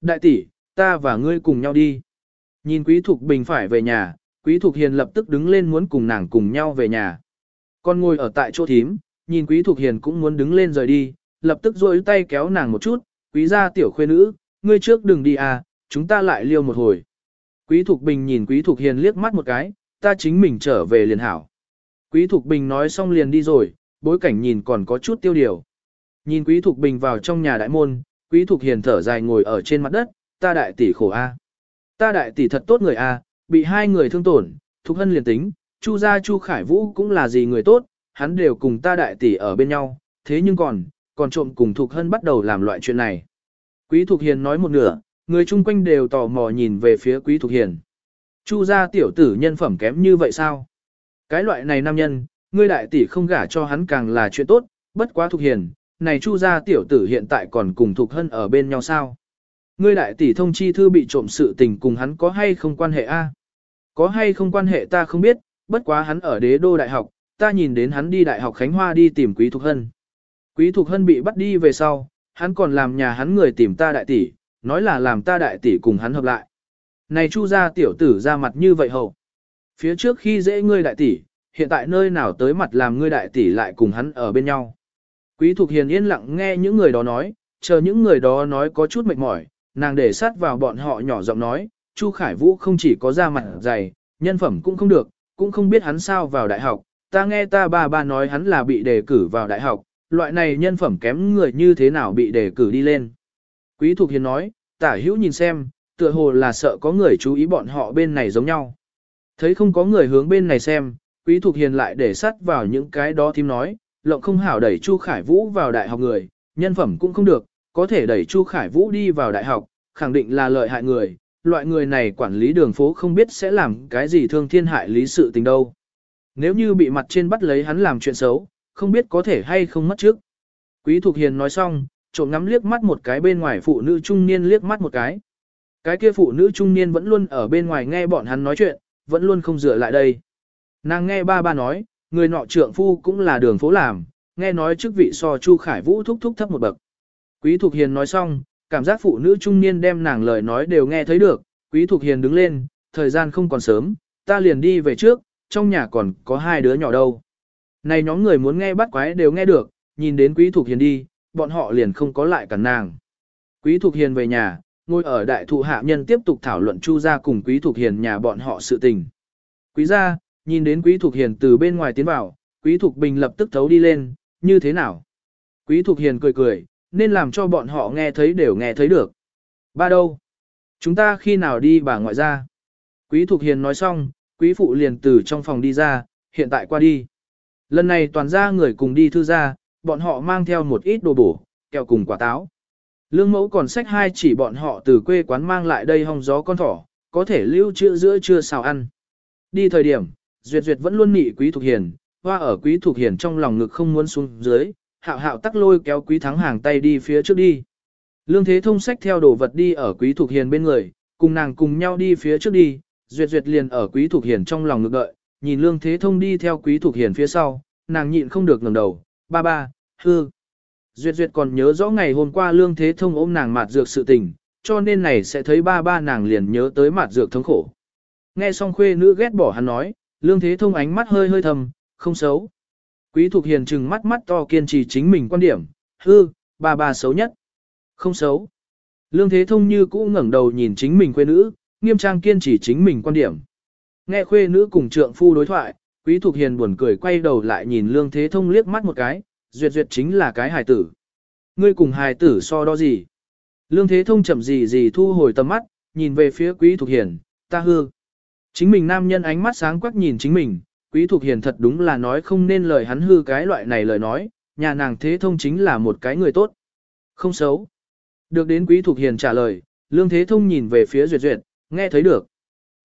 Đại tỷ, ta và ngươi cùng nhau đi. Nhìn Quý Thục Bình phải về nhà, Quý Thục Hiền lập tức đứng lên muốn cùng nàng cùng nhau về nhà. Con ngồi ở tại chỗ thím, nhìn Quý Thục Hiền cũng muốn đứng lên rời đi, lập tức duỗi tay kéo nàng một chút, quý gia tiểu khuê nữ, ngươi trước đừng đi à, chúng ta lại liêu một hồi. Quý Thục Bình nhìn Quý Thục Hiền liếc mắt một cái, ta chính mình trở về liền hảo. Quý Thục Bình nói xong liền đi rồi, bối cảnh nhìn còn có chút tiêu điều. Nhìn Quý Thục Bình vào trong nhà đại môn, Quý Thục Hiền thở dài ngồi ở trên mặt đất, ta đại tỷ khổ a. Ta đại tỷ thật tốt người a, bị hai người thương tổn, Thục Hân liền tính, Chu gia Chu Khải Vũ cũng là gì người tốt, hắn đều cùng ta đại tỷ ở bên nhau, thế nhưng còn, còn trộm cùng Thục Hân bắt đầu làm loại chuyện này. Quý Thục Hiền nói một nửa, người chung quanh đều tò mò nhìn về phía Quý Thục Hiền. Chu gia tiểu tử nhân phẩm kém như vậy sao? Cái loại này nam nhân, ngươi đại tỷ không gả cho hắn càng là chuyện tốt, bất quá Thục Hiền, này Chu gia tiểu tử hiện tại còn cùng Thục Hân ở bên nhau sao? Ngươi đại tỷ thông chi thư bị trộm sự tình cùng hắn có hay không quan hệ a? Có hay không quan hệ ta không biết, bất quá hắn ở đế đô đại học, ta nhìn đến hắn đi đại học Khánh Hoa đi tìm Quý Thục Hân. Quý Thục Hân bị bắt đi về sau, hắn còn làm nhà hắn người tìm ta đại tỷ, nói là làm ta đại tỷ cùng hắn hợp lại. Này chu gia tiểu tử ra mặt như vậy hậu. Phía trước khi dễ ngươi đại tỷ, hiện tại nơi nào tới mặt làm ngươi đại tỷ lại cùng hắn ở bên nhau. Quý Thục Hiền yên lặng nghe những người đó nói, chờ những người đó nói có chút mệt mỏi, nàng để sát vào bọn họ nhỏ giọng nói, Chu Khải Vũ không chỉ có da mặt dày, nhân phẩm cũng không được, cũng không biết hắn sao vào đại học, ta nghe ta ba ba nói hắn là bị đề cử vào đại học, loại này nhân phẩm kém người như thế nào bị đề cử đi lên. Quý Thục Hiền nói, tả hữu nhìn xem, tựa hồ là sợ có người chú ý bọn họ bên này giống nhau. Thấy không có người hướng bên này xem, Quý Thục Hiền lại để sắt vào những cái đó thím nói, lộng không hảo đẩy Chu Khải Vũ vào đại học người, nhân phẩm cũng không được, có thể đẩy Chu Khải Vũ đi vào đại học, khẳng định là lợi hại người, loại người này quản lý đường phố không biết sẽ làm cái gì thương thiên hại lý sự tình đâu. Nếu như bị mặt trên bắt lấy hắn làm chuyện xấu, không biết có thể hay không mất trước. Quý Thục Hiền nói xong, trộm ngắm liếc mắt một cái bên ngoài phụ nữ trung niên liếc mắt một cái. Cái kia phụ nữ trung niên vẫn luôn ở bên ngoài nghe bọn hắn nói chuyện, vẫn luôn không dựa lại đây. Nàng nghe ba ba nói, người nọ trượng phu cũng là đường phố làm, nghe nói chức vị so Chu Khải Vũ thúc thúc thấp một bậc. Quý Thục Hiền nói xong, cảm giác phụ nữ trung niên đem nàng lời nói đều nghe thấy được, Quý Thục Hiền đứng lên, thời gian không còn sớm, ta liền đi về trước, trong nhà còn có hai đứa nhỏ đâu. Này nhóm người muốn nghe bắt quái đều nghe được, nhìn đến Quý Thục Hiền đi, bọn họ liền không có lại cản nàng. Quý Thục Hiền về nhà, ngồi ở đại thụ hạ nhân tiếp tục thảo luận Chu gia cùng Quý Thục Hiền nhà bọn họ sự tình. Quý gia, nhìn đến Quý Thục Hiền từ bên ngoài tiến vào, Quý Thục Bình lập tức thấu đi lên, như thế nào? Quý Thục Hiền cười cười, nên làm cho bọn họ nghe thấy đều nghe thấy được. Ba đâu? Chúng ta khi nào đi bà ngoại ra? Quý Thục Hiền nói xong, Quý Phụ liền từ trong phòng đi ra, hiện tại qua đi. Lần này toàn ra người cùng đi thư ra, bọn họ mang theo một ít đồ bổ, kẹo cùng quả táo. Lương mẫu còn sách hai chỉ bọn họ từ quê quán mang lại đây hong gió con thỏ, có thể lưu trữ giữa trưa xào ăn. Đi thời điểm, Duyệt Duyệt vẫn luôn nị Quý Thục Hiền, hoa ở Quý Thục Hiền trong lòng ngực không muốn xuống dưới, hạo hạo tắc lôi kéo Quý Thắng hàng tay đi phía trước đi. Lương Thế Thông sách theo đồ vật đi ở Quý Thục Hiền bên người, cùng nàng cùng nhau đi phía trước đi, Duyệt Duyệt liền ở Quý Thục Hiền trong lòng ngực đợi, nhìn Lương Thế Thông đi theo Quý Thục Hiền phía sau, nàng nhịn không được ngẩng đầu, ba ba, hư. Duyệt Duyệt còn nhớ rõ ngày hôm qua Lương Thế Thông ôm nàng mạt dược sự tình, cho nên này sẽ thấy ba ba nàng liền nhớ tới mạt dược thống khổ. Nghe xong khuê nữ ghét bỏ hắn nói, Lương Thế Thông ánh mắt hơi hơi thầm, không xấu. Quý Thục Hiền trừng mắt mắt to kiên trì chính mình quan điểm, hư, bà bà xấu nhất. Không xấu. Lương Thế Thông như cũ ngẩng đầu nhìn chính mình khuê nữ, nghiêm trang kiên trì chính mình quan điểm. Nghe khuê nữ cùng trượng phu đối thoại, Quý Thục Hiền buồn cười quay đầu lại nhìn Lương Thế Thông liếc mắt một cái, duyệt duyệt chính là cái hài tử. Ngươi cùng hài tử so đo gì? Lương Thế Thông chậm gì gì thu hồi tầm mắt, nhìn về phía Quý Thục Hiền, ta hư. Chính mình nam nhân ánh mắt sáng quắc nhìn chính mình, Quý thuộc Hiền thật đúng là nói không nên lời hắn hư cái loại này lời nói, nhà nàng Thế Thông chính là một cái người tốt. Không xấu. Được đến Quý thuộc Hiền trả lời, Lương Thế Thông nhìn về phía Duyệt Duyệt, nghe thấy được.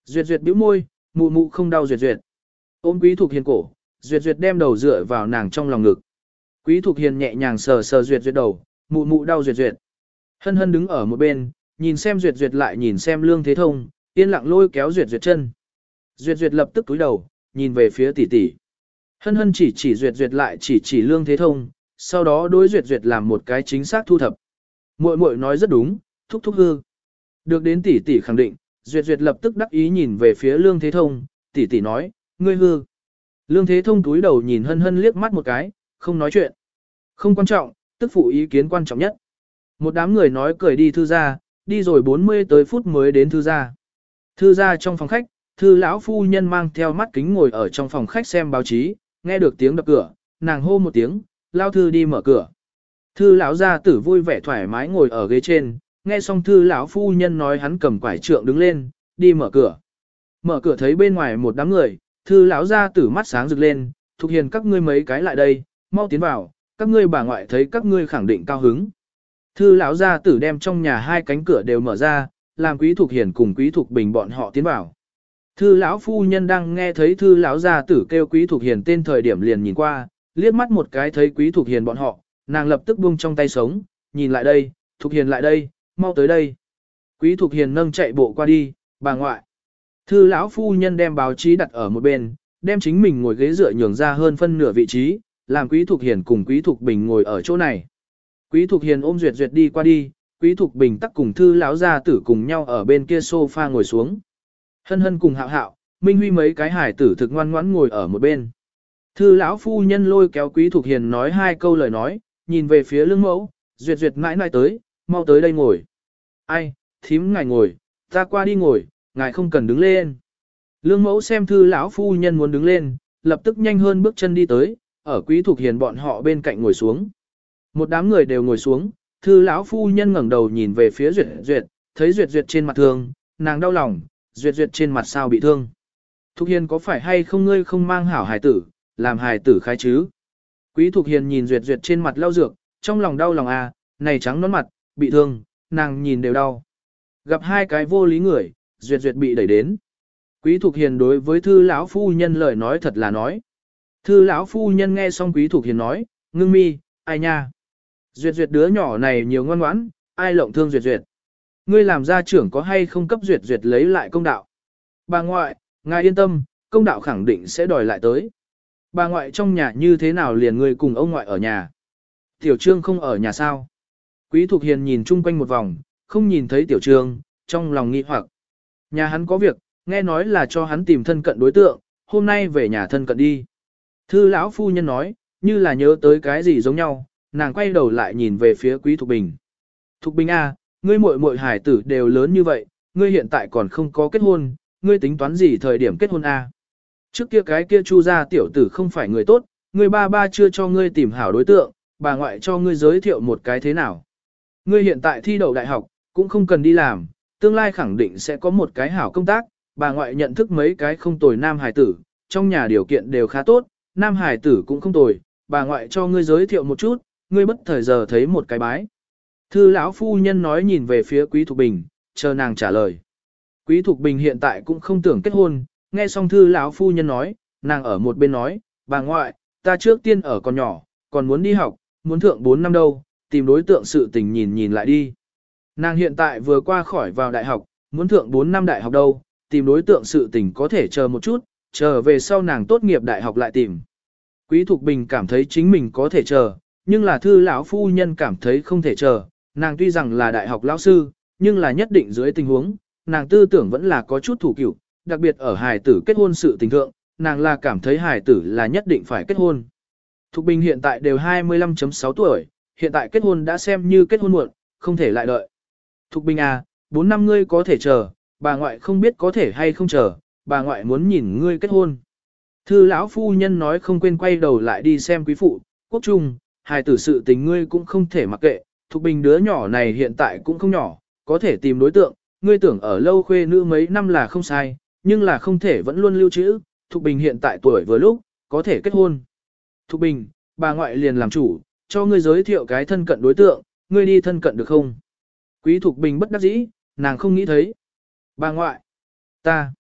Duyệt Duyệt bĩu môi, mụ mụ không đau Duyệt Duyệt. Ôm Quý thuộc Hiền cổ, Duyệt Duyệt đem đầu dựa vào nàng trong lòng ngực. Quý thuộc Hiền nhẹ nhàng sờ sờ Duyệt Duyệt đầu, mụ mụ đau Duyệt Duyệt. Hân hân đứng ở một bên, nhìn xem Duyệt Duyệt lại nhìn xem Lương Thế Thông, yên lặng lôi kéo Duyệt Duyệt chân. Duyệt Duyệt lập tức túi đầu, nhìn về phía tỷ tỷ. Hân hân chỉ chỉ Duyệt Duyệt lại chỉ chỉ Lương Thế Thông, sau đó đối Duyệt Duyệt làm một cái chính xác thu thập. Muội muội nói rất đúng, thúc thúc hư. Được đến tỷ tỷ khẳng định, Duyệt Duyệt lập tức đắc ý nhìn về phía Lương Thế Thông, tỷ tỷ nói, ngươi hư. Lương Thế Thông túi đầu nhìn hân hân liếc mắt một cái, không nói chuyện. Không quan trọng, tức phụ ý kiến quan trọng nhất. Một đám người nói cười đi thư gia, đi rồi 40 tới phút mới đến thư gia. Thư gia trong phòng khách, thư lão phu nhân mang theo mắt kính ngồi ở trong phòng khách xem báo chí, nghe được tiếng đập cửa, nàng hô một tiếng, lao thư đi mở cửa. Thư lão gia tử vui vẻ thoải mái ngồi ở ghế trên, nghe xong thư lão phu nhân nói hắn cầm quải trượng đứng lên, đi mở cửa. Mở cửa thấy bên ngoài một đám người, thư lão gia tử mắt sáng rực lên, thuộc hiền các ngươi mấy cái lại đây, mau tiến vào, các ngươi bà ngoại thấy các ngươi khẳng định cao hứng. Thư lão gia tử đem trong nhà hai cánh cửa đều mở ra, làm quý thuộc hiền cùng quý thuộc bình bọn họ tiến vào. Thư lão phu nhân đang nghe thấy thư lão gia tử kêu quý thuộc hiền tên thời điểm liền nhìn qua, liếc mắt một cái thấy quý thuộc hiền bọn họ, nàng lập tức buông trong tay sống, nhìn lại đây, thuộc hiền lại đây, mau tới đây. Quý thuộc hiền nâng chạy bộ qua đi, bà ngoại. Thư lão phu nhân đem báo chí đặt ở một bên, đem chính mình ngồi ghế dựa nhường ra hơn phân nửa vị trí, làm quý thuộc hiền cùng quý thuộc bình ngồi ở chỗ này. Quý thuộc hiền ôm duyệt duyệt đi qua đi, quý thuộc bình tắc cùng thư lão gia tử cùng nhau ở bên kia sofa ngồi xuống. Hân hân cùng hạo hạo, Minh Huy mấy cái hải tử thực ngoan ngoãn ngồi ở một bên. Thư lão phu nhân lôi kéo quý thuộc hiền nói hai câu lời nói, nhìn về phía lương mẫu, duyệt duyệt mãi mãi tới, mau tới đây ngồi. Ai, thím ngài ngồi, ta qua đi ngồi, ngài không cần đứng lên. Lương mẫu xem thư lão phu nhân muốn đứng lên, lập tức nhanh hơn bước chân đi tới, ở quý thuộc hiền bọn họ bên cạnh ngồi xuống. Một đám người đều ngồi xuống, thư lão phu nhân ngẩng đầu nhìn về phía duyệt duyệt, thấy duyệt duyệt trên mặt thương, nàng đau lòng, duyệt duyệt trên mặt sao bị thương. Thục hiền có phải hay không ngươi không mang hảo hài tử, làm hài tử khai chứ? Quý Thục Hiền nhìn duyệt duyệt trên mặt lau dược, trong lòng đau lòng à, này trắng nón mặt, bị thương, nàng nhìn đều đau. Gặp hai cái vô lý người, duyệt duyệt bị đẩy đến. Quý Thục Hiền đối với thư lão phu nhân lời nói thật là nói. Thư lão phu nhân nghe xong Quý Thục Hiền nói, ngưng mi, ai nha? Duyệt duyệt đứa nhỏ này nhiều ngoan ngoãn, ai lộng thương duyệt duyệt. Ngươi làm gia trưởng có hay không cấp duyệt duyệt lấy lại công đạo. Bà ngoại, ngài yên tâm, công đạo khẳng định sẽ đòi lại tới. Bà ngoại trong nhà như thế nào liền ngươi cùng ông ngoại ở nhà. Tiểu trương không ở nhà sao. Quý Thục Hiền nhìn chung quanh một vòng, không nhìn thấy tiểu trương, trong lòng nghi hoặc. Nhà hắn có việc, nghe nói là cho hắn tìm thân cận đối tượng, hôm nay về nhà thân cận đi. Thư lão phu nhân nói, như là nhớ tới cái gì giống nhau, nàng quay đầu lại nhìn về phía Quý Thục Bình. Thục Bình A, à, ngươi muội muội hải tử đều lớn như vậy, ngươi hiện tại còn không có kết hôn, ngươi tính toán gì thời điểm kết hôn A. À? Trước kia cái kia chu gia tiểu tử không phải người tốt, ngươi ba ba chưa cho ngươi tìm hảo đối tượng, bà ngoại cho ngươi giới thiệu một cái thế nào. Ngươi hiện tại thi đậu đại học, cũng không cần đi làm, tương lai khẳng định sẽ có một cái hảo công tác, bà ngoại nhận thức mấy cái không tồi nam hải tử, trong nhà điều kiện đều khá tốt, nam hải tử cũng không tồi, bà ngoại cho ngươi giới thiệu một chút, ngươi bất thời giờ thấy một cái bái. Thư lão phu nhân nói nhìn về phía Quý Thục Bình, chờ nàng trả lời. Quý Thục Bình hiện tại cũng không tưởng kết hôn, nghe xong thư lão phu nhân nói, nàng ở một bên nói, bà ngoại, ta trước tiên ở còn nhỏ, còn muốn đi học, muốn thượng 4 năm đâu, tìm đối tượng sự tình nhìn nhìn lại đi. Nàng hiện tại vừa qua khỏi vào đại học, muốn thượng 4 năm đại học đâu, tìm đối tượng sự tình có thể chờ một chút, chờ về sau nàng tốt nghiệp đại học lại tìm. Quý Thục Bình cảm thấy chính mình có thể chờ, nhưng là thư lão phu nhân cảm thấy không thể chờ, nàng tuy rằng là đại học lão sư, nhưng là nhất định dưới tình huống, nàng tư tưởng vẫn là có chút thủ cựu, đặc biệt ở hài tử kết hôn sự tình thượng, nàng là cảm thấy hài tử là nhất định phải kết hôn. Thục Bình hiện tại đều 25.6 tuổi, hiện tại kết hôn đã xem như kết hôn muộn, không thể lại đợi. Thục Bình à, 4 năm ngươi có thể chờ, bà ngoại không biết có thể hay không chờ, bà ngoại muốn nhìn ngươi kết hôn. Thư lão phu nhân nói không quên quay đầu lại đi xem quý phụ, quốc trung, hài tử sự tình ngươi cũng không thể mặc kệ, Thục Bình đứa nhỏ này hiện tại cũng không nhỏ, có thể tìm đối tượng, ngươi tưởng ở lâu khuê nữ mấy năm là không sai, nhưng là không thể vẫn luôn lưu trữ, Thục Bình hiện tại tuổi vừa lúc, có thể kết hôn. Thục Bình, bà ngoại liền làm chủ, cho ngươi giới thiệu cái thân cận đối tượng, ngươi đi thân cận được không? Quý Thục Bình bất đắc dĩ, nàng không nghĩ thấy. Bà ngoại, ta.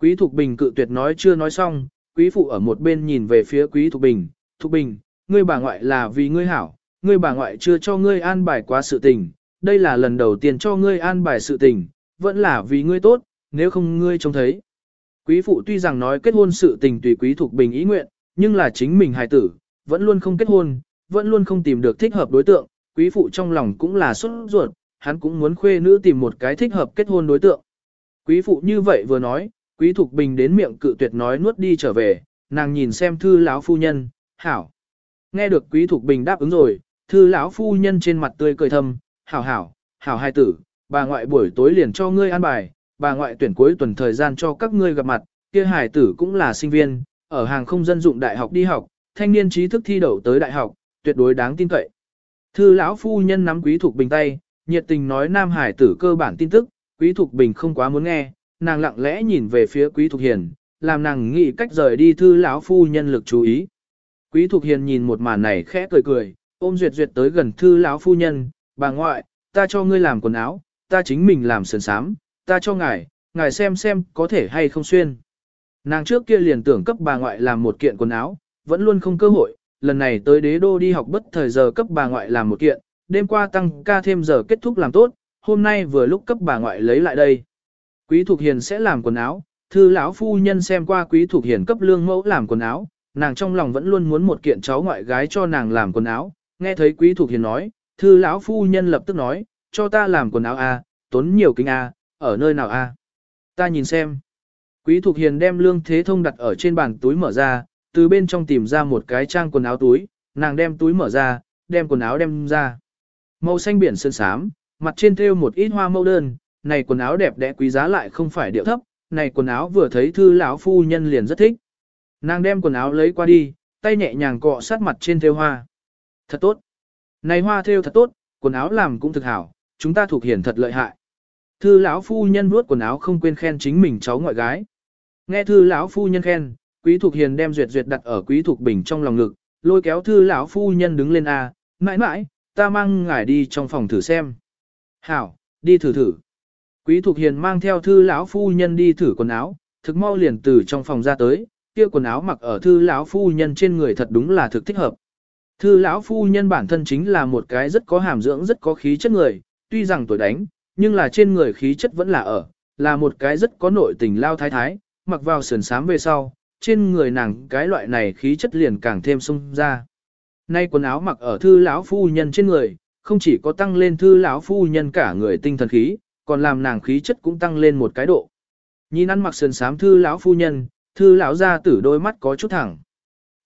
Quý Thục Bình cự tuyệt nói chưa nói xong, quý phụ ở một bên nhìn về phía Quý Thục Bình. Thục Bình, ngươi bà ngoại là vì ngươi hảo, ngươi bà ngoại chưa cho ngươi an bài quá sự tình, đây là lần đầu tiên cho ngươi an bài sự tình, vẫn là vì ngươi tốt, nếu không ngươi trông thấy. Quý phụ tuy rằng nói kết hôn sự tình tùy quý thuộc bình ý nguyện, nhưng là chính mình hài tử, vẫn luôn không kết hôn, vẫn luôn không tìm được thích hợp đối tượng, quý phụ trong lòng cũng là xuất ruột, hắn cũng muốn khuê nữ tìm một cái thích hợp kết hôn đối tượng. Quý phụ như vậy vừa nói, quý thuộc bình đến miệng cự tuyệt nói nuốt đi trở về, nàng nhìn xem thư lão phu nhân, hảo. Nghe được quý thuộc bình đáp ứng rồi, thư lão phu nhân trên mặt tươi cười thầm, hảo hảo, hảo hai tử, bà ngoại buổi tối liền cho ngươi ăn bài, bà ngoại tuyển cuối tuần thời gian cho các ngươi gặp mặt, kia hải tử cũng là sinh viên, ở hàng không dân dụng đại học đi học, thanh niên trí thức thi đậu tới đại học, tuyệt đối đáng tin cậy. Thư lão phu nhân nắm quý thuộc bình tay, nhiệt tình nói nam hải tử cơ bản tin tức, quý thuộc bình không quá muốn nghe, nàng lặng lẽ nhìn về phía quý thuộc hiền, làm nàng nghĩ cách rời đi thư lão phu nhân lực chú ý. Quý thuộc hiền nhìn một màn này khẽ cười cười, ôm duyệt duyệt tới gần thư lão phu nhân, bà ngoại, ta cho ngươi làm quần áo, ta chính mình làm sườn sám, ta cho ngài, ngài xem xem có thể hay không xuyên. Nàng trước kia liền tưởng cấp bà ngoại làm một kiện quần áo, vẫn luôn không cơ hội, lần này tới đế đô đi học bất thời giờ cấp bà ngoại làm một kiện, đêm qua tăng ca thêm giờ kết thúc làm tốt, hôm nay vừa lúc cấp bà ngoại lấy lại đây. Quý Thục Hiền sẽ làm quần áo, thư lão phu nhân xem qua Quý Thục Hiền cấp lương mẫu làm quần áo, nàng trong lòng vẫn luôn muốn một kiện cháu ngoại gái cho nàng làm quần áo, nghe thấy Quý Thục Hiền nói, thư lão phu nhân lập tức nói, cho ta làm quần áo a, tốn nhiều kinh a, à, ở nơi nào a? Ta nhìn xem. Quý Thục Hiền đem lương thế thông đặt ở trên bàn túi mở ra, từ bên trong tìm ra một cái trang quần áo túi, nàng đem túi mở ra, đem quần áo đem ra. Màu xanh biển sơn sám, mặt trên thêu một ít hoa mẫu đơn, này quần áo đẹp đẽ quý giá lại không phải điệu thấp, này quần áo vừa thấy thư lão phu nhân liền rất thích. Nàng đem quần áo lấy qua đi, tay nhẹ nhàng cọ sát mặt trên thêu hoa. Thật tốt. Này hoa thêu thật tốt, quần áo làm cũng thực hảo, chúng ta thuộc hiển thật lợi hại. Thư lão phu nhân vuốt quần áo không quên khen chính mình cháu ngoại gái. Nghe thư lão phu nhân khen, Quý Thục Hiền đem duyệt duyệt đặt ở Quý Thục Bình trong lòng ngực, lôi kéo thư lão phu nhân đứng lên a, mãi mãi, ta mang ngài đi trong phòng thử xem. Hảo, đi thử thử. Quý Thục Hiền mang theo thư lão phu nhân đi thử quần áo, thực mau liền từ trong phòng ra tới, kia quần áo mặc ở thư lão phu nhân trên người thật đúng là thực thích hợp. Thư lão phu nhân bản thân chính là một cái rất có hàm dưỡng rất có khí chất người, tuy rằng tuổi đánh, nhưng là trên người khí chất vẫn là ở, là một cái rất có nội tình lao thái thái, mặc vào sườn sám về sau, trên người nàng cái loại này khí chất liền càng thêm sung ra. Nay quần áo mặc ở thư lão phu nhân trên người, không chỉ có tăng lên thư lão phu nhân cả người tinh thần khí, còn làm nàng khí chất cũng tăng lên một cái độ. Nhìn ăn mặc sườn sám thư lão phu nhân, thư lão gia tử đôi mắt có chút thẳng.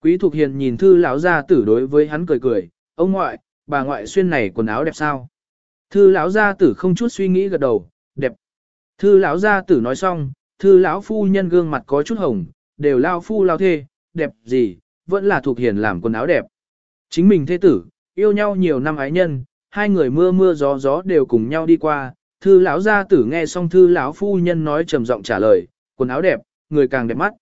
Quý Thục Hiền nhìn thư lão gia tử đối với hắn cười cười, ông ngoại, bà ngoại xuyên này quần áo đẹp sao? Thư lão gia tử không chút suy nghĩ gật đầu, đẹp. Thư lão gia tử nói xong, thư lão phu nhân gương mặt có chút hồng, đều lao phu lao thê, đẹp gì, vẫn là Thục hiền làm quần áo đẹp. Chính mình thế tử, yêu nhau nhiều năm ái nhân, hai người mưa mưa gió gió đều cùng nhau đi qua, thư lão gia tử nghe xong thư lão phu nhân nói trầm giọng trả lời, quần áo đẹp, người càng đẹp mắt.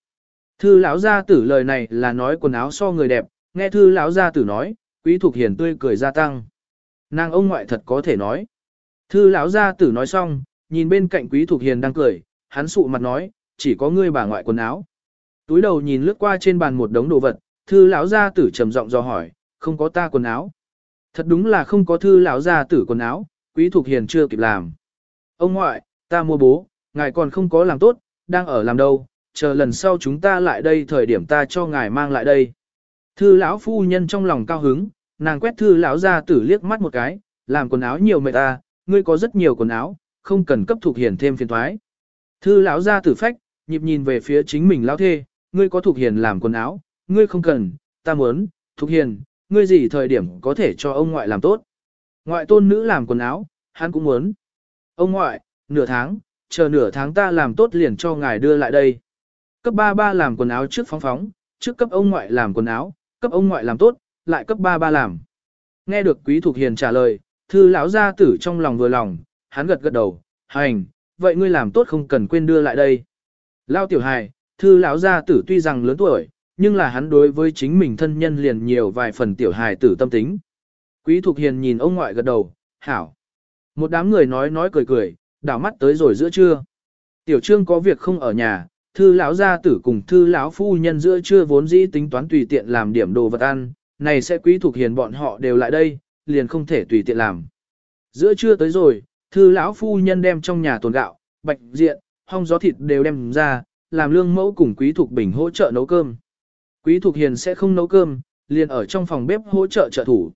Thư lão gia tử lời này là nói quần áo so người đẹp, nghe thư lão gia tử nói, quý thuộc hiền tươi cười gia tăng. Nàng ông ngoại thật có thể nói. Thư lão gia tử nói xong, nhìn bên cạnh quý thuộc hiền đang cười, hắn sụ mặt nói, chỉ có ngươi bà ngoại quần áo. Túi đầu nhìn lướt qua trên bàn một đống đồ vật, thư lão gia tử trầm giọng do hỏi, không có ta quần áo. Thật đúng là không có thư lão gia tử quần áo, quý thuộc hiền chưa kịp làm. Ông ngoại, ta mua bố, ngài còn không có làm tốt, đang ở làm đâu, chờ lần sau chúng ta lại đây thời điểm ta cho ngài mang lại đây. Thư lão phu nhân trong lòng cao hứng, nàng quét thư lão ra tử liếc mắt một cái, làm quần áo nhiều mệt ta, ngươi có rất nhiều quần áo, không cần cấp thuộc hiền thêm phiền thoái. Thư lão gia tử phách, nhịp nhìn về phía chính mình lão thê, ngươi có thuộc hiền làm quần áo, ngươi không cần, ta muốn, thuộc hiền, ngươi gì thời điểm có thể cho ông ngoại làm tốt. Ngoại tôn nữ làm quần áo, hắn cũng muốn. Ông ngoại, nửa tháng, chờ nửa tháng ta làm tốt liền cho ngài đưa lại đây. Cấp 33 làm quần áo trước phóng phóng, trước cấp ông ngoại làm quần áo, cấp ông ngoại làm tốt, lại cấp 33 làm. Nghe được quý thuộc hiền trả lời, thư lão gia tử trong lòng vừa lòng, hắn gật gật đầu, hành, vậy ngươi làm tốt không cần quên đưa lại đây. Lao tiểu hài, thư lão gia tử tuy rằng lớn tuổi, nhưng là hắn đối với chính mình thân nhân liền nhiều vài phần tiểu hài tử tâm tính. Quý Thục Hiền nhìn ông ngoại gật đầu, hảo. Một đám người nói nói cười cười, đảo mắt tới rồi giữa trưa. Tiểu trương có việc không ở nhà, thư lão gia tử cùng thư lão phu nhân giữa trưa vốn dĩ tính toán tùy tiện làm điểm đồ vật ăn, này sẽ quý thuộc Hiền bọn họ đều lại đây, liền không thể tùy tiện làm. Giữa trưa tới rồi, thư lão phu nhân đem trong nhà tồn gạo, bạch diện, hong gió thịt đều đem ra, làm lương mẫu cùng quý thuộc bình hỗ trợ nấu cơm. Quý thuộc hiền sẽ không nấu cơm, liền ở trong phòng bếp hỗ trợ trợ thủ.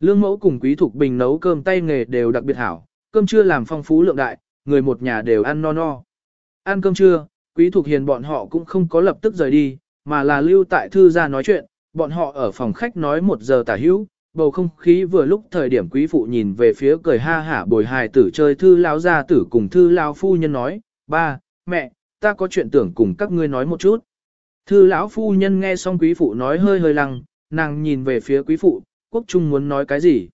Lương mẫu cùng quý thuộc bình nấu cơm tay nghề đều đặc biệt hảo, cơm trưa làm phong phú lượng đại, người một nhà đều ăn no no. Ăn cơm trưa, Quý Thục Hiền bọn họ cũng không có lập tức rời đi, mà là lưu tại thư gia nói chuyện, bọn họ ở phòng khách nói một giờ tả hữu, bầu không khí vừa lúc thời điểm quý phụ nhìn về phía cười ha hả bồi hài tử chơi thư lão gia tử cùng thư lão phu nhân nói, ba, mẹ, ta có chuyện tưởng cùng các ngươi nói một chút. Thư lão phu nhân nghe xong quý phụ nói hơi hơi lăng, nàng nhìn về phía quý phụ, quốc trung muốn nói cái gì?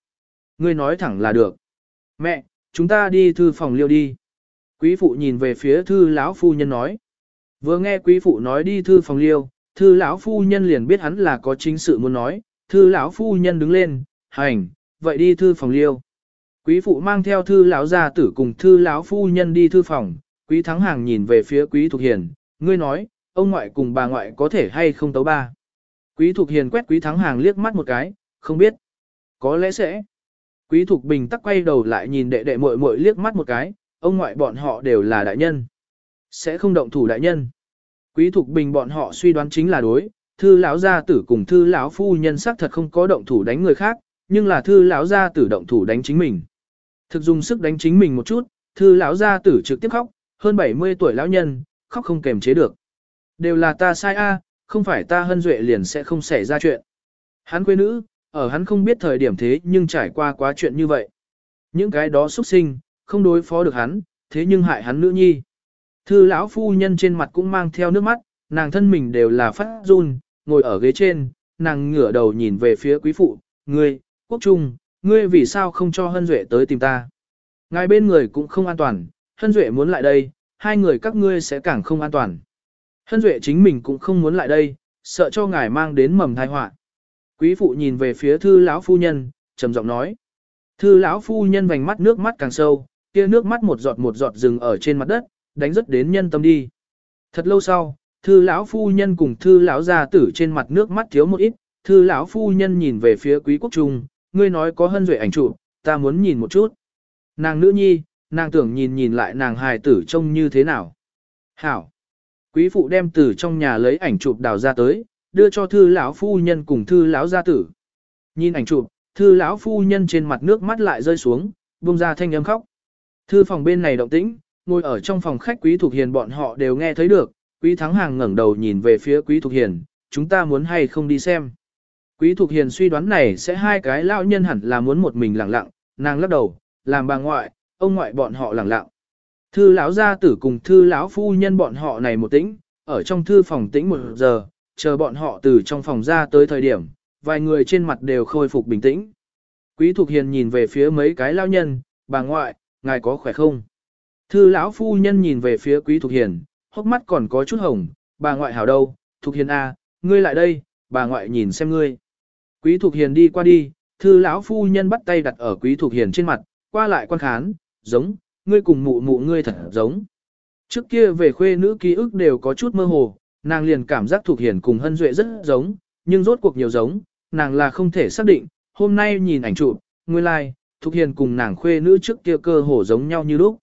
Ngươi nói thẳng là được. Mẹ, chúng ta đi thư phòng liêu đi. Quý phụ nhìn về phía thư lão phu nhân nói. Vừa nghe quý phụ nói đi thư phòng liêu, thư lão phu nhân liền biết hắn là có chính sự muốn nói, thư lão phu nhân đứng lên, hành, vậy đi thư phòng liêu. Quý phụ mang theo thư lão gia tử cùng thư lão phu nhân đi thư phòng, quý thắng hàng nhìn về phía quý thục hiền, ngươi nói, ông ngoại cùng bà ngoại có thể hay không tấu ba. Quý thục hiền quét quý thắng hàng liếc mắt một cái, không biết. Có lẽ sẽ. Quý thục bình tắc quay đầu lại nhìn đệ đệ muội muội liếc mắt một cái, ông ngoại bọn họ đều là đại nhân. Sẽ không động thủ đại nhân. Quý Thục Bình bọn họ suy đoán chính là đối, thư lão gia tử cùng thư lão phu nhân xác thật không có động thủ đánh người khác, nhưng là thư lão gia tử động thủ đánh chính mình. Thực dùng sức đánh chính mình một chút, thư lão gia tử trực tiếp khóc, hơn 70 tuổi lão nhân, khóc không kềm chế được. Đều là ta sai a, không phải ta hân duệ liền sẽ không xảy ra chuyện. Hắn quê nữ, ở hắn không biết thời điểm thế nhưng trải qua quá chuyện như vậy. Những cái đó xuất sinh, không đối phó được hắn, thế nhưng hại hắn nữ nhi. Thư lão phu nhân trên mặt cũng mang theo nước mắt, nàng thân mình đều là phát run, ngồi ở ghế trên, nàng ngửa đầu nhìn về phía quý phụ, ngươi, quốc trung, ngươi vì sao không cho hân duệ tới tìm ta. Ngài bên người cũng không an toàn, hân duệ muốn lại đây, hai người các ngươi sẽ càng không an toàn. Hân duệ chính mình cũng không muốn lại đây, sợ cho ngài mang đến mầm tai họa. Quý phụ nhìn về phía thư lão phu nhân, trầm giọng nói. Thư lão phu nhân vành mắt nước mắt càng sâu, kia nước mắt một giọt một giọt dừng ở trên mặt đất, đánh rất đến nhân tâm đi. Thật lâu sau, thư lão phu nhân cùng thư lão gia tử trên mặt nước mắt thiếu một ít, thư lão phu nhân nhìn về phía quý quốc trung, ngươi nói có hân duệ ảnh chụp, ta muốn nhìn một chút. Nàng nữ nhi, nàng tưởng nhìn nhìn lại nàng hài tử trông như thế nào. Hảo. Quý phụ đem từ trong nhà lấy ảnh chụp đào ra tới, đưa cho thư lão phu nhân cùng thư lão gia tử. Nhìn ảnh chụp, thư lão phu nhân trên mặt nước mắt lại rơi xuống, buông ra thanh âm khóc. Thư phòng bên này động tĩnh, ngồi ở trong phòng khách Quý Thục Hiền bọn họ đều nghe thấy được, Quý Thắng Hàng ngẩng đầu nhìn về phía Quý Thục Hiền, chúng ta muốn hay không đi xem. Quý Thục Hiền suy đoán này sẽ hai cái lão nhân hẳn là muốn một mình lặng lặng, nàng lắc đầu, làm bà ngoại, ông ngoại bọn họ lặng lặng. Thư lão gia tử cùng thư lão phu nhân bọn họ này một tĩnh, ở trong thư phòng tĩnh một giờ, chờ bọn họ từ trong phòng ra tới thời điểm, vài người trên mặt đều khôi phục bình tĩnh. Quý Thục Hiền nhìn về phía mấy cái lão nhân, bà ngoại, ngài có khỏe không? Thư lão phu nhân nhìn về phía Quý Thục Hiền, hốc mắt còn có chút hồng, bà ngoại hảo đâu, Thục Hiền A, ngươi lại đây, bà ngoại nhìn xem ngươi. Quý Thục Hiền đi qua đi, thư lão phu nhân bắt tay đặt ở Quý Thục Hiền trên mặt, qua lại quan khán, giống, ngươi cùng mụ mụ ngươi thật giống. Trước kia về khuê nữ ký ức đều có chút mơ hồ, nàng liền cảm giác Thục Hiền cùng Hân Duệ rất giống, nhưng rốt cuộc nhiều giống, nàng là không thể xác định, hôm nay nhìn ảnh chụp, nguyên lai, like, Thục Hiền cùng nàng khuê nữ trước kia cơ hồ giống nhau như lúc.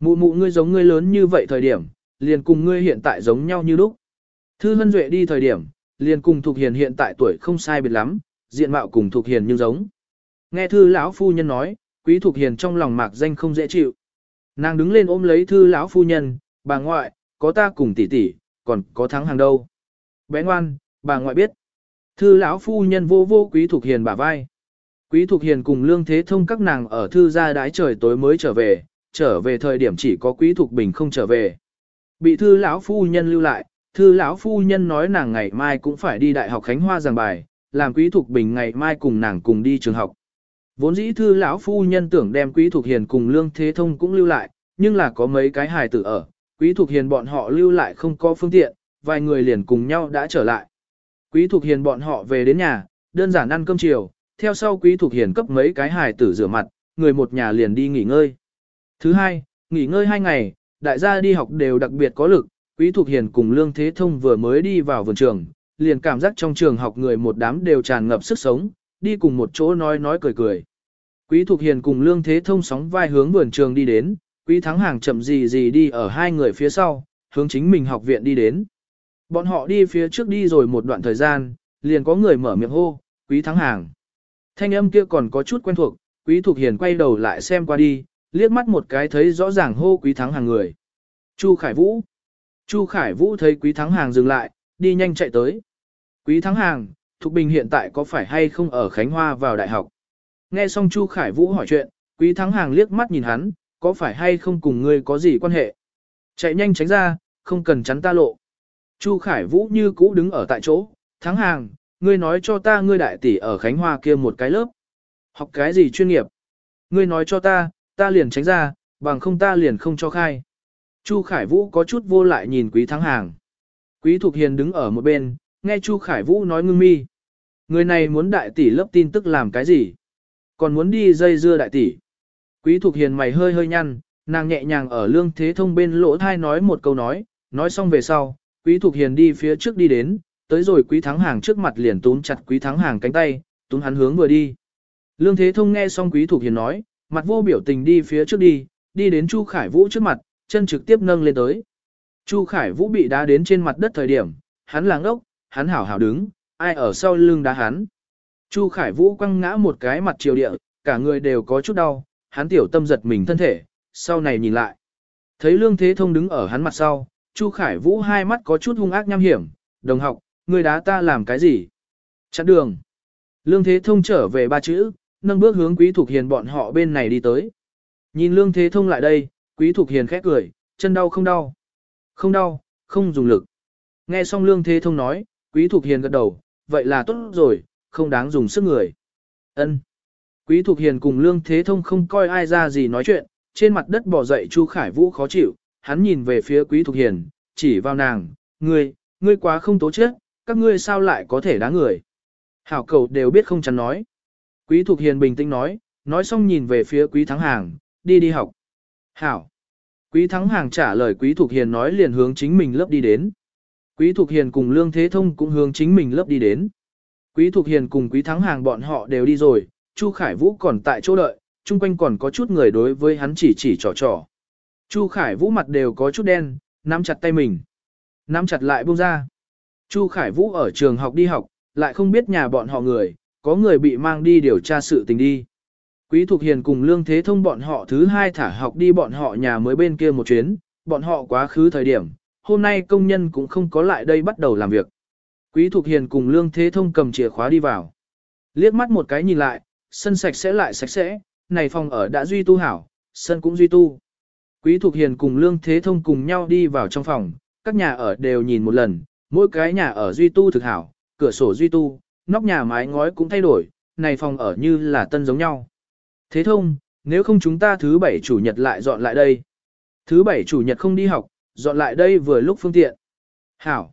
Mụ mụ ngươi giống ngươi lớn như vậy thời điểm, liền cùng ngươi hiện tại giống nhau như lúc. Thư Hân Duệ đi thời điểm, liền cùng Thục Hiền hiện tại tuổi không sai biệt lắm, diện mạo cùng Thục Hiền như giống. Nghe thư lão phu nhân nói, Quý Thục Hiền trong lòng mạc danh không dễ chịu. Nàng đứng lên ôm lấy thư lão phu nhân, bà ngoại, có ta cùng tỷ tỷ, còn có thắng hàng đâu. Bé ngoan, bà ngoại biết. Thư lão phu nhân vô vô Quý Thục Hiền bả vai. Quý Thục Hiền cùng Lương Thế Thông các nàng ở thư gia đái trời tối mới trở về, trở về thời điểm chỉ có quý thục bình không trở về. Bị thư lão phu nhân lưu lại, thư lão phu nhân nói nàng ngày mai cũng phải đi đại học Khánh Hoa giảng bài, làm quý thục bình ngày mai cùng nàng cùng đi trường học. Vốn dĩ thư lão phu nhân tưởng đem quý thục hiền cùng lương thế thông cũng lưu lại, nhưng là có mấy cái hài tử ở, quý thục hiền bọn họ lưu lại không có phương tiện, vài người liền cùng nhau đã trở lại. Quý thục hiền bọn họ về đến nhà, đơn giản ăn cơm chiều, theo sau quý thục hiền cấp mấy cái hài tử rửa mặt, người một nhà liền đi nghỉ ngơi. Thứ hai, nghỉ ngơi hai ngày, đại gia đi học đều đặc biệt có lực, Quý Thục Hiền cùng Lương Thế Thông vừa mới đi vào vườn trường, liền cảm giác trong trường học người một đám đều tràn ngập sức sống, đi cùng một chỗ nói nói cười cười. Quý Thục Hiền cùng Lương Thế Thông sóng vai hướng vườn trường đi đến, Quý Thắng Hàng chậm gì gì đi ở hai người phía sau, hướng chính mình học viện đi đến. Bọn họ đi phía trước đi rồi một đoạn thời gian, liền có người mở miệng hô, Quý Thắng Hàng. Thanh âm kia còn có chút quen thuộc, Quý Thục Hiền quay đầu lại xem qua đi, liếc mắt một cái thấy rõ ràng hô quý thắng hàng người. Chu Khải Vũ. Chu Khải Vũ thấy quý thắng hàng dừng lại, đi nhanh chạy tới. Quý thắng hàng, Thục Bình hiện tại có phải hay không ở Khánh Hoa vào đại học? Nghe xong Chu Khải Vũ hỏi chuyện, quý thắng hàng liếc mắt nhìn hắn, có phải hay không cùng ngươi có gì quan hệ? Chạy nhanh tránh ra, không cần chắn ta lộ. Chu Khải Vũ như cũ đứng ở tại chỗ, thắng hàng, ngươi nói cho ta ngươi đại tỷ ở Khánh Hoa kia một cái lớp. Học cái gì chuyên nghiệp? Ngươi nói cho ta, ta liền tránh ra, bằng không ta liền không cho khai. Chu Khải Vũ có chút vô lại nhìn Quý Thắng Hàng. Quý Thục Hiền đứng ở một bên, nghe Chu Khải Vũ nói ngưng mi. Người này muốn đại tỷ lớp tin tức làm cái gì? Còn muốn đi dây dưa đại tỷ. Quý Thục Hiền mày hơi hơi nhăn, nàng nhẹ nhàng ở lương thế thông bên lỗ thai nói một câu nói, nói xong về sau, Quý Thục Hiền đi phía trước đi đến, tới rồi Quý Thắng Hàng trước mặt liền túm chặt Quý Thắng Hàng cánh tay, túm hắn hướng vừa đi. Lương Thế Thông nghe xong Quý Thục Hiền nói, mặt vô biểu tình đi phía trước đi, đi đến Chu Khải Vũ trước mặt, chân trực tiếp nâng lên tới. Chu Khải Vũ bị đá đến trên mặt đất thời điểm, hắn làng ốc, hắn hảo hảo đứng, ai ở sau lưng đá hắn. Chu Khải Vũ quăng ngã một cái mặt chiều địa, cả người đều có chút đau, hắn tiểu tâm giật mình thân thể, sau này nhìn lại. Thấy Lương Thế Thông đứng ở hắn mặt sau, Chu Khải Vũ hai mắt có chút hung ác nham hiểm, đồng học, người đá ta làm cái gì? Chặn đường. Lương Thế Thông trở về ba chữ, nâng bước hướng Quý Thục Hiền bọn họ bên này đi tới. Nhìn Lương Thế Thông lại đây, Quý Thục Hiền khẽ cười, chân đau không đau. Không đau, không dùng lực. Nghe xong Lương Thế Thông nói, Quý Thục Hiền gật đầu, vậy là tốt rồi, không đáng dùng sức người. Ân. Quý Thục Hiền cùng Lương Thế Thông không coi ai ra gì nói chuyện, trên mặt đất bỏ dậy Chu Khải Vũ khó chịu, hắn nhìn về phía Quý Thục Hiền, chỉ vào nàng, ngươi, ngươi quá không tố chết, các ngươi sao lại có thể đá người. Hảo cầu đều biết không chắn nói. Quý Thục Hiền bình tĩnh nói, nói xong nhìn về phía Quý Thắng Hàng, đi đi học. Hảo. Quý Thắng Hàng trả lời Quý Thục Hiền nói liền hướng chính mình lớp đi đến. Quý Thục Hiền cùng Lương Thế Thông cũng hướng chính mình lớp đi đến. Quý Thục Hiền cùng Quý Thắng Hàng bọn họ đều đi rồi, Chu Khải Vũ còn tại chỗ đợi, chung quanh còn có chút người đối với hắn chỉ chỉ trò trò. Chu Khải Vũ mặt đều có chút đen, nắm chặt tay mình. Nắm chặt lại buông ra. Chu Khải Vũ ở trường học đi học, lại không biết nhà bọn họ người, có người bị mang đi điều tra sự tình đi. Quý Thục Hiền cùng Lương Thế Thông bọn họ thứ hai thả học đi bọn họ nhà mới bên kia một chuyến, bọn họ quá khứ thời điểm, hôm nay công nhân cũng không có lại đây bắt đầu làm việc. Quý Thục Hiền cùng Lương Thế Thông cầm chìa khóa đi vào. Liếc mắt một cái nhìn lại, sân sạch sẽ lại sạch sẽ, này phòng ở đã duy tu hảo, sân cũng duy tu. Quý Thục Hiền cùng Lương Thế Thông cùng nhau đi vào trong phòng, các nhà ở đều nhìn một lần, mỗi cái nhà ở duy tu thực hảo, cửa sổ duy tu, nóc nhà mái ngói cũng thay đổi, này phòng ở như là tân giống nhau. Thế thông, nếu không chúng ta thứ bảy chủ nhật lại dọn lại đây. Thứ bảy chủ nhật không đi học, dọn lại đây vừa lúc phương tiện. Hảo.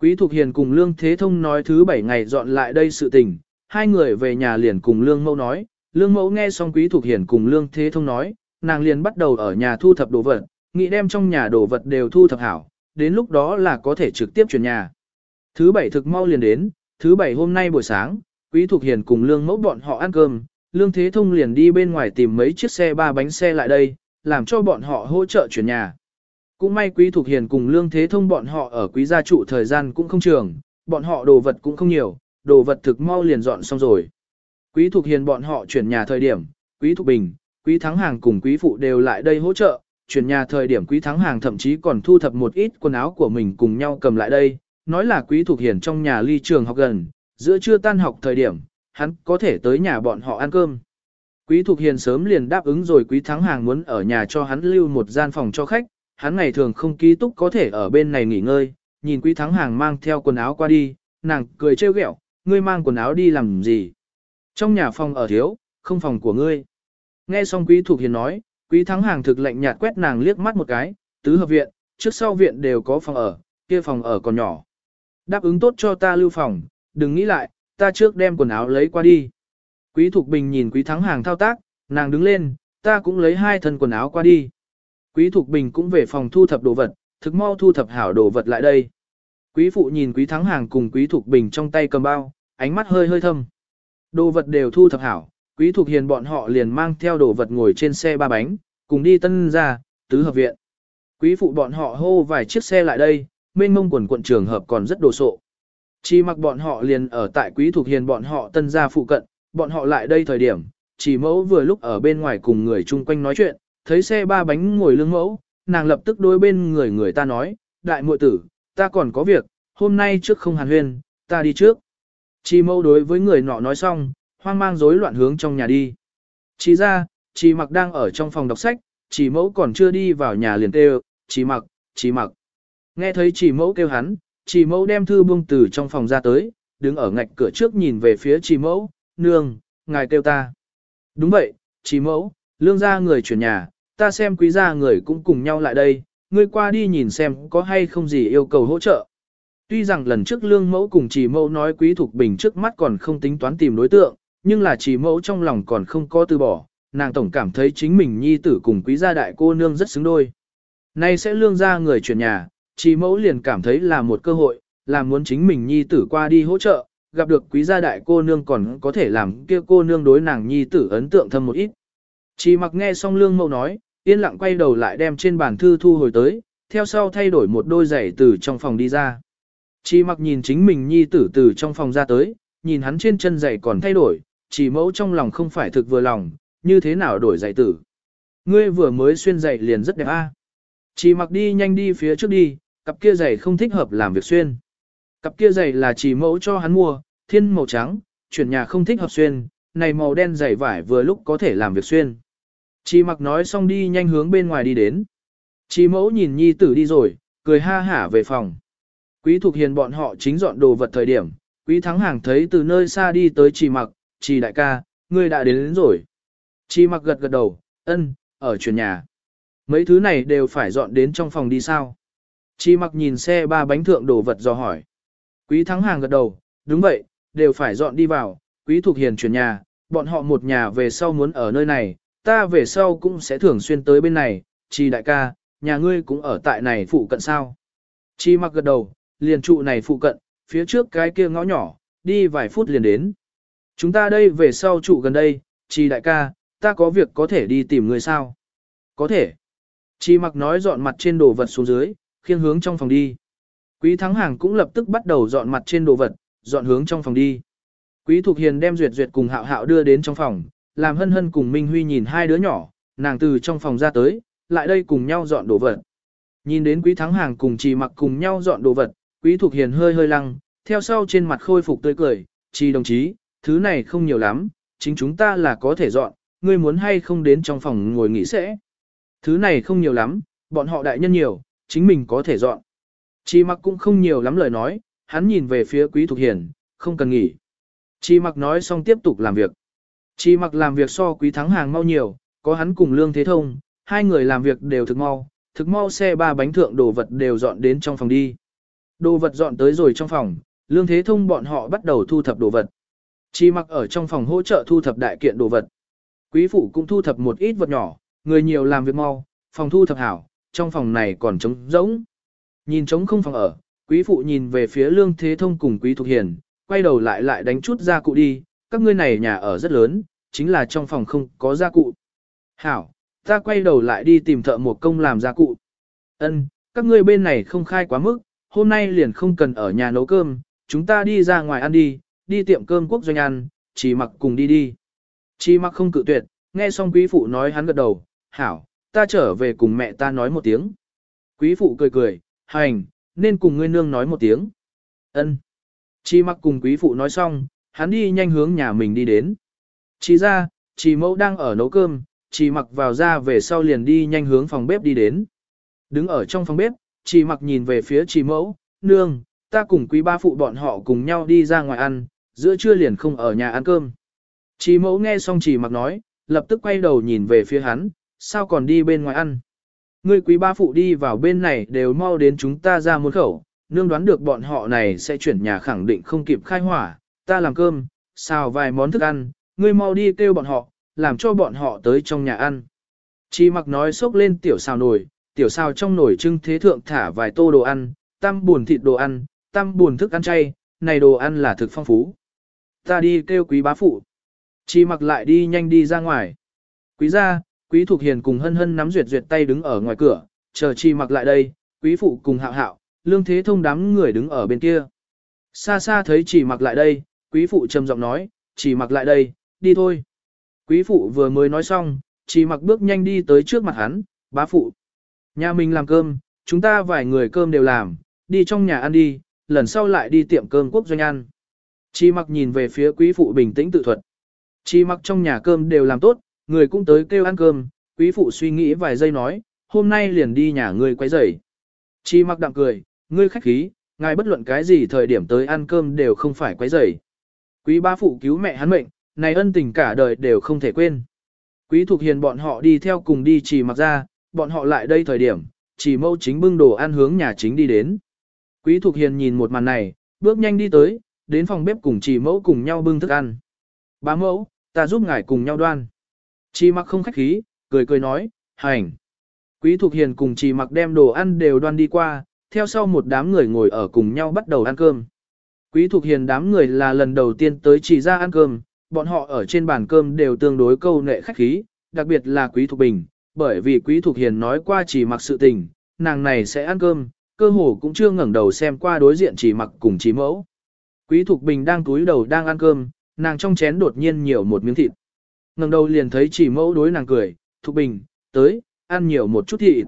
Quý Thục Hiền cùng Lương Thế Thông nói thứ bảy ngày dọn lại đây sự tình, hai người về nhà liền cùng Lương Mẫu nói, Lương Mẫu nghe xong Quý Thục Hiền cùng Lương Thế Thông nói, nàng liền bắt đầu ở nhà thu thập đồ vật, nghĩ đem trong nhà đồ vật đều thu thập hảo, đến lúc đó là có thể trực tiếp chuyển nhà. Thứ bảy thực mau liền đến, thứ bảy hôm nay buổi sáng, Quý Thục Hiền cùng Lương Mẫu bọn họ ăn cơm, Lương Thế Thông liền đi bên ngoài tìm mấy chiếc xe ba bánh xe lại đây, làm cho bọn họ hỗ trợ chuyển nhà. Cũng may Quý Thục Hiền cùng Lương Thế Thông bọn họ ở Quý gia trụ thời gian cũng không trường, bọn họ đồ vật cũng không nhiều, đồ vật thực mau liền dọn xong rồi. Quý Thục Hiền bọn họ chuyển nhà thời điểm, Quý Thục Bình, Quý Thắng Hàng cùng Quý Phụ đều lại đây hỗ trợ, chuyển nhà thời điểm Quý Thắng Hàng thậm chí còn thu thập một ít quần áo của mình cùng nhau cầm lại đây, nói là Quý thuộc Hiền trong nhà ly trường học gần, giữa trưa tan học thời điểm, hắn có thể tới nhà bọn họ ăn cơm. Quý Thục Hiền sớm liền đáp ứng rồi Quý Thắng Hàng muốn ở nhà cho hắn lưu một gian phòng cho khách, hắn ngày thường không ký túc có thể ở bên này nghỉ ngơi, nhìn Quý Thắng Hàng mang theo quần áo qua đi, nàng cười trêu ghẹo, ngươi mang quần áo đi làm gì? Trong nhà phòng ở thiếu, không phòng của ngươi. Nghe xong Quý Thục Hiền nói, Quý Thắng Hàng thực lệnh nhạt quét nàng liếc mắt một cái, tứ hợp viện, trước sau viện đều có phòng ở, kia phòng ở còn nhỏ. Đáp ứng tốt cho ta lưu phòng, đừng nghĩ lại, ta trước đem quần áo lấy qua đi. Quý Thục Bình nhìn Quý Thắng Hàng thao tác, nàng đứng lên, ta cũng lấy hai thân quần áo qua đi. Quý Thục Bình cũng về phòng thu thập đồ vật, thực mau thu thập hảo đồ vật lại đây. Quý Phụ nhìn Quý Thắng Hàng cùng Quý Thục Bình trong tay cầm bao, ánh mắt hơi hơi thâm. Đồ vật đều thu thập hảo, Quý Thục Hiền bọn họ liền mang theo đồ vật ngồi trên xe ba bánh, cùng đi tân ra, tứ hợp viện. Quý Phụ bọn họ hô vài chiếc xe lại đây, mênh mông quần quận trường hợp còn rất đồ sộ. Chỉ mặc bọn họ liền ở tại Quý thuộc Hiền bọn họ tân gia phụ cận, bọn họ lại đây thời điểm, chỉ mẫu vừa lúc ở bên ngoài cùng người chung quanh nói chuyện, thấy xe ba bánh ngồi lưng mẫu, nàng lập tức đối bên người người ta nói, đại muội tử, ta còn có việc, hôm nay trước không hàn huyên, ta đi trước. chỉ mẫu đối với người nọ nói xong, hoang mang rối loạn hướng trong nhà đi. Chỉ ra, chỉ mặc đang ở trong phòng đọc sách, chỉ mẫu còn chưa đi vào nhà liền kêu, chỉ mặc, chỉ mặc. Nghe thấy chỉ mẫu kêu hắn, chỉ mẫu đem thư buông từ trong phòng ra tới, đứng ở ngạch cửa trước nhìn về phía chỉ mẫu, nương, ngài kêu ta. Đúng vậy, chỉ mẫu, lương gia người chuyển nhà, ta xem quý gia người cũng cùng nhau lại đây, ngươi qua đi nhìn xem có hay không gì yêu cầu hỗ trợ. Tuy rằng lần trước lương mẫu cùng chỉ mẫu nói quý thuộc bình trước mắt còn không tính toán tìm đối tượng, nhưng là chỉ mẫu trong lòng còn không có từ bỏ, nàng tổng cảm thấy chính mình nhi tử cùng quý gia đại cô nương rất xứng đôi. Nay sẽ lương ra người chuyển nhà, chị mẫu liền cảm thấy là một cơ hội, là muốn chính mình nhi tử qua đi hỗ trợ, gặp được quý gia đại cô nương còn có thể làm kia cô nương đối nàng nhi tử ấn tượng thâm một ít. Chị mặc nghe xong lương mẫu nói, yên lặng quay đầu lại đem trên bàn thư thu hồi tới, theo sau thay đổi một đôi giày từ trong phòng đi ra. Chị mặc nhìn chính mình nhi tử từ trong phòng ra tới, nhìn hắn trên chân giày còn thay đổi, chỉ mẫu trong lòng không phải thực vừa lòng, như thế nào đổi giày tử. Ngươi vừa mới xuyên giày liền rất đẹp a. Chị mặc đi nhanh đi phía trước đi, cặp kia giày không thích hợp làm việc xuyên. Cặp kia giày là chỉ mẫu cho hắn mua, thiên màu trắng, chuyển nhà không thích hợp xuyên, này màu đen giày vải vừa lúc có thể làm việc xuyên. Chỉ mặc nói xong đi nhanh hướng bên ngoài đi đến. Chỉ mẫu nhìn nhi tử đi rồi, cười ha hả về phòng. Quý Thục Hiền bọn họ chính dọn đồ vật thời điểm, Quý Thắng Hàng thấy từ nơi xa đi tới chỉ mặc, chỉ đại ca, ngươi đã đến, đến rồi. Chỉ mặc gật gật đầu, ân, ở chuyển nhà. Mấy thứ này đều phải dọn đến trong phòng đi sao. Chi mặc nhìn xe ba bánh thượng đồ vật do hỏi. Quý Thắng Hàng gật đầu, đúng vậy, đều phải dọn đi vào, Quý thuộc Hiền chuyển nhà, bọn họ một nhà về sau muốn ở nơi này, ta về sau cũng sẽ thường xuyên tới bên này, Chi đại ca, nhà ngươi cũng ở tại này phụ cận sao. Chi mặc gật đầu, liền trụ này phụ cận, phía trước cái kia ngõ nhỏ, đi vài phút liền đến. Chúng ta đây về sau trụ gần đây, chi đại ca, ta có việc có thể đi tìm người sao? Có thể. Chi mặc nói dọn mặt trên đồ vật xuống dưới, khiêng hướng trong phòng đi. Quý thắng hàng cũng lập tức bắt đầu dọn mặt trên đồ vật, dọn hướng trong phòng đi. Quý Thục Hiền đem duyệt duyệt cùng hạo hạo đưa đến trong phòng, làm hân hân cùng Minh Huy nhìn hai đứa nhỏ, nàng từ trong phòng ra tới, lại đây cùng nhau dọn đồ vật. Nhìn đến quý thắng hàng cùng trì mặc cùng nhau dọn đồ vật, quý thục hiền hơi hơi lăng, theo sau trên mặt khôi phục tươi cười, trì đồng chí, thứ này không nhiều lắm, chính chúng ta là có thể dọn, ngươi muốn hay không đến trong phòng ngồi nghỉ sẽ. Thứ này không nhiều lắm, bọn họ đại nhân nhiều, chính mình có thể dọn. Chi mặc cũng không nhiều lắm lời nói, hắn nhìn về phía quý thục hiền, không cần nghỉ. Chi mặc nói xong tiếp tục làm việc. Chi mặc làm việc so quý thắng hàng mau nhiều, có hắn cùng lương thế thông, hai người làm việc đều thực mau, thực mau xe ba bánh thượng đồ vật đều dọn đến trong phòng đi. Đồ vật dọn tới rồi trong phòng, lương thế thông bọn họ bắt đầu thu thập đồ vật. Chi mặc ở trong phòng hỗ trợ thu thập đại kiện đồ vật. Quý phụ cũng thu thập một ít vật nhỏ, người nhiều làm việc mau, phòng thu thập hảo, trong phòng này còn trống rỗng. Nhìn trống không phòng ở, quý phụ nhìn về phía lương thế thông cùng quý thuộc hiền, quay đầu lại lại đánh chút gia cụ đi, các ngươi này nhà ở rất lớn, chính là trong phòng không có gia cụ. Hảo, ta quay đầu lại đi tìm thợ một công làm gia cụ. Ân, các ngươi bên này không khai quá mức, hôm nay liền không cần ở nhà nấu cơm, chúng ta đi ra ngoài ăn đi, đi tiệm cơm quốc doanh ăn, chỉ mặc cùng đi đi. Chỉ mặc không cự tuyệt, nghe xong quý phụ nói hắn gật đầu, hảo, ta trở về cùng mẹ ta nói một tiếng. Quý phụ cười cười, hành, nên cùng ngươi nương nói một tiếng. Ân. Chi mặc cùng quý phụ nói xong, hắn đi nhanh hướng nhà mình đi đến. Chi ra, chi mẫu đang ở nấu cơm, chi mặc vào ra về sau liền đi nhanh hướng phòng bếp đi đến. Đứng ở trong phòng bếp, chi mặc nhìn về phía chi mẫu, nương, ta cùng quý ba phụ bọn họ cùng nhau đi ra ngoài ăn, giữa trưa liền không ở nhà ăn cơm. Chi mẫu nghe xong chi mặc nói, lập tức quay đầu nhìn về phía hắn, sao còn đi bên ngoài ăn. Người quý ba phụ đi vào bên này đều mau đến chúng ta ra một khẩu, nương đoán được bọn họ này sẽ chuyển nhà khẳng định không kịp khai hỏa, ta làm cơm, xào vài món thức ăn, ngươi mau đi kêu bọn họ, làm cho bọn họ tới trong nhà ăn. Chi mặc nói xốc lên tiểu xào nồi, tiểu xào trong nồi trưng thế thượng thả vài tô đồ ăn, tam buồn thịt đồ ăn, tam buồn thức ăn chay, này đồ ăn là thực phong phú. Ta đi kêu quý bá phụ. Chi mặc lại đi nhanh đi ra ngoài. Quý gia, quý thuộc hiền cùng hân hân nắm duyệt duyệt tay đứng ở ngoài cửa, chờ chi mặc lại đây, quý phụ cùng hạo hạo, lương thế thông đám người đứng ở bên kia. Xa xa thấy chỉ mặc lại đây, quý phụ trầm giọng nói, chỉ mặc lại đây, đi thôi. Quý phụ vừa mới nói xong, chỉ mặc bước nhanh đi tới trước mặt hắn, bá phụ. Nhà mình làm cơm, chúng ta vài người cơm đều làm, đi trong nhà ăn đi, lần sau lại đi tiệm cơm quốc doanh ăn. Chỉ mặc nhìn về phía quý phụ bình tĩnh tự thuật. Chỉ mặc trong nhà cơm đều làm tốt, người cũng tới kêu ăn cơm, quý phụ suy nghĩ vài giây nói, hôm nay liền đi nhà ngươi quấy rầy. Chi mặc đạm cười, ngươi khách khí, ngài bất luận cái gì thời điểm tới ăn cơm đều không phải quấy rầy. Quý ba phụ cứu mẹ hắn mệnh, này ân tình cả đời đều không thể quên. Quý thuộc Hiền bọn họ đi theo cùng đi chỉ mặc ra, bọn họ lại đây thời điểm, chỉ mâu chính bưng đồ ăn hướng nhà chính đi đến. Quý thuộc Hiền nhìn một màn này, bước nhanh đi tới, đến phòng bếp cùng chỉ mẫu cùng nhau bưng thức ăn. Bá mẫu, ta giúp ngài cùng nhau đoan. Chỉ mặc không khách khí, cười cười nói, hành. Quý Thục Hiền cùng chỉ mặc đem đồ ăn đều đoan đi qua, theo sau một đám người ngồi ở cùng nhau bắt đầu ăn cơm. Quý Thục Hiền đám người là lần đầu tiên tới chỉ ra ăn cơm, bọn họ ở trên bàn cơm đều tương đối câu nệ khách khí, đặc biệt là Quý Thục Bình, bởi vì Quý Thục Hiền nói qua chỉ mặc sự tình, nàng này sẽ ăn cơm, cơ hồ cũng chưa ngẩng đầu xem qua đối diện chỉ mặc cùng chỉ mẫu. Quý Thục Bình đang túi đầu đang ăn cơm, nàng trong chén đột nhiên nhiều một miếng thịt ngẩng đầu liền thấy chỉ mẫu đối nàng cười, Thục Bình, tới, ăn nhiều một chút thịt.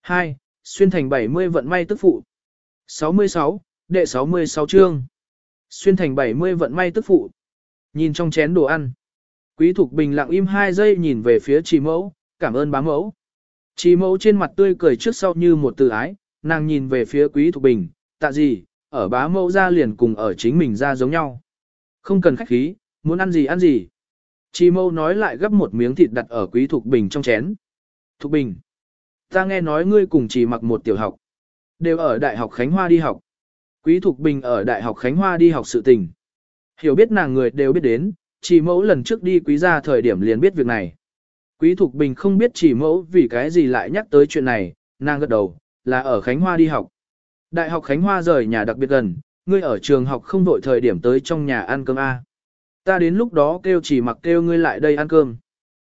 2. Xuyên thành 70 vận may tức phụ. 66, đệ 66 chương. Xuyên thành 70 vận may tức phụ. Nhìn trong chén đồ ăn. Quý Thục Bình lặng im 2 giây nhìn về phía chỉ mẫu, cảm ơn bá mẫu. Chỉ mẫu trên mặt tươi cười trước sau như một từ ái, nàng nhìn về phía Quý Thục Bình, tạ gì, ở bá mẫu ra liền cùng ở chính mình ra giống nhau. Không cần khách khí, muốn ăn gì ăn gì. Chi mẫu nói lại gấp một miếng thịt đặt ở Quý Thục Bình trong chén. Thục Bình, ta nghe nói ngươi cùng chỉ mặc một tiểu học. Đều ở Đại học Khánh Hoa đi học. Quý Thục Bình ở Đại học Khánh Hoa đi học sự tình. Hiểu biết nàng người đều biết đến, chỉ mẫu lần trước đi quý gia thời điểm liền biết việc này. Quý Thục Bình không biết chỉ mẫu vì cái gì lại nhắc tới chuyện này, nàng gật đầu, là ở Khánh Hoa đi học. Đại học Khánh Hoa rời nhà đặc biệt gần, ngươi ở trường học không đội thời điểm tới trong nhà ăn cơm A. Ta đến lúc đó kêu chỉ mặc kêu ngươi lại đây ăn cơm.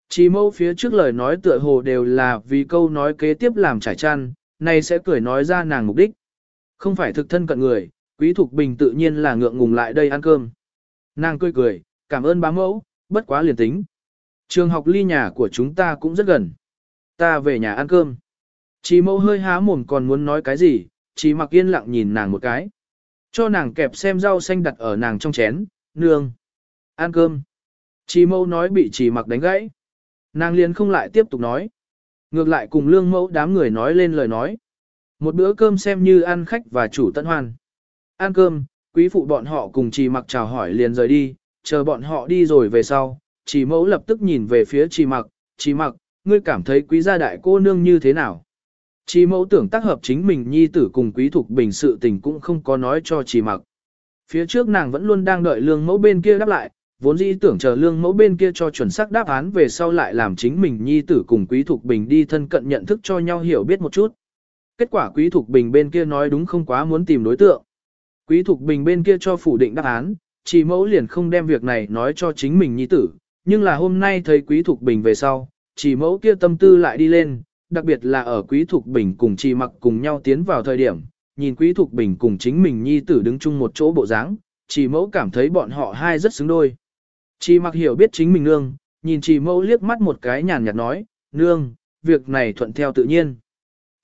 Chỉ mẫu phía trước lời nói tựa hồ đều là vì câu nói kế tiếp làm trải chăn, này sẽ cười nói ra nàng mục đích. Không phải thực thân cận người, Quý Thục Bình tự nhiên là ngượng ngùng lại đây ăn cơm. Nàng cười cười, cảm ơn bá mẫu, bất quá liền tính. Trường học ly nhà của chúng ta cũng rất gần. Ta về nhà ăn cơm. Chỉ mẫu hơi há mồm còn muốn nói cái gì, chỉ mặc yên lặng nhìn nàng một cái. Cho nàng kẹp xem rau xanh đặt ở nàng trong chén, nương. Ăn cơm. Chỉ mẫu nói bị chỉ mặc đánh gãy. Nàng liền không lại tiếp tục nói. Ngược lại cùng lương mẫu đám người nói lên lời nói. Một bữa cơm xem như ăn khách và chủ tận hoan. Ăn cơm, quý phụ bọn họ cùng trì mặc chào hỏi liền rời đi, chờ bọn họ đi rồi về sau, trì mẫu lập tức nhìn về phía trì mặc, trì mặc, ngươi cảm thấy quý gia đại cô nương như thế nào? Trì mẫu tưởng tác hợp chính mình nhi tử cùng quý thục bình sự tình cũng không có nói cho trì mặc. Phía trước nàng vẫn luôn đang đợi lương mẫu bên kia đáp lại, vốn dĩ tưởng chờ lương mẫu bên kia cho chuẩn xác đáp án về sau lại làm chính mình nhi tử cùng quý thục bình đi thân cận nhận thức cho nhau hiểu biết một chút. Kết quả quý thục bình bên kia nói đúng không quá muốn tìm đối tượng. Quý Thục Bình bên kia cho phủ định đáp án, chỉ mẫu liền không đem việc này nói cho chính mình nhi tử, nhưng là hôm nay thấy Quý Thục Bình về sau, chỉ mẫu kia tâm tư lại đi lên, đặc biệt là ở Quý Thục Bình cùng chỉ mặc cùng nhau tiến vào thời điểm, nhìn Quý Thục Bình cùng chính mình nhi tử đứng chung một chỗ bộ dáng, chỉ mẫu cảm thấy bọn họ hai rất xứng đôi. Chỉ mặc hiểu biết chính mình nương, nhìn chỉ mẫu liếc mắt một cái nhàn nhạt nói, nương, việc này thuận theo tự nhiên.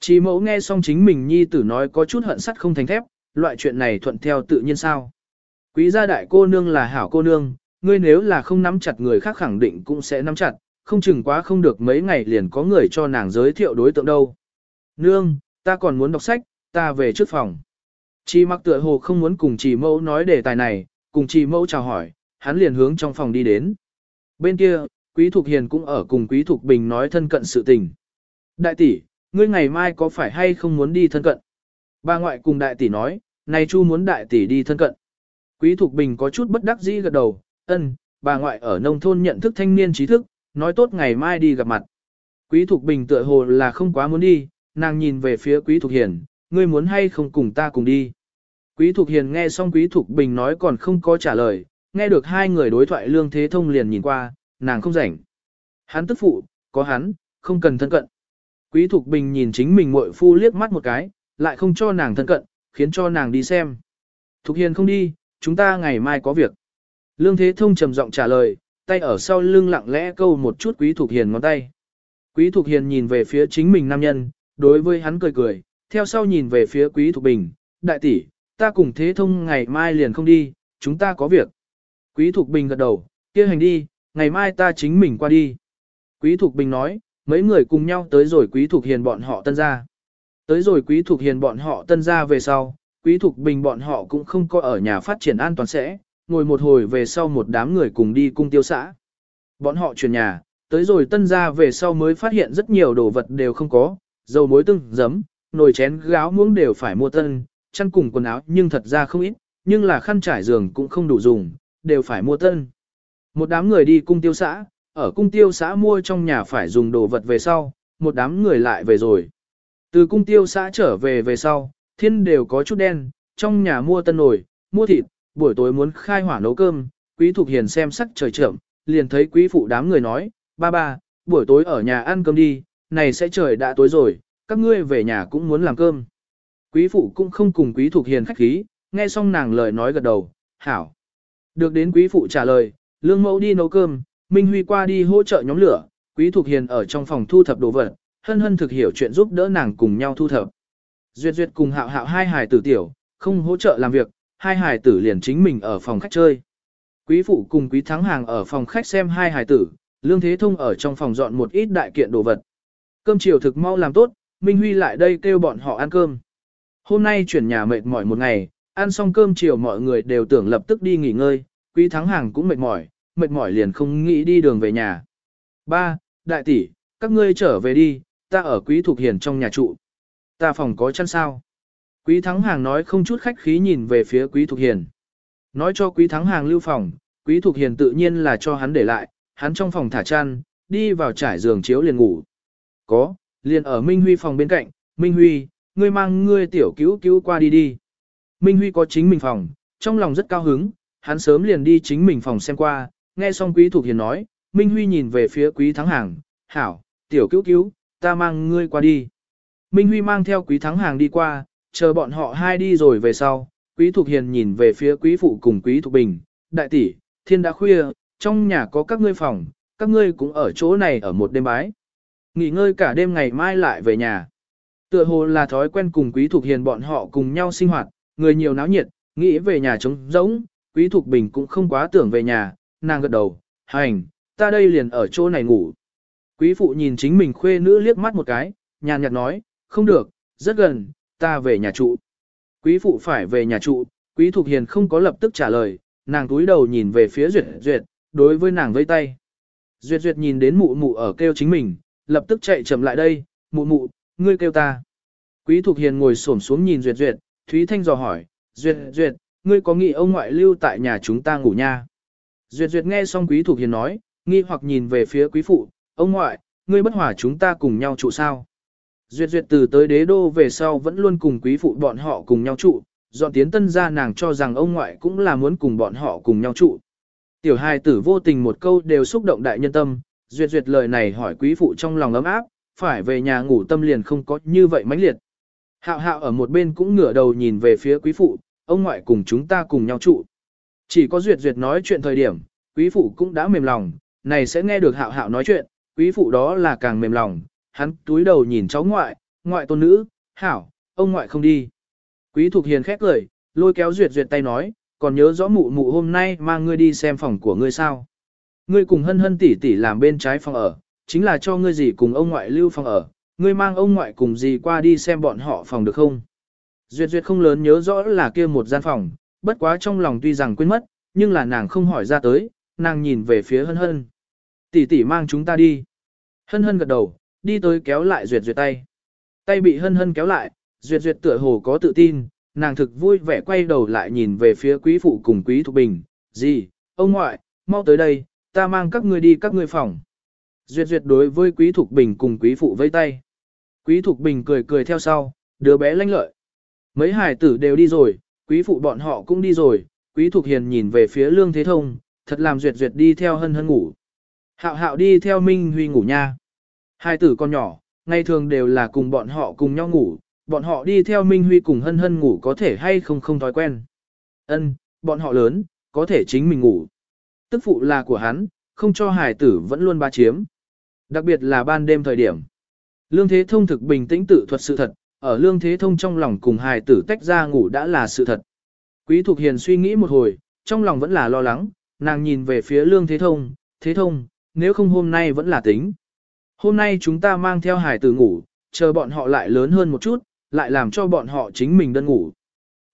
Chỉ mẫu nghe xong chính mình nhi tử nói có chút hận sắt không thành thép, loại chuyện này thuận theo tự nhiên sao. Quý gia đại cô nương là hảo cô nương, ngươi nếu là không nắm chặt người khác khẳng định cũng sẽ nắm chặt, không chừng quá không được mấy ngày liền có người cho nàng giới thiệu đối tượng đâu. Nương, ta còn muốn đọc sách, ta về trước phòng. Chi mặc tựa hồ không muốn cùng Chỉ mẫu nói đề tài này, cùng Chỉ mẫu chào hỏi, hắn liền hướng trong phòng đi đến. Bên kia, Quý Thục Hiền cũng ở cùng Quý Thục Bình nói thân cận sự tình. Đại tỷ, ngươi ngày mai có phải hay không muốn đi thân cận? Bà ngoại cùng đại tỷ nói, này Chu muốn đại tỷ đi thân cận. Quý Thục Bình có chút bất đắc dĩ gật đầu, ân, bà ngoại ở nông thôn nhận thức thanh niên trí thức, nói tốt ngày mai đi gặp mặt. Quý Thục Bình tựa hồ là không quá muốn đi, nàng nhìn về phía Quý Thục Hiền, ngươi muốn hay không cùng ta cùng đi. Quý Thục Hiền nghe xong Quý Thục Bình nói còn không có trả lời, nghe được hai người đối thoại lương thế thông liền nhìn qua, nàng không rảnh. Hắn tức phụ, có hắn, không cần thân cận. Quý Thục Bình nhìn chính mình muội phu liếc mắt một cái, lại không cho nàng thân cận, khiến cho nàng đi xem. Thục Hiền không đi, chúng ta ngày mai có việc. Lương Thế Thông trầm giọng trả lời, tay ở sau lưng lặng lẽ câu một chút Quý Thục Hiền ngón tay. Quý Thục Hiền nhìn về phía chính mình nam nhân, đối với hắn cười cười, theo sau nhìn về phía Quý Thục Bình, đại tỷ, ta cùng thế thông ngày mai liền không đi, chúng ta có việc. Quý Thục Bình gật đầu, kia hành đi, ngày mai ta chính mình qua đi. Quý Thục Bình nói, mấy người cùng nhau tới rồi Quý Thục Hiền bọn họ tân ra. Tới rồi Quý Thục Hiền bọn họ tân ra về sau, Quý Thục Bình bọn họ cũng không có ở nhà phát triển an toàn sẽ, ngồi một hồi về sau một đám người cùng đi cung tiêu xã. Bọn họ chuyển nhà, tới rồi tân ra về sau mới phát hiện rất nhiều đồ vật đều không có, dầu muối tưng, giấm, nồi chén gáo muỗng đều phải mua tân, chăn cùng quần áo nhưng thật ra không ít, nhưng là khăn trải giường cũng không đủ dùng, đều phải mua tân. Một đám người đi cung tiêu xã, ở cung tiêu xã mua trong nhà phải dùng đồ vật về sau, một đám người lại về rồi. Từ cung tiêu xã trở về về sau, thiên đều có chút đen, trong nhà mua tân nồi, mua thịt, buổi tối muốn khai hỏa nấu cơm, quý thục hiền xem sắc trời trưởng, liền thấy quý phụ đám người nói, ba ba, buổi tối ở nhà ăn cơm đi, này sẽ trời đã tối rồi, các ngươi về nhà cũng muốn làm cơm. Quý phụ cũng không cùng quý thục hiền khách khí, nghe xong nàng lời nói gật đầu, hảo. Được đến quý phụ trả lời, lương mẫu đi nấu cơm, Minh Huy qua đi hỗ trợ nhóm lửa, quý thuộc hiền ở trong phòng thu thập đồ vật, hân hân thực hiểu chuyện giúp đỡ nàng cùng nhau thu thập. Duyệt duyệt cùng hạo hạo hai hài tử tiểu, không hỗ trợ làm việc, hai hài tử liền chính mình ở phòng khách chơi. Quý phụ cùng quý thắng hàng ở phòng khách xem hai hài tử, lương thế thông ở trong phòng dọn một ít đại kiện đồ vật. Cơm chiều thực mau làm tốt, Minh Huy lại đây kêu bọn họ ăn cơm. Hôm nay chuyển nhà mệt mỏi một ngày, ăn xong cơm chiều mọi người đều tưởng lập tức đi nghỉ ngơi, quý thắng hàng cũng mệt mỏi, mệt mỏi liền không nghĩ đi đường về nhà. Ba, đại tỷ, các ngươi trở về đi, ta ở quý thuộc hiền trong nhà trụ. Ta phòng có chăn sao? Quý thắng hàng nói không chút khách khí nhìn về phía quý thuộc hiền. Nói cho quý thắng hàng lưu phòng, quý thuộc hiền tự nhiên là cho hắn để lại, hắn trong phòng thả chăn, đi vào trải giường chiếu liền ngủ. Có, liền ở Minh Huy phòng bên cạnh, Minh Huy, ngươi mang ngươi tiểu cứu cứu qua đi đi. Minh Huy có chính mình phòng, trong lòng rất cao hứng, hắn sớm liền đi chính mình phòng xem qua, nghe xong quý thuộc hiền nói, Minh Huy nhìn về phía quý thắng hàng, hảo, tiểu cứu cứu, ta mang ngươi qua đi. Minh Huy mang theo quý thắng hàng đi qua, chờ bọn họ hai đi rồi về sau, quý thục hiền nhìn về phía quý phụ cùng quý thục bình, đại tỷ, thiên đã khuya, trong nhà có các ngươi phòng, các ngươi cũng ở chỗ này ở một đêm bái. Nghỉ ngơi cả đêm ngày mai lại về nhà. Tựa hồ là thói quen cùng quý thục hiền bọn họ cùng nhau sinh hoạt, người nhiều náo nhiệt, nghĩ về nhà trống rỗng, quý thục bình cũng không quá tưởng về nhà, nàng gật đầu, hành, ta đây liền ở chỗ này ngủ. Quý phụ nhìn chính mình khuê nữ liếc mắt một cái, nhàn nhạt nói, không được, rất gần, ta về nhà trụ. Quý phụ phải về nhà trụ, quý thục hiền không có lập tức trả lời, nàng túi đầu nhìn về phía duyệt duyệt, đối với nàng vây tay. Duyệt duyệt nhìn đến mụ mụ ở kêu chính mình, lập tức chạy chậm lại đây, mụ mụ, ngươi kêu ta. Quý thục hiền ngồi xổm xuống nhìn duyệt duyệt, Thúy Thanh dò hỏi, duyệt duyệt, ngươi có nghĩ ông ngoại lưu tại nhà chúng ta ngủ nha? Duyệt duyệt nghe xong quý thục hiền nói, nghi hoặc nhìn về phía quý phụ, ông ngoại, ngươi bất hòa chúng ta cùng nhau trụ sao? Duyệt duyệt từ tới đế đô về sau vẫn luôn cùng quý phụ bọn họ cùng nhau trụ, dọn tiến tân ra nàng cho rằng ông ngoại cũng là muốn cùng bọn họ cùng nhau trụ. Tiểu hài tử vô tình một câu đều xúc động đại nhân tâm, duyệt duyệt lời này hỏi quý phụ trong lòng ấm áp, phải về nhà ngủ tâm liền không có như vậy mãnh liệt. Hạo hạo ở một bên cũng ngửa đầu nhìn về phía quý phụ, ông ngoại cùng chúng ta cùng nhau trụ. Chỉ có duyệt duyệt nói chuyện thời điểm, quý phụ cũng đã mềm lòng, này sẽ nghe được hạo hạo nói chuyện, quý phụ đó là càng mềm lòng, hắn túi đầu nhìn cháu ngoại, ngoại tôn nữ, hảo, ông ngoại không đi. Quý Thục Hiền khét cười, lôi kéo Duyệt Duyệt tay nói, còn nhớ rõ mụ mụ hôm nay mang ngươi đi xem phòng của ngươi sao. Ngươi cùng hân hân tỷ tỷ làm bên trái phòng ở, chính là cho ngươi gì cùng ông ngoại lưu phòng ở, ngươi mang ông ngoại cùng gì qua đi xem bọn họ phòng được không. Duyệt Duyệt không lớn nhớ rõ là kia một gian phòng, bất quá trong lòng tuy rằng quên mất, nhưng là nàng không hỏi ra tới, nàng nhìn về phía hân hân. Tỷ tỷ mang chúng ta đi. Hân hân gật đầu, đi tới kéo lại Duyệt Duyệt tay. Tay bị hân hân kéo lại, Duyệt Duyệt tựa hồ có tự tin, nàng thực vui vẻ quay đầu lại nhìn về phía quý phụ cùng quý thục bình. Gì, ông ngoại, mau tới đây, ta mang các ngươi đi các ngươi phòng. Duyệt Duyệt đối với quý thục bình cùng quý phụ vây tay. Quý thục bình cười cười theo sau, đứa bé lanh lợi. Mấy hải tử đều đi rồi, quý phụ bọn họ cũng đi rồi, quý thục hiền nhìn về phía lương thế thông, thật làm Duyệt Duyệt đi theo hân hân ngủ. Hạo hạo đi theo Minh Huy ngủ nha. Hai tử con nhỏ, ngày thường đều là cùng bọn họ cùng nhau ngủ, bọn họ đi theo Minh Huy cùng hân hân ngủ có thể hay không không thói quen. Ân, bọn họ lớn, có thể chính mình ngủ. Tức phụ là của hắn, không cho hải tử vẫn luôn ba chiếm. Đặc biệt là ban đêm thời điểm. Lương Thế Thông thực bình tĩnh tự thuật sự thật, ở Lương Thế Thông trong lòng cùng hài tử tách ra ngủ đã là sự thật. Quý Thục Hiền suy nghĩ một hồi, trong lòng vẫn là lo lắng, nàng nhìn về phía Lương Thế Thông, Thế Thông, nếu không hôm nay vẫn là tính. Hôm nay chúng ta mang theo hài tử ngủ, chờ bọn họ lại lớn hơn một chút, lại làm cho bọn họ chính mình đơn ngủ.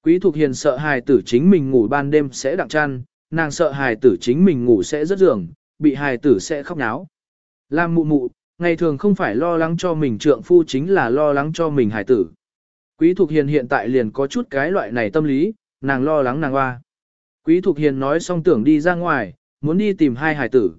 Quý Thục Hiền sợ hài tử chính mình ngủ ban đêm sẽ đặng chăn, nàng sợ hài tử chính mình ngủ sẽ rất giường, bị hài tử sẽ khóc náo. Làm mụ mụ, ngày thường không phải lo lắng cho mình trượng phu chính là lo lắng cho mình hải tử. Quý Thục Hiền hiện tại liền có chút cái loại này tâm lý, nàng lo lắng nàng hoa. Quý Thục Hiền nói xong tưởng đi ra ngoài, muốn đi tìm hai hải tử.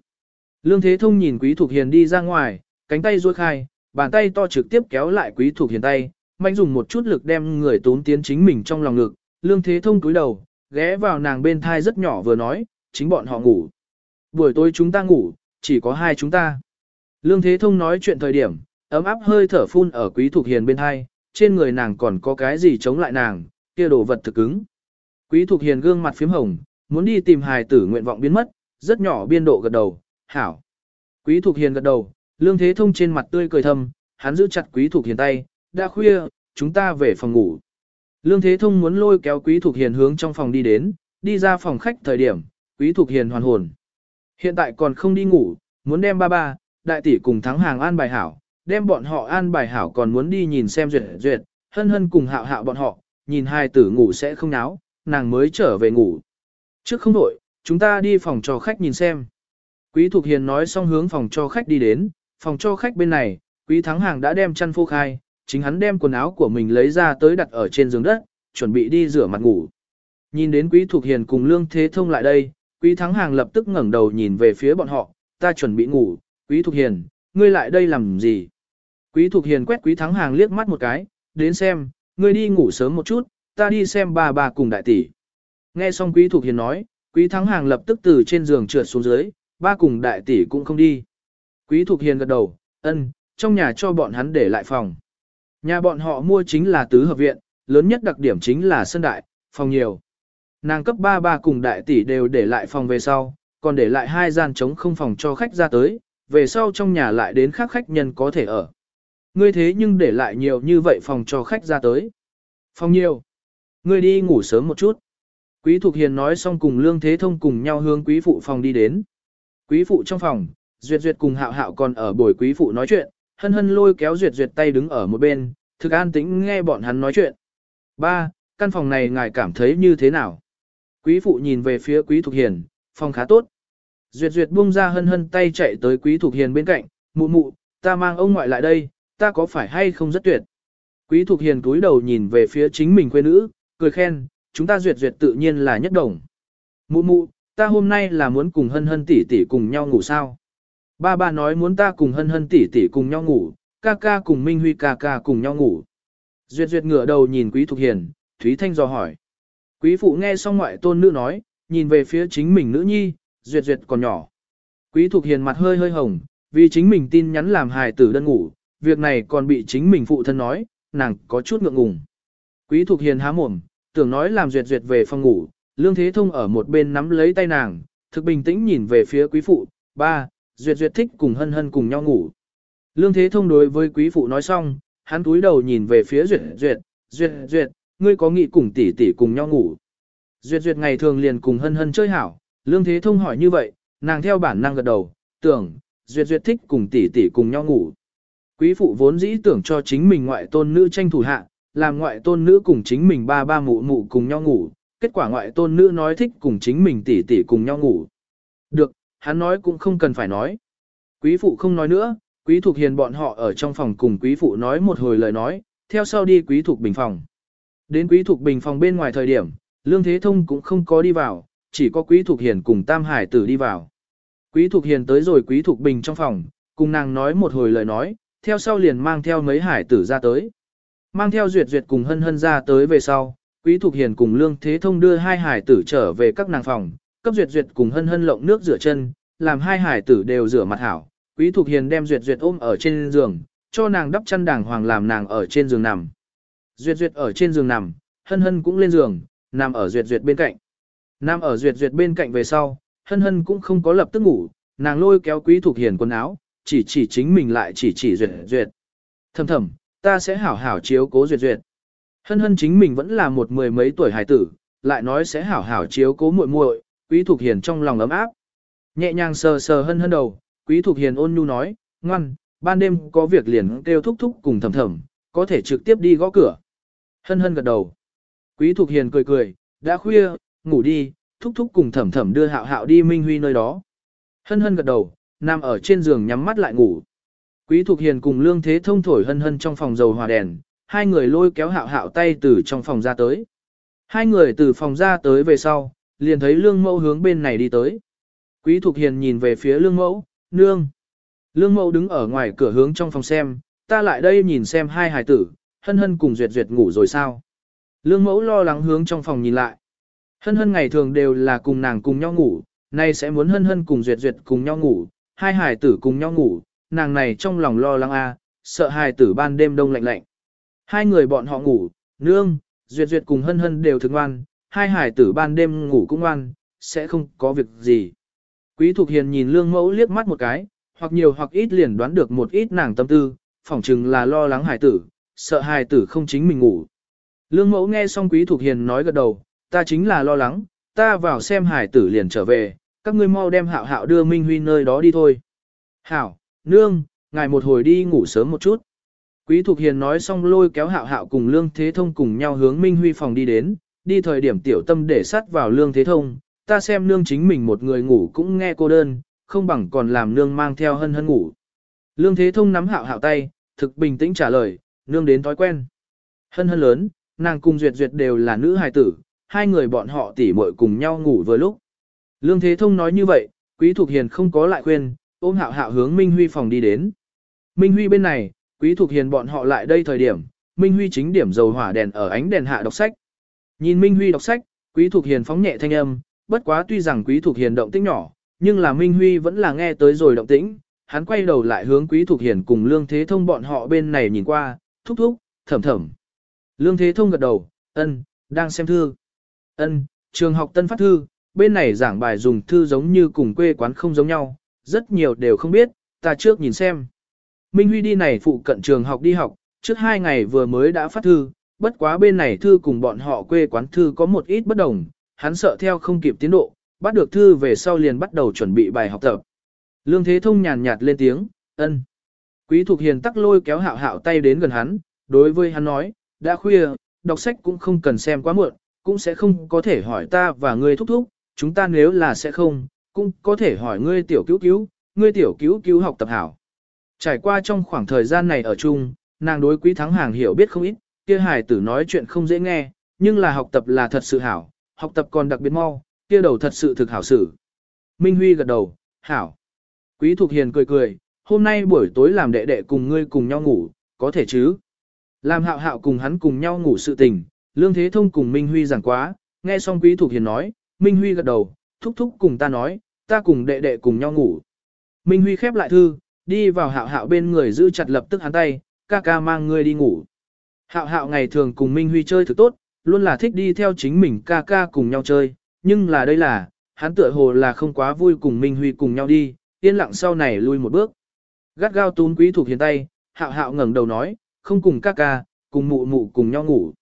Lương Thế Thông nhìn Quý Thục Hiền đi ra ngoài, cánh tay duỗi khai, bàn tay to trực tiếp kéo lại Quý Thục Hiền tay, mạnh dùng một chút lực đem người tốn tiến chính mình trong lòng ngực. Lương Thế Thông cúi đầu, ghé vào nàng bên thai rất nhỏ vừa nói, chính bọn họ ngủ. Buổi tối chúng ta ngủ, chỉ có hai chúng ta. Lương Thế Thông nói chuyện thời điểm, ấm áp hơi thở phun ở Quý Thục Hiền bên hai trên người nàng còn có cái gì chống lại nàng, kia đồ vật thực cứng. Quý Thục Hiền gương mặt phím hồng, muốn đi tìm hài tử nguyện vọng biến mất, rất nhỏ biên độ gật đầu, hảo. Quý Thục Hiền gật đầu, Lương Thế Thông trên mặt tươi cười thầm, hắn giữ chặt Quý Thục Hiền tay, đã khuya, chúng ta về phòng ngủ. Lương Thế Thông muốn lôi kéo Quý Thục Hiền hướng trong phòng đi đến, đi ra phòng khách thời điểm, Quý Thục Hiền hoàn hồn. Hiện tại còn không đi ngủ, muốn đem ba ba, đại tỷ cùng thắng hàng an bài hảo, đem bọn họ an bài hảo còn muốn đi nhìn xem duyệt duyệt, hân hân cùng hạo hạo bọn họ, nhìn hai tử ngủ sẽ không náo, nàng mới trở về ngủ. Trước không đổi, chúng ta đi phòng cho khách nhìn xem. Quý Thục Hiền nói xong hướng phòng cho khách đi đến, phòng cho khách bên này, Quý Thắng Hàng đã đem chăn phô khai, chính hắn đem quần áo của mình lấy ra tới đặt ở trên giường đất, chuẩn bị đi rửa mặt ngủ. Nhìn đến Quý Thục Hiền cùng Lương Thế Thông lại đây, Quý Thắng Hàng lập tức ngẩng đầu nhìn về phía bọn họ, ta chuẩn bị ngủ, Quý Thục Hiền, ngươi lại đây làm gì? Quý Thục Hiền quét Quý Thắng Hàng liếc mắt một cái, đến xem, ngươi đi ngủ sớm một chút, ta đi xem bà bà cùng đại tỷ. Nghe xong Quý Thục Hiền nói, Quý Thắng Hàng lập tức từ trên giường trượt xuống dưới, ba cùng đại tỷ cũng không đi. Quý Thục Hiền gật đầu, ân, trong nhà cho bọn hắn để lại phòng. Nhà bọn họ mua chính là tứ hợp viện, lớn nhất đặc điểm chính là sân đại, phòng nhiều. Nàng cấp ba ba cùng đại tỷ đều để lại phòng về sau, còn để lại hai gian trống không phòng cho khách ra tới, về sau trong nhà lại đến khác khách nhân có thể ở. Ngươi thế nhưng để lại nhiều như vậy phòng cho khách ra tới. Phòng nhiều. Ngươi đi ngủ sớm một chút. Quý Thục Hiền nói xong cùng Lương Thế Thông cùng nhau hướng quý phụ phòng đi đến. Quý phụ trong phòng, Duyệt Duyệt cùng Hạo Hạo còn ở buổi quý phụ nói chuyện, hân hân lôi kéo Duyệt Duyệt tay đứng ở một bên, thực an tĩnh nghe bọn hắn nói chuyện. Ba, căn phòng này ngài cảm thấy như thế nào? Quý phụ nhìn về phía Quý Thục Hiền, phòng khá tốt. Duyệt Duyệt buông ra hân hân tay chạy tới Quý Thục Hiền bên cạnh, mụ mụ, ta mang ông ngoại lại đây, ta có phải hay không rất tuyệt. Quý Thục Hiền cúi đầu nhìn về phía chính mình quê nữ, cười khen, chúng ta Duyệt Duyệt tự nhiên là nhất đồng. Mụ mụ, ta hôm nay là muốn cùng hân hân tỷ tỷ cùng nhau ngủ sao? Ba ba nói muốn ta cùng hân hân tỷ tỷ cùng nhau ngủ, ca ca cùng Minh Huy ca ca cùng nhau ngủ. Duyệt Duyệt ngửa đầu nhìn Quý Thục Hiền, Thúy Thanh dò hỏi. Quý phụ nghe xong ngoại tôn nữ nói, nhìn về phía chính mình nữ nhi, Duyệt Duyệt còn nhỏ. Quý Thục Hiền mặt hơi hơi hồng, vì chính mình tin nhắn làm hài tử đơn ngủ, việc này còn bị chính mình phụ thân nói, nàng có chút ngượng ngùng. Quý Thục Hiền há mồm, tưởng nói làm Duyệt Duyệt về phòng ngủ, Lương Thế Thông ở một bên nắm lấy tay nàng, thực bình tĩnh nhìn về phía quý phụ, ba, Duyệt Duyệt thích cùng hân hân cùng nhau ngủ. Lương Thế Thông đối với quý phụ nói xong, hắn cúi đầu nhìn về phía Duyệt Duyệt, Duyệt Duyệt, ngươi có nghĩ cùng tỷ tỷ cùng nhau ngủ. Duyệt Duyệt ngày thường liền cùng hân hân chơi hảo, Lương Thế Thông hỏi như vậy, nàng theo bản năng gật đầu, tưởng, Duyệt Duyệt thích cùng tỷ tỷ cùng nhau ngủ. Quý phụ vốn dĩ tưởng cho chính mình ngoại tôn nữ tranh thủ hạ, làm ngoại tôn nữ cùng chính mình ba ba mụ mụ cùng nhau ngủ, kết quả ngoại tôn nữ nói thích cùng chính mình tỷ tỷ cùng nhau ngủ. Được, hắn nói cũng không cần phải nói. Quý phụ không nói nữa, quý thuộc hiền bọn họ ở trong phòng cùng quý phụ nói một hồi lời nói, theo sau đi quý thuộc bình phòng. Đến quý thuộc bình phòng bên ngoài thời điểm, Lương Thế Thông cũng không có đi vào, chỉ có quý Thục hiền cùng Tam Hải tử đi vào. Quý Thục hiền tới rồi quý Thục bình trong phòng, cùng nàng nói một hồi lời nói, theo sau liền mang theo mấy hải tử ra tới. Mang theo duyệt duyệt cùng hân hân ra tới về sau, quý Thục hiền cùng Lương Thế Thông đưa hai hải tử trở về các nàng phòng, cấp duyệt duyệt cùng hân hân lộng nước rửa chân, làm hai hải tử đều rửa mặt hảo. Quý Thục Hiền đem Duyệt Duyệt ôm ở trên giường, cho nàng đắp chăn đàng hoàng làm nàng ở trên giường nằm. Duyệt Duyệt ở trên giường nằm, Hân Hân cũng lên giường, nằm ở Duyệt Duyệt bên cạnh. Nam ở Duyệt Duyệt bên cạnh về sau, Hân Hân cũng không có lập tức ngủ, nàng lôi kéo Quý Thục Hiền quần áo, chỉ chỉ chính mình lại chỉ chỉ duyệt duyệt. Thầm thầm, ta sẽ hảo hảo chiếu cố duyệt duyệt. Hân hân chính mình vẫn là một mười mấy tuổi hài tử, lại nói sẽ hảo hảo chiếu cố muội muội, Quý Thục Hiền trong lòng ấm áp. Nhẹ nhàng sờ sờ hân hân đầu, Quý Thục Hiền ôn nhu nói, ngoan, ban đêm có việc liền kêu thúc thúc cùng thầm thầm, có thể trực tiếp đi gõ cửa. Hân hân gật đầu. Quý Thục Hiền cười cười, đã khuya, ngủ đi, thúc thúc cùng thầm thầm đưa hạo hạo đi Minh Huy nơi đó. Hân hân gật đầu, nằm ở trên giường nhắm mắt lại ngủ. Quý Thục Hiền cùng Lương Thế Thông thổi hân hân trong phòng dầu hòa đèn, hai người lôi kéo hạo hạo tay từ trong phòng ra tới. Hai người từ phòng ra tới về sau, liền thấy Lương Mẫu hướng bên này đi tới. Quý Thục Hiền nhìn về phía Lương Mẫu, nương. Lương Mẫu đứng ở ngoài cửa hướng trong phòng xem, ta lại đây nhìn xem hai hài tử, hân hân cùng duyệt duyệt ngủ rồi sao. Lương Mẫu lo lắng hướng trong phòng nhìn lại. Hân hân ngày thường đều là cùng nàng cùng nhau ngủ, nay sẽ muốn hân hân cùng duyệt duyệt cùng nhau ngủ, hai hài tử cùng nhau ngủ, nàng này trong lòng lo lắng a, sợ hài tử ban đêm đông lạnh lạnh. Hai người bọn họ ngủ, nương, duyệt duyệt cùng hân hân đều thức ngoan, hai hài tử ban đêm ngủ cũng ngoan, sẽ không có việc gì. Quý Thục Hiền nhìn lương mẫu liếc mắt một cái, hoặc nhiều hoặc ít liền đoán được một ít nàng tâm tư, phỏng chừng là lo lắng hài tử, sợ hài tử không chính mình ngủ. Lương mẫu nghe xong Quý Thục Hiền nói gật đầu, ta chính là lo lắng, ta vào xem hải tử liền trở về, các ngươi mau đem hạo hạo đưa Minh Huy nơi đó đi thôi. Hảo, nương, ngài một hồi đi ngủ sớm một chút. Quý Thục Hiền nói xong lôi kéo hạo hạo cùng Lương Thế Thông cùng nhau hướng Minh Huy phòng đi đến, đi thời điểm tiểu tâm để sát vào Lương Thế Thông, ta xem nương chính mình một người ngủ cũng nghe cô đơn, không bằng còn làm nương mang theo hân hân ngủ. Lương Thế Thông nắm hạo hạo tay, thực bình tĩnh trả lời, nương đến thói quen. Hân hân lớn, nàng cùng duyệt duyệt đều là nữ hài tử, hai người bọn họ tỉ muội cùng nhau ngủ vừa lúc. Lương Thế Thông nói như vậy, Quý Thục Hiền không có lại khuyên, ôm hạo hạo hướng Minh Huy phòng đi đến. Minh Huy bên này, Quý Thục Hiền bọn họ lại đây thời điểm, Minh Huy chính điểm dầu hỏa đèn ở ánh đèn hạ đọc sách. Nhìn Minh Huy đọc sách, Quý Thục Hiền phóng nhẹ thanh âm, bất quá tuy rằng Quý Thục Hiền động tĩnh nhỏ, nhưng là Minh Huy vẫn là nghe tới rồi động tĩnh, hắn quay đầu lại hướng Quý Thục Hiền cùng Lương Thế Thông bọn họ bên này nhìn qua, thúc thúc, thầm thầm. Lương Thế Thông gật đầu, ân, đang xem thư. Ân, trường học tân phát thư, bên này giảng bài dùng thư giống như cùng quê quán không giống nhau, rất nhiều đều không biết, ta trước nhìn xem. Minh Huy đi này phụ cận trường học đi học, trước hai ngày vừa mới đã phát thư, bất quá bên này thư cùng bọn họ quê quán thư có một ít bất đồng, hắn sợ theo không kịp tiến độ, bắt được thư về sau liền bắt đầu chuẩn bị bài học tập. Lương Thế Thông nhàn nhạt lên tiếng, ân. Quý Thục Hiền tắc lôi kéo hạo hạo tay đến gần hắn, đối với hắn nói, đã khuya, đọc sách cũng không cần xem quá muộn, cũng sẽ không có thể hỏi ta và ngươi thúc thúc, chúng ta nếu là sẽ không, cũng có thể hỏi ngươi tiểu cứu cứu, ngươi tiểu cứu cứu học tập hảo. Trải qua trong khoảng thời gian này ở chung, nàng đối quý thắng hàng hiểu biết không ít, kia hài tử nói chuyện không dễ nghe, nhưng là học tập là thật sự hảo, học tập còn đặc biệt mau, kia đầu thật sự thực hảo xử. Minh Huy gật đầu, hảo. Quý Thục Hiền cười cười, hôm nay buổi tối làm đệ đệ cùng ngươi cùng nhau ngủ, có thể chứ? Làm hạo hạo cùng hắn cùng nhau ngủ sự tình, Lương Thế Thông cùng Minh Huy giảng quá, nghe xong Quý Thục Hiền nói, Minh Huy gật đầu, thúc thúc cùng ta nói, ta cùng đệ đệ cùng nhau ngủ. Minh Huy khép lại thư, đi vào hạo hạo bên người giữ chặt lập tức hắn tay, ca ca mang ngươi đi ngủ. Hạo hạo ngày thường cùng Minh Huy chơi thực tốt, luôn là thích đi theo chính mình ca ca cùng nhau chơi, nhưng là đây là, hắn tựa hồ là không quá vui cùng Minh Huy cùng nhau đi, yên lặng sau này lui một bước. Gắt gao tún quý thuộc hiền tay, hạo hạo ngẩng đầu nói, không cùng ca ca, cùng mụ mụ cùng nhau ngủ.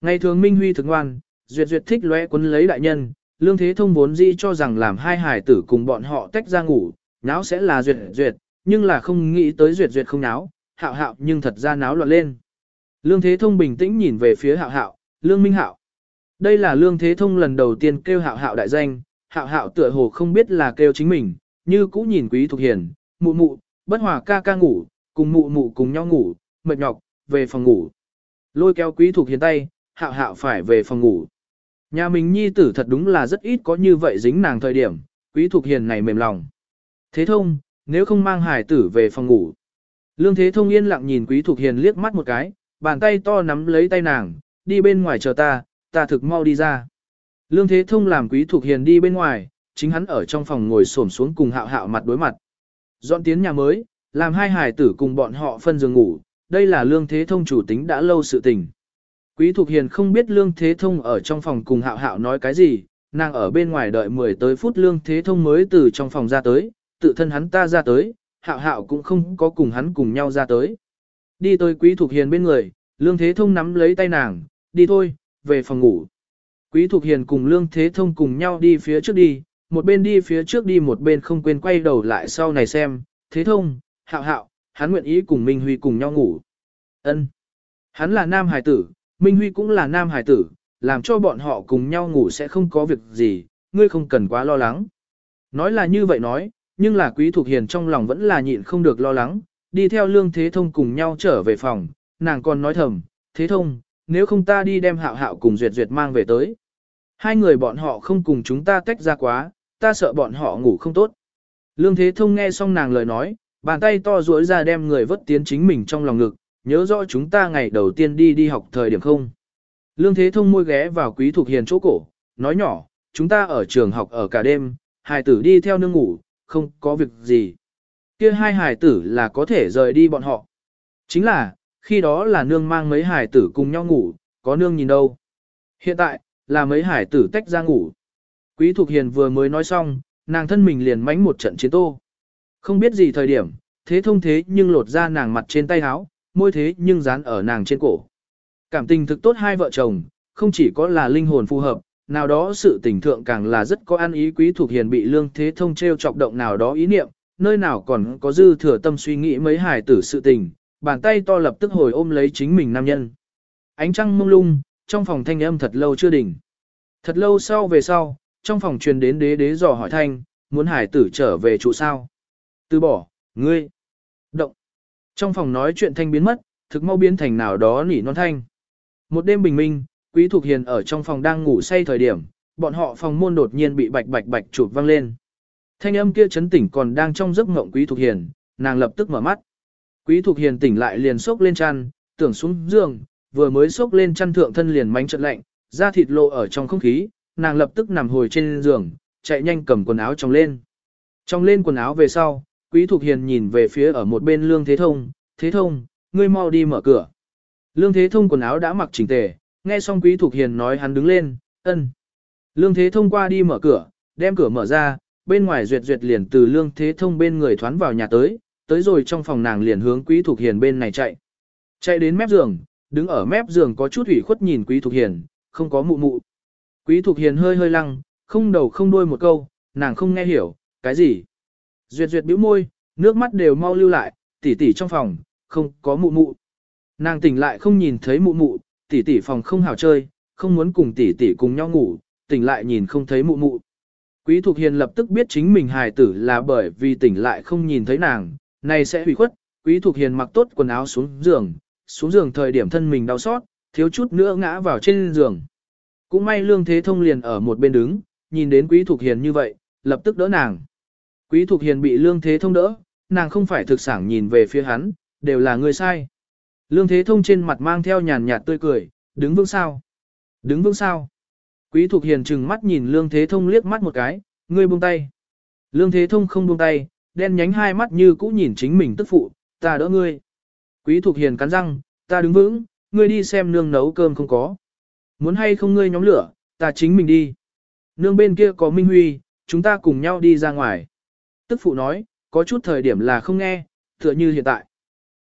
Ngày thường Minh Huy thực ngoan, duyệt duyệt thích lóe quấn lấy đại nhân, lương thế thông vốn dĩ cho rằng làm hai hải tử cùng bọn họ tách ra ngủ, náo sẽ là duyệt duyệt, nhưng là không nghĩ tới duyệt duyệt không náo, hạo hạo nhưng thật ra náo loạn lên. Lương Thế Thông bình tĩnh nhìn về phía hạo hạo, Lương Minh Hạo. Đây là Lương Thế Thông lần đầu tiên kêu hạo hạo đại danh, hạo hạo tựa hồ không biết là kêu chính mình, như cũ nhìn quý thuộc hiền, mụ mụ, bất hòa ca ca ngủ, cùng mụ mụ cùng nhau ngủ, mệt nhọc, về phòng ngủ. Lôi kéo quý thuộc hiền tay, hạo hạo phải về phòng ngủ. Nhà mình nhi tử thật đúng là rất ít có như vậy dính nàng thời điểm, quý thuộc hiền này mềm lòng. Thế thông, nếu không mang hải tử về phòng ngủ. Lương Thế Thông yên lặng nhìn Quý Thục Hiền liếc mắt một cái, bàn tay to nắm lấy tay nàng, đi bên ngoài chờ ta, ta thực mau đi ra. Lương Thế Thông làm Quý Thục Hiền đi bên ngoài, chính hắn ở trong phòng ngồi xổm xuống cùng hạo hạo mặt đối mặt. Dọn tiến nhà mới, làm hai hải tử cùng bọn họ phân giường ngủ, đây là Lương Thế Thông chủ tính đã lâu sự tình. Quý Thục Hiền không biết Lương Thế Thông ở trong phòng cùng hạo hạo nói cái gì, nàng ở bên ngoài đợi 10 tới phút Lương Thế Thông mới từ trong phòng ra tới, tự thân hắn ta ra tới, hạo hạo cũng không có cùng hắn cùng nhau ra tới. Đi tới Quý Thục Hiền bên người, Lương Thế Thông nắm lấy tay nàng, đi thôi, về phòng ngủ. Quý Thục Hiền cùng Lương Thế Thông cùng nhau đi phía trước đi, một bên đi phía trước đi một bên không quên quay đầu lại sau này xem, Thế Thông, hạo hạo, hắn nguyện ý cùng Minh Huy cùng nhau ngủ. ân Hắn là nam hải tử, Minh Huy cũng là nam hải tử, làm cho bọn họ cùng nhau ngủ sẽ không có việc gì, ngươi không cần quá lo lắng. Nói là như vậy nói, nhưng là Quý thuộc Hiền trong lòng vẫn là nhịn không được lo lắng, đi theo Lương Thế Thông cùng nhau trở về phòng, nàng còn nói thầm, Thế Thông, nếu không ta đi đem hạo hạo cùng Duyệt Duyệt mang về tới. Hai người bọn họ không cùng chúng ta tách ra quá, ta sợ bọn họ ngủ không tốt. Lương Thế Thông nghe xong nàng lời nói, bàn tay to duỗi ra đem người vất tiến chính mình trong lòng ngực, nhớ rõ chúng ta ngày đầu tiên đi đi học thời điểm không. Lương Thế Thông môi ghé vào Quý Thục Hiền chỗ cổ, nói nhỏ, chúng ta ở trường học ở cả đêm, hài tử đi theo nương ngủ, không có việc gì. Kia hai hài tử là có thể rời đi bọn họ. Chính là, khi đó là nương mang mấy hài tử cùng nhau ngủ, có nương nhìn đâu. Hiện tại, là mấy hải tử tách ra ngủ. Quý Thục Hiền vừa mới nói xong, nàng thân mình liền mánh một trận chiến tô. Không biết gì thời điểm, thế thông thế nhưng lột ra nàng mặt trên tay áo, môi thế nhưng dán ở nàng trên cổ. Cảm tình thực tốt hai vợ chồng, không chỉ có là linh hồn phù hợp, nào đó sự tình thượng càng là rất có ăn ý quý thuộc hiền bị lương thế thông treo chọc động nào đó ý niệm, nơi nào còn có dư thừa tâm suy nghĩ mấy hài tử sự tình, bàn tay to lập tức hồi ôm lấy chính mình nam nhân. Ánh trăng mông lung, trong phòng thanh âm thật lâu chưa đỉnh. Thật lâu sau về sau, trong phòng truyền đến đế đế dò hỏi thanh, muốn hải tử trở về trụ sao. Từ bỏ, ngươi, động. Trong phòng nói chuyện thanh biến mất, thực mau biến thành nào đó nỉ non thanh. Một đêm bình minh, Quý Thục Hiền ở trong phòng đang ngủ say thời điểm, bọn họ phòng môn đột nhiên bị bạch bạch bạch chụp vang lên. Thanh âm kia chấn tỉnh còn đang trong giấc mộng Quý Thục Hiền, nàng lập tức mở mắt. Quý Thục Hiền tỉnh lại liền sốc lên chăn, tưởng xuống giường, vừa mới sốc lên chăn thượng thân liền mánh trận lạnh, da thịt lộ ở trong không khí, nàng lập tức nằm hồi trên giường, chạy nhanh cầm quần áo trong lên. Trong lên quần áo về sau, Quý Thục Hiền nhìn về phía ở một bên Lương Thế Thông, Thế Thông, ngươi mau đi mở cửa. Lương Thế Thông quần áo đã mặc chỉnh tề, nghe xong Quý Thục Hiền nói hắn đứng lên, ân. Lương Thế Thông qua đi mở cửa, đem cửa mở ra, bên ngoài duyệt duyệt liền từ Lương Thế Thông bên người thoán vào nhà tới, tới rồi trong phòng nàng liền hướng Quý Thục Hiền bên này chạy. Chạy đến mép giường, đứng ở mép giường có chút ủy khuất nhìn Quý Thục Hiền, không có mụ mụ. Quý Thục Hiền hơi hơi lăng, không đầu không đuôi một câu, nàng không nghe hiểu, cái gì. Duyệt duyệt bĩu môi, nước mắt đều mau lưu lại, Tỷ tỷ trong phòng, không có mụ mụ. Nàng tỉnh lại không nhìn thấy mụ mụ, tỷ tỷ phòng không hào chơi, không muốn cùng tỷ tỷ cùng nhau ngủ, tỉnh lại nhìn không thấy mụ mụ. Quý Thục Hiền lập tức biết chính mình hài tử là bởi vì tỉnh lại không nhìn thấy nàng, này sẽ hủy khuất, Quý Thục Hiền mặc tốt quần áo xuống giường, xuống giường thời điểm thân mình đau xót, thiếu chút nữa ngã vào trên giường. Cũng may Lương Thế Thông liền ở một bên đứng, nhìn đến Quý Thục Hiền như vậy, lập tức đỡ nàng. Quý Thục Hiền bị Lương Thế Thông đỡ, nàng không phải thực sản nhìn về phía hắn, đều là người sai. Lương Thế Thông trên mặt mang theo nhàn nhạt tươi cười, đứng vững sao? Đứng vững sao? Quý Thục Hiền trừng mắt nhìn Lương Thế Thông liếc mắt một cái, ngươi buông tay. Lương Thế Thông không buông tay, đen nhánh hai mắt như cũ nhìn chính mình tức phụ, ta đỡ ngươi. Quý Thục Hiền cắn răng, ta đứng vững, ngươi đi xem nương nấu cơm không có. Muốn hay không ngươi nhóm lửa, ta chính mình đi. Nương bên kia có Minh Huy, chúng ta cùng nhau đi ra ngoài. Tức phụ nói, có chút thời điểm là không nghe, tựa như hiện tại.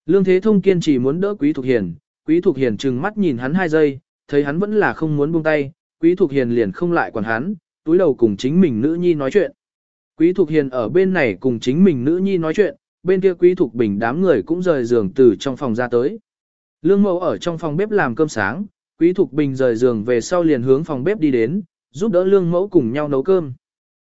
Lương Thế Thông kiên trì muốn đỡ Quý Thục Hiền, Quý Thục Hiền trừng mắt nhìn hắn hai giây, thấy hắn vẫn là không muốn buông tay, Quý Thục Hiền liền không lại quản hắn, túi đầu cùng chính mình nữ nhi nói chuyện. Quý Thục Hiền ở bên này cùng chính mình nữ nhi nói chuyện, bên kia Quý Thục Bình đám người cũng rời giường từ trong phòng ra tới. Lương Mẫu ở trong phòng bếp làm cơm sáng, Quý Thục Bình rời giường về sau liền hướng phòng bếp đi đến, giúp đỡ Lương Mẫu cùng nhau nấu cơm.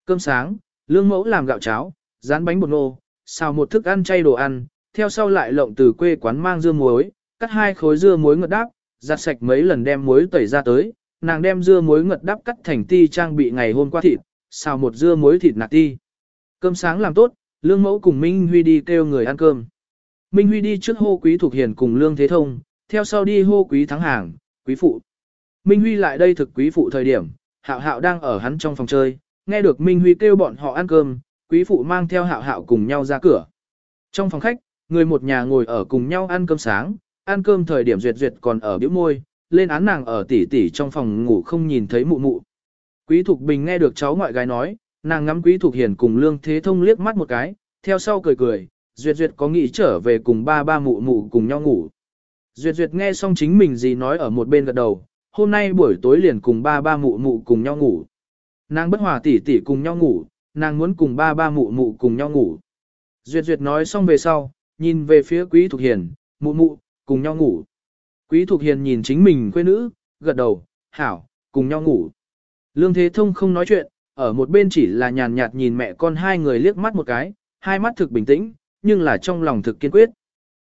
Cơm sáng, Lương Mẫu làm gạo cháo, rán bánh bột nô, xào một thức ăn chay đồ ăn, theo sau lại lộng từ quê quán mang dưa muối, cắt hai khối dưa muối ngật đáp, giặt sạch mấy lần đem muối tẩy ra tới, nàng đem dưa muối ngật đáp cắt thành ti trang bị ngày hôm qua thịt, xào một dưa muối thịt nạc ti. Cơm sáng làm tốt, Lương Mẫu cùng Minh Huy đi kêu người ăn cơm. Minh Huy đi trước hô quý thuộc hiền cùng Lương Thế Thông, theo sau đi hô quý thắng hàng, quý phụ. Minh Huy lại đây thực quý phụ thời điểm, Hạo Hạo đang ở hắn trong phòng chơi, nghe được Minh Huy kêu bọn họ ăn cơm, quý phụ mang theo Hạo Hạo cùng nhau ra cửa. Trong phòng khách, người một nhà ngồi ở cùng nhau ăn cơm sáng, ăn cơm thời điểm duyệt duyệt còn ở biểu môi, lên án nàng ở tỉ tỉ trong phòng ngủ không nhìn thấy mụ mụ. Quý Thục Bình nghe được cháu ngoại gái nói, nàng ngắm Quý Thục Hiền cùng Lương Thế Thông liếc mắt một cái, theo sau cười cười, Duyệt Duyệt có nghĩ trở về cùng ba ba mụ mụ cùng nhau ngủ. Duyệt Duyệt nghe xong chính mình gì nói ở một bên gật đầu, hôm nay buổi tối liền cùng ba ba mụ mụ cùng nhau ngủ. Nàng bất hòa tỷ tỷ cùng nhau ngủ, nàng muốn cùng ba ba mụ mụ cùng nhau ngủ. Duyệt Duyệt nói xong về sau, nhìn về phía Quý Thục Hiền, mụ mụ, cùng nhau ngủ. Quý Thục Hiền nhìn chính mình quê nữ, gật đầu, hảo, cùng nhau ngủ. Lương Thế Thông không nói chuyện, ở một bên chỉ là nhàn nhạt nhìn mẹ con hai người liếc mắt một cái, hai mắt thực bình tĩnh, nhưng là trong lòng thực kiên quyết.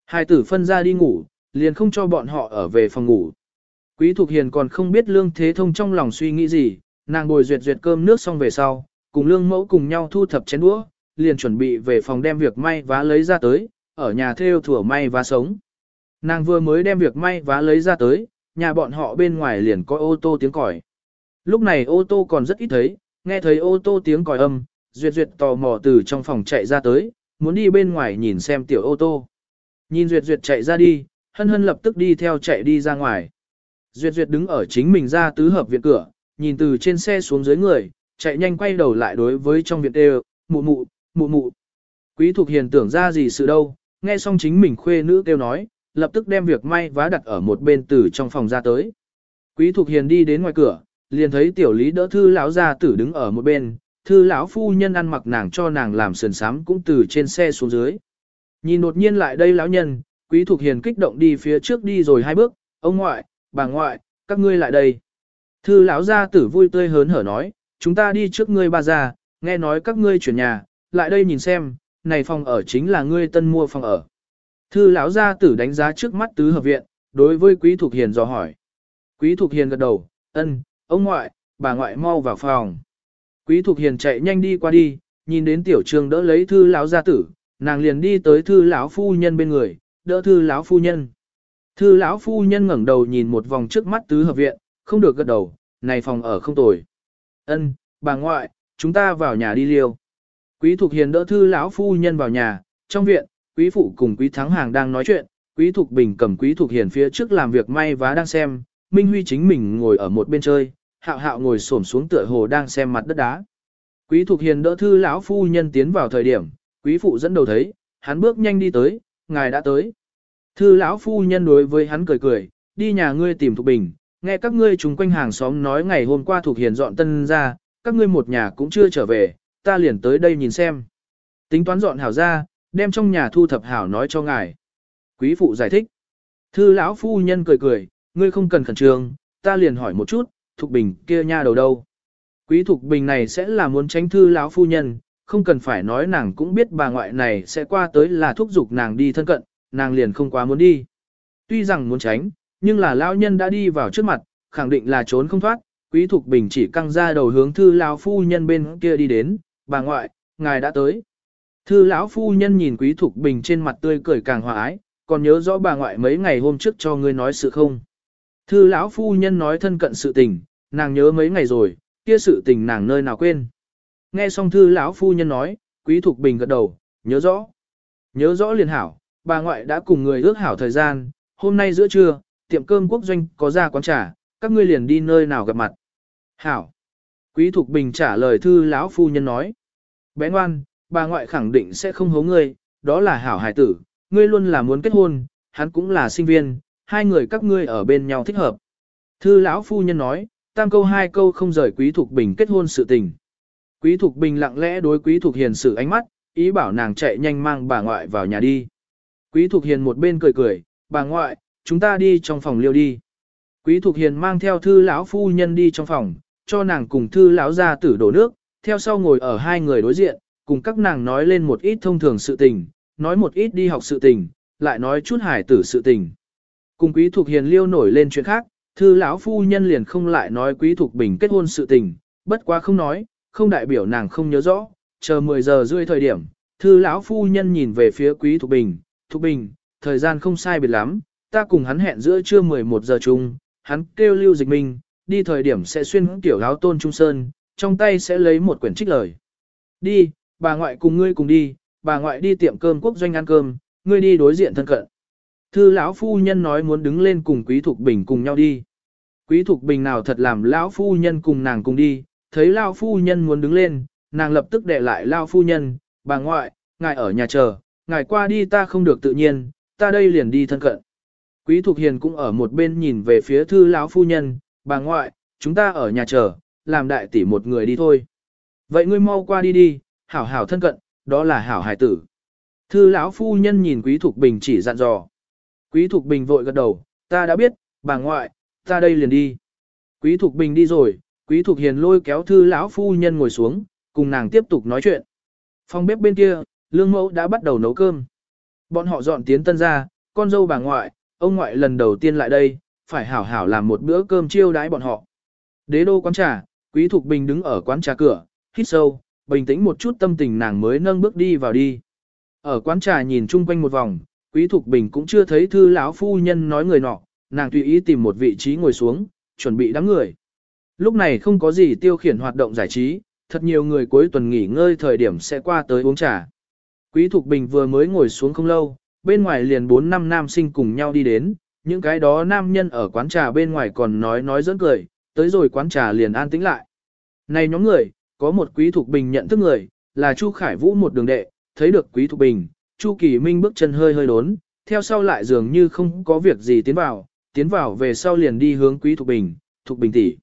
Hai tử phân ra đi ngủ, liền không cho bọn họ ở về phòng ngủ. Quý Thục Hiền còn không biết Lương Thế Thông trong lòng suy nghĩ gì, nàng bồi duyệt duyệt cơm nước xong về sau, cùng Lương Mẫu cùng nhau thu thập chén đũa, liền chuẩn bị về phòng đem việc may vá lấy ra tới, ở nhà theo thủa may vá sống. Nàng vừa mới đem việc may vá lấy ra tới, nhà bọn họ bên ngoài liền có ô tô tiếng còi. Lúc này ô tô còn rất ít thấy, nghe thấy ô tô tiếng còi âm, Duyệt Duyệt tò mò từ trong phòng chạy ra tới, muốn đi bên ngoài nhìn xem tiểu ô tô. Nhìn Duyệt Duyệt chạy ra đi, hân hân lập tức đi theo chạy đi ra ngoài. Duyệt Duyệt đứng ở chính mình ra tứ hợp viện cửa, nhìn từ trên xe xuống dưới người, chạy nhanh quay đầu lại đối với trong viện đều, mụ mụ, mụ mụ. Quý Thục Hiền tưởng ra gì sự đâu, nghe xong chính mình khuê nữ kêu nói, lập tức đem việc may vá đặt ở một bên từ trong phòng ra tới. Quý Thục Hiền đi đến ngoài cửa, liền thấy tiểu lý đỡ thư lão gia tử đứng ở một bên, thư lão phu nhân ăn mặc nàng cho nàng làm sườn sám cũng từ trên xe xuống dưới. Nhìn đột nhiên lại đây lão nhân, Quý Thục Hiền kích động đi phía trước đi rồi hai bước, ông ngoại, bà ngoại, các ngươi lại đây. Thư lão gia tử vui tươi hớn hở nói, chúng ta đi trước ngươi ba già, nghe nói các ngươi chuyển nhà, lại đây nhìn xem, này phòng ở chính là ngươi tân mua phòng ở. Thư lão gia tử đánh giá trước mắt tứ hợp viện, đối với Quý Thục Hiền dò hỏi. Quý Thục Hiền gật đầu, ân, ông ngoại, bà ngoại mau vào phòng. Quý Thục Hiền chạy nhanh đi qua đi, nhìn đến tiểu trường đỡ lấy thư lão gia tử, nàng liền đi tới thư lão phu nhân bên người, đỡ thư lão phu nhân. Thư lão phu nhân ngẩng đầu nhìn một vòng trước mắt tứ hợp viện, không được gật đầu, này phòng ở không tồi. Ân, bà ngoại, chúng ta vào nhà đi liêu. Quý Thục Hiền đỡ thư lão phu nhân vào nhà, trong viện, quý phụ cùng quý thắng hàng đang nói chuyện, quý Thục Bình cầm quý Thục Hiền phía trước làm việc may vá đang xem, Minh Huy chính mình ngồi ở một bên chơi, hạo hạo ngồi xổm xuống tựa hồ đang xem mặt đất đá. Quý Thục Hiền đỡ thư lão phu nhân tiến vào thời điểm, quý phụ dẫn đầu thấy, hắn bước nhanh đi tới, ngài đã tới. Thư lão phu nhân đối với hắn cười cười, đi nhà ngươi tìm Thục Bình, nghe các ngươi chúng quanh hàng xóm nói ngày hôm qua thuộc Hiền dọn tân ra, các ngươi một nhà cũng chưa trở về, ta liền tới đây nhìn xem. Tính toán dọn hảo ra, đem trong nhà thu thập hảo nói cho ngài. Quý phụ giải thích. Thư lão phu nhân cười cười, ngươi không cần khẩn trương, ta liền hỏi một chút, Thục Bình kia nha đầu đâu. Quý Thục Bình này sẽ là muốn tránh thư lão phu nhân, không cần phải nói nàng cũng biết bà ngoại này sẽ qua tới là thúc giục nàng đi thân cận, nàng liền không quá muốn đi. Tuy rằng muốn tránh, nhưng là lão nhân đã đi vào trước mặt, khẳng định là trốn không thoát, Quý Thục Bình chỉ căng ra đầu hướng thư lão phu nhân bên kia đi đến, bà ngoại, ngài đã tới. Thư lão phu nhân nhìn Quý Thục Bình trên mặt tươi cười càng hòa ái, còn nhớ rõ bà ngoại mấy ngày hôm trước cho ngươi nói sự không. Thư lão phu nhân nói thân cận sự tình, nàng nhớ mấy ngày rồi, kia sự tình nàng nơi nào quên. Nghe xong thư lão phu nhân nói, Quý Thục Bình gật đầu, nhớ rõ. Nhớ rõ liền hảo, bà ngoại đã cùng người ước hảo thời gian, hôm nay giữa trưa, tiệm cơm quốc doanh có ra quán trà, các ngươi liền đi nơi nào gặp mặt. Hảo. Quý Thục Bình trả lời thư lão phu nhân nói. Bé ngoan, bà ngoại khẳng định sẽ không hố ngươi, đó là hảo hài tử, ngươi luôn là muốn kết hôn, hắn cũng là sinh viên, hai người các ngươi ở bên nhau thích hợp. Thư lão phu nhân nói, tam câu hai câu không rời Quý Thục Bình kết hôn sự tình. Quý Thục Bình lặng lẽ đối Quý Thục Hiền sự ánh mắt, ý bảo nàng chạy nhanh mang bà ngoại vào nhà đi. Quý Thục Hiền một bên cười cười, bà ngoại, chúng ta đi trong phòng liêu đi. Quý Thục Hiền mang theo thư lão phu nhân đi trong phòng, cho nàng cùng thư lão ra tử đổ nước, theo sau ngồi ở hai người đối diện, cùng các nàng nói lên một ít thông thường sự tình, nói một ít đi học sự tình, lại nói chút hải tử sự tình. Cùng Quý Thục Hiền liêu nổi lên chuyện khác, thư lão phu nhân liền không lại nói Quý Thục Bình kết hôn sự tình, bất quá không nói, không đại biểu nàng không nhớ rõ, chờ 10 giờ rưỡi thời điểm, thư lão phu nhân nhìn về phía Quý Thục Bình, Thục Bình, thời gian không sai biệt lắm, ta cùng hắn hẹn giữa trưa 11 giờ chung, hắn kêu lưu dịch minh, đi thời điểm sẽ xuyên tiểu áo tôn trung sơn, trong tay sẽ lấy một quyển trích lời. Đi, bà ngoại cùng ngươi cùng đi, bà ngoại đi tiệm cơm quốc doanh ăn cơm, ngươi đi đối diện thân cận. Thư lão phu nhân nói muốn đứng lên cùng Quý Thục Bình cùng nhau đi. Quý Thục Bình nào thật làm lão phu nhân cùng nàng cùng đi, thấy lão phu nhân muốn đứng lên, nàng lập tức để lại lão phu nhân, bà ngoại, ngài ở nhà chờ, ngài qua đi ta không được tự nhiên, ta đây liền đi thân cận. Quý Thục Hiền cũng ở một bên nhìn về phía thư lão phu nhân, bà ngoại, chúng ta ở nhà chờ, làm đại tỷ một người đi thôi. Vậy ngươi mau qua đi đi, hảo hảo thân cận, đó là hảo hải tử. Thư lão phu nhân nhìn Quý Thục Bình chỉ dặn dò. Quý Thục Bình vội gật đầu, ta đã biết, bà ngoại, ta đây liền đi. Quý Thục Bình đi rồi, Quý Thục Hiền lôi kéo thư lão phu nhân ngồi xuống, cùng nàng tiếp tục nói chuyện. Phòng bếp bên kia, lương mẫu đã bắt đầu nấu cơm. Bọn họ dọn tiến tân ra, con dâu bà ngoại, ông ngoại lần đầu tiên lại đây, phải hảo hảo làm một bữa cơm chiêu đãi bọn họ. Đế đô quán trà, Quý Thục Bình đứng ở quán trà cửa, hít sâu, bình tĩnh một chút tâm tình nàng mới nâng bước đi vào đi. Ở quán trà nhìn chung quanh một vòng, Quý Thục Bình cũng chưa thấy thư lão phu nhân nói người nọ, nàng tùy ý tìm một vị trí ngồi xuống, chuẩn bị đám người. Lúc này không có gì tiêu khiển hoạt động giải trí, thật nhiều người cuối tuần nghỉ ngơi thời điểm sẽ qua tới uống trà. Quý Thục Bình vừa mới ngồi xuống không lâu, bên ngoài liền 4 năm nam sinh cùng nhau đi đến, những cái đó nam nhân ở quán trà bên ngoài còn nói nói dẫn cười, tới rồi quán trà liền an tĩnh lại. Này nhóm người, có một Quý thuộc Bình nhận thức người, là Chu Khải Vũ một đường đệ, thấy được Quý thuộc Bình, Chu Kỳ Minh bước chân hơi hơi đốn, theo sau lại dường như không có việc gì tiến vào, tiến vào về sau liền đi hướng Quý thuộc Bình, thuộc Bình tỷ.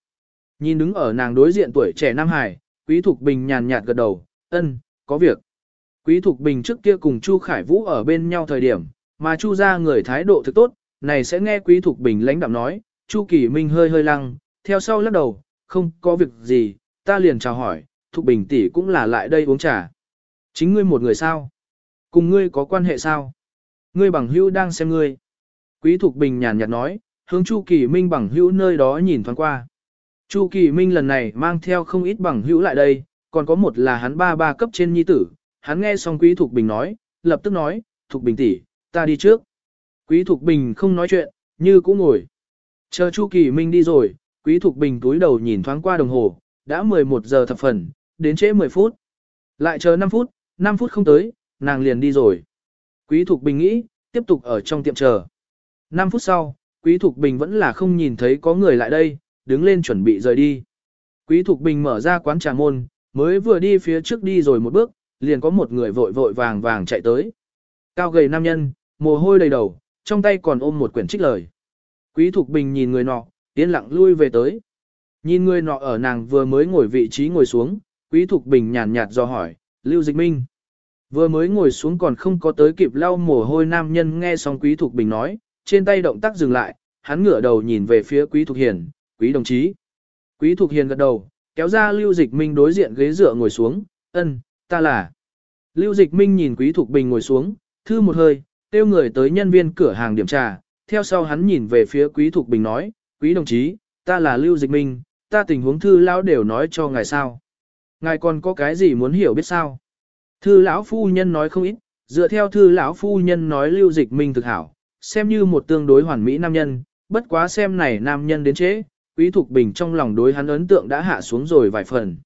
Nhìn đứng ở nàng đối diện tuổi trẻ Nam Hải, Quý thuộc Bình nhàn nhạt gật đầu, ân, có việc. Quý Thục Bình trước kia cùng Chu Khải Vũ ở bên nhau thời điểm, mà Chu ra người thái độ thực tốt, này sẽ nghe Quý Thục Bình lãnh đạm nói, Chu Kỳ Minh hơi hơi lăng, theo sau lắc đầu, không có việc gì, ta liền chào hỏi, Thục Bình tỷ cũng là lại đây uống trà. Chính ngươi một người sao? Cùng ngươi có quan hệ sao? Ngươi bằng hữu đang xem ngươi. Quý Thục Bình nhàn nhạt nói, hướng Chu Kỳ Minh bằng hữu nơi đó nhìn thoáng qua. Chu Kỳ Minh lần này mang theo không ít bằng hữu lại đây, còn có một là hắn ba ba cấp trên nhi tử. Hắn nghe xong Quý Thục Bình nói, lập tức nói, Thục Bình tỷ, ta đi trước. Quý Thục Bình không nói chuyện, như cũng ngồi. Chờ Chu Kỳ Minh đi rồi, Quý Thục Bình túi đầu nhìn thoáng qua đồng hồ, đã 11 giờ thập phần, đến trễ 10 phút. Lại chờ 5 phút, 5 phút không tới, nàng liền đi rồi. Quý Thục Bình nghĩ, tiếp tục ở trong tiệm chờ. 5 phút sau, Quý Thục Bình vẫn là không nhìn thấy có người lại đây, đứng lên chuẩn bị rời đi. Quý Thục Bình mở ra quán trà môn, mới vừa đi phía trước đi rồi một bước, liền có một người vội vội vàng vàng chạy tới. Cao gầy nam nhân, mồ hôi đầy đầu, trong tay còn ôm một quyển trích lời. Quý Thục Bình nhìn người nọ, yên lặng lui về tới. Nhìn người nọ ở nàng vừa mới ngồi vị trí ngồi xuống, Quý Thục Bình nhàn nhạt do hỏi, Lưu Dịch Minh. Vừa mới ngồi xuống còn không có tới kịp lau mồ hôi nam nhân nghe xong Quý Thục Bình nói, trên tay động tác dừng lại, hắn ngửa đầu nhìn về phía Quý Thục Hiền, Quý đồng chí. Quý Thục Hiền gật đầu, kéo ra Lưu Dịch Minh đối diện ghế dựa ngồi xuống, ân, ta là. Lưu Dịch Minh nhìn Quý Thục Bình ngồi xuống, thư một hơi, kêu người tới nhân viên cửa hàng điểm trà, theo sau hắn nhìn về phía Quý Thục Bình nói, Quý đồng chí, ta là Lưu Dịch Minh, ta tình huống thư lão đều nói cho ngài sao. Ngài còn có cái gì muốn hiểu biết sao? Thư lão phu nhân nói không ít, dựa theo thư lão phu nhân nói Lưu Dịch Minh thực hảo, xem như một tương đối hoàn mỹ nam nhân, bất quá xem này nam nhân đến chế, Quý Thục Bình trong lòng đối hắn ấn tượng đã hạ xuống rồi vài phần.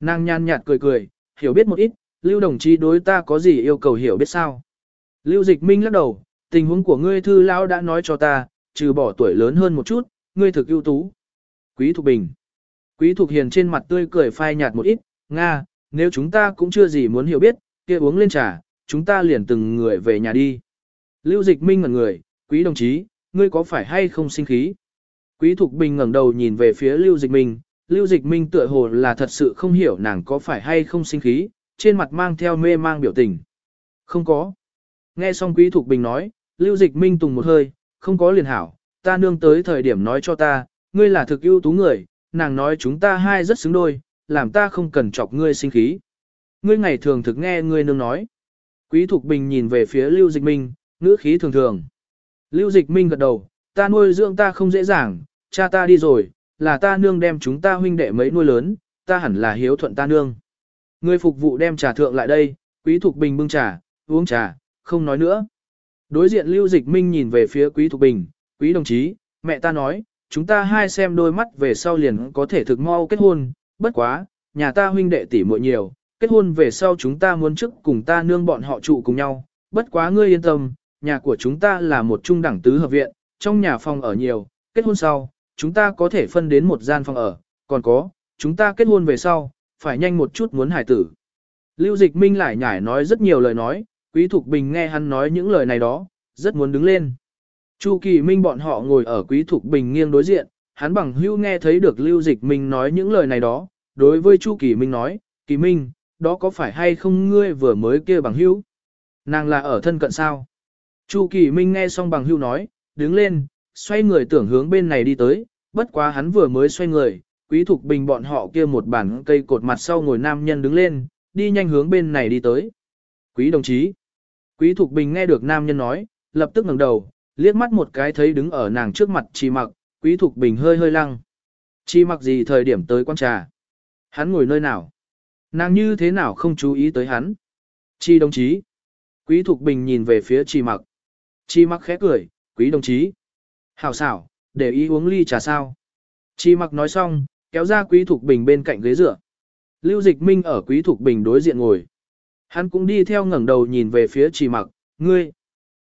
Nàng nhàn nhạt cười cười, hiểu biết một ít, Lưu đồng chí đối ta có gì yêu cầu hiểu biết sao? Lưu Dịch Minh lắc đầu, tình huống của ngươi thư lão đã nói cho ta, trừ bỏ tuổi lớn hơn một chút, ngươi thực ưu tú. Quý Thục Bình. Quý Thục Hiền trên mặt tươi cười phai nhạt một ít, Nga, nếu chúng ta cũng chưa gì muốn hiểu biết, kia uống lên trà, chúng ta liền từng người về nhà đi. Lưu Dịch Minh ngẩn người, quý đồng chí, ngươi có phải hay không sinh khí? Quý Thục Bình ngẩng đầu nhìn về phía Lưu Dịch Minh, Lưu Dịch Minh tựa hồ là thật sự không hiểu nàng có phải hay không sinh khí, trên mặt mang theo mê mang biểu tình. Không có. Nghe xong Quý Thục Bình nói, Lưu Dịch Minh tùng một hơi, không có liền hảo, ta nương tới thời điểm nói cho ta, ngươi là thực ưu tú người, nàng nói chúng ta hai rất xứng đôi, làm ta không cần chọc ngươi sinh khí. Ngươi ngày thường thực nghe ngươi nương nói. Quý Thục Bình nhìn về phía Lưu Dịch Minh, ngữ khí thường thường. Lưu Dịch Minh gật đầu, ta nuôi dưỡng ta không dễ dàng, cha ta đi rồi, là ta nương đem chúng ta huynh đệ mấy nuôi lớn, ta hẳn là hiếu thuận ta nương. Ngươi phục vụ đem trà thượng lại đây, Quý Thục Bình bưng trà, uống trà, không nói nữa. Đối diện Lưu Dịch Minh nhìn về phía Quý Thục Bình, Quý đồng chí, mẹ ta nói, chúng ta hai xem đôi mắt về sau liền có thể thực mau kết hôn, bất quá, nhà ta huynh đệ tỷ muội nhiều, kết hôn về sau chúng ta muốn trước cùng ta nương bọn họ trụ cùng nhau, bất quá ngươi yên tâm, nhà của chúng ta là một trung đẳng tứ hợp viện, trong nhà phòng ở nhiều, kết hôn sau, chúng ta có thể phân đến một gian phòng ở, còn có, chúng ta kết hôn về sau, phải nhanh một chút muốn hải tử. Lưu Dịch Minh lại nhải nói rất nhiều lời nói, Quý Thục Bình nghe hắn nói những lời này đó, rất muốn đứng lên. Chu Kỳ Minh bọn họ ngồi ở Quý Thục Bình nghiêng đối diện, hắn bằng hữu nghe thấy được Lưu Dịch Minh nói những lời này đó, đối với Chu Kỳ Minh nói, Kỳ Minh, đó có phải hay không ngươi vừa mới kia bằng hữu? Nàng là ở thân cận sao? Chu Kỳ Minh nghe xong bằng hữu nói, đứng lên, xoay người tưởng hướng bên này đi tới, bất quá hắn vừa mới xoay người, Quý Thục Bình bọn họ kia một bản cây cột mặt sau ngồi nam nhân đứng lên, đi nhanh hướng bên này đi tới. Quý đồng chí. Quý Thục Bình nghe được nam nhân nói, lập tức ngẩng đầu, liếc mắt một cái thấy đứng ở nàng trước mặt Chi Mặc, Quý Thục Bình hơi hơi lăng. Chi Mặc gì thời điểm tới quan trà? Hắn ngồi nơi nào? Nàng như thế nào không chú ý tới hắn? Chi đồng chí. Quý Thục Bình nhìn về phía Chi Mặc. Chi Mặc khẽ cười, quý đồng chí. Hảo xảo, để ý uống ly trà sao. Chi Mặc nói xong, kéo ra Quý Thục Bình bên cạnh ghế dựa. Lưu Dịch Minh ở Quý Thục Bình đối diện ngồi. Hắn cũng đi theo ngẩng đầu nhìn về phía Chi Mặc, ngươi.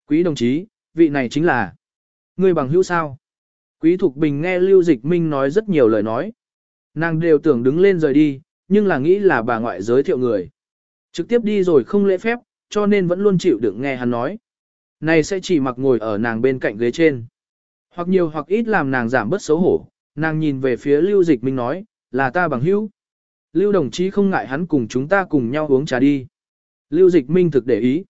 Quý đồng chí, vị này chính là. Ngươi bằng hữu sao? Quý Thục Bình nghe Lưu Dịch Minh nói rất nhiều lời nói. Nàng đều tưởng đứng lên rời đi, nhưng là nghĩ là bà ngoại giới thiệu người. Trực tiếp đi rồi không lễ phép, cho nên vẫn luôn chịu đựng nghe hắn nói. Này sẽ chỉ mặc ngồi ở nàng bên cạnh ghế trên. Hoặc nhiều hoặc ít làm nàng giảm bớt xấu hổ, nàng nhìn về phía Lưu Dịch Minh nói, là ta bằng hữu. Lưu đồng chí không ngại hắn cùng chúng ta cùng nhau uống trà đi. Lưu Dịch Minh thực để ý.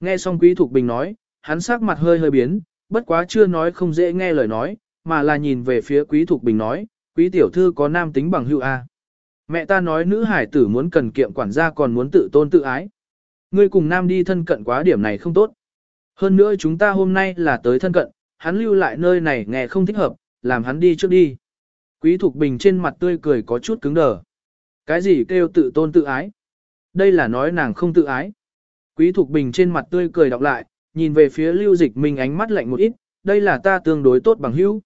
Nghe xong Quý Thục Bình nói, hắn sắc mặt hơi hơi biến, bất quá chưa nói không dễ nghe lời nói, mà là nhìn về phía Quý Thục Bình nói, Quý tiểu thư có nam tính bằng hữu A. Mẹ ta nói nữ hải tử muốn cần kiệm quản gia còn muốn tự tôn tự ái. Ngươi cùng nam đi thân cận quá điểm này không tốt. Hơn nữa chúng ta hôm nay là tới thân cận, hắn lưu lại nơi này nghe không thích hợp, làm hắn đi trước đi. Quý Thục Bình trên mặt tươi cười có chút cứng đờ. Cái gì kêu tự tôn tự ái? Đây là nói nàng không tự ái. Quý Thục Bình trên mặt tươi cười đọc lại, nhìn về phía Lưu Dịch Minh ánh mắt lạnh một ít, đây là ta tương đối tốt bằng hữu.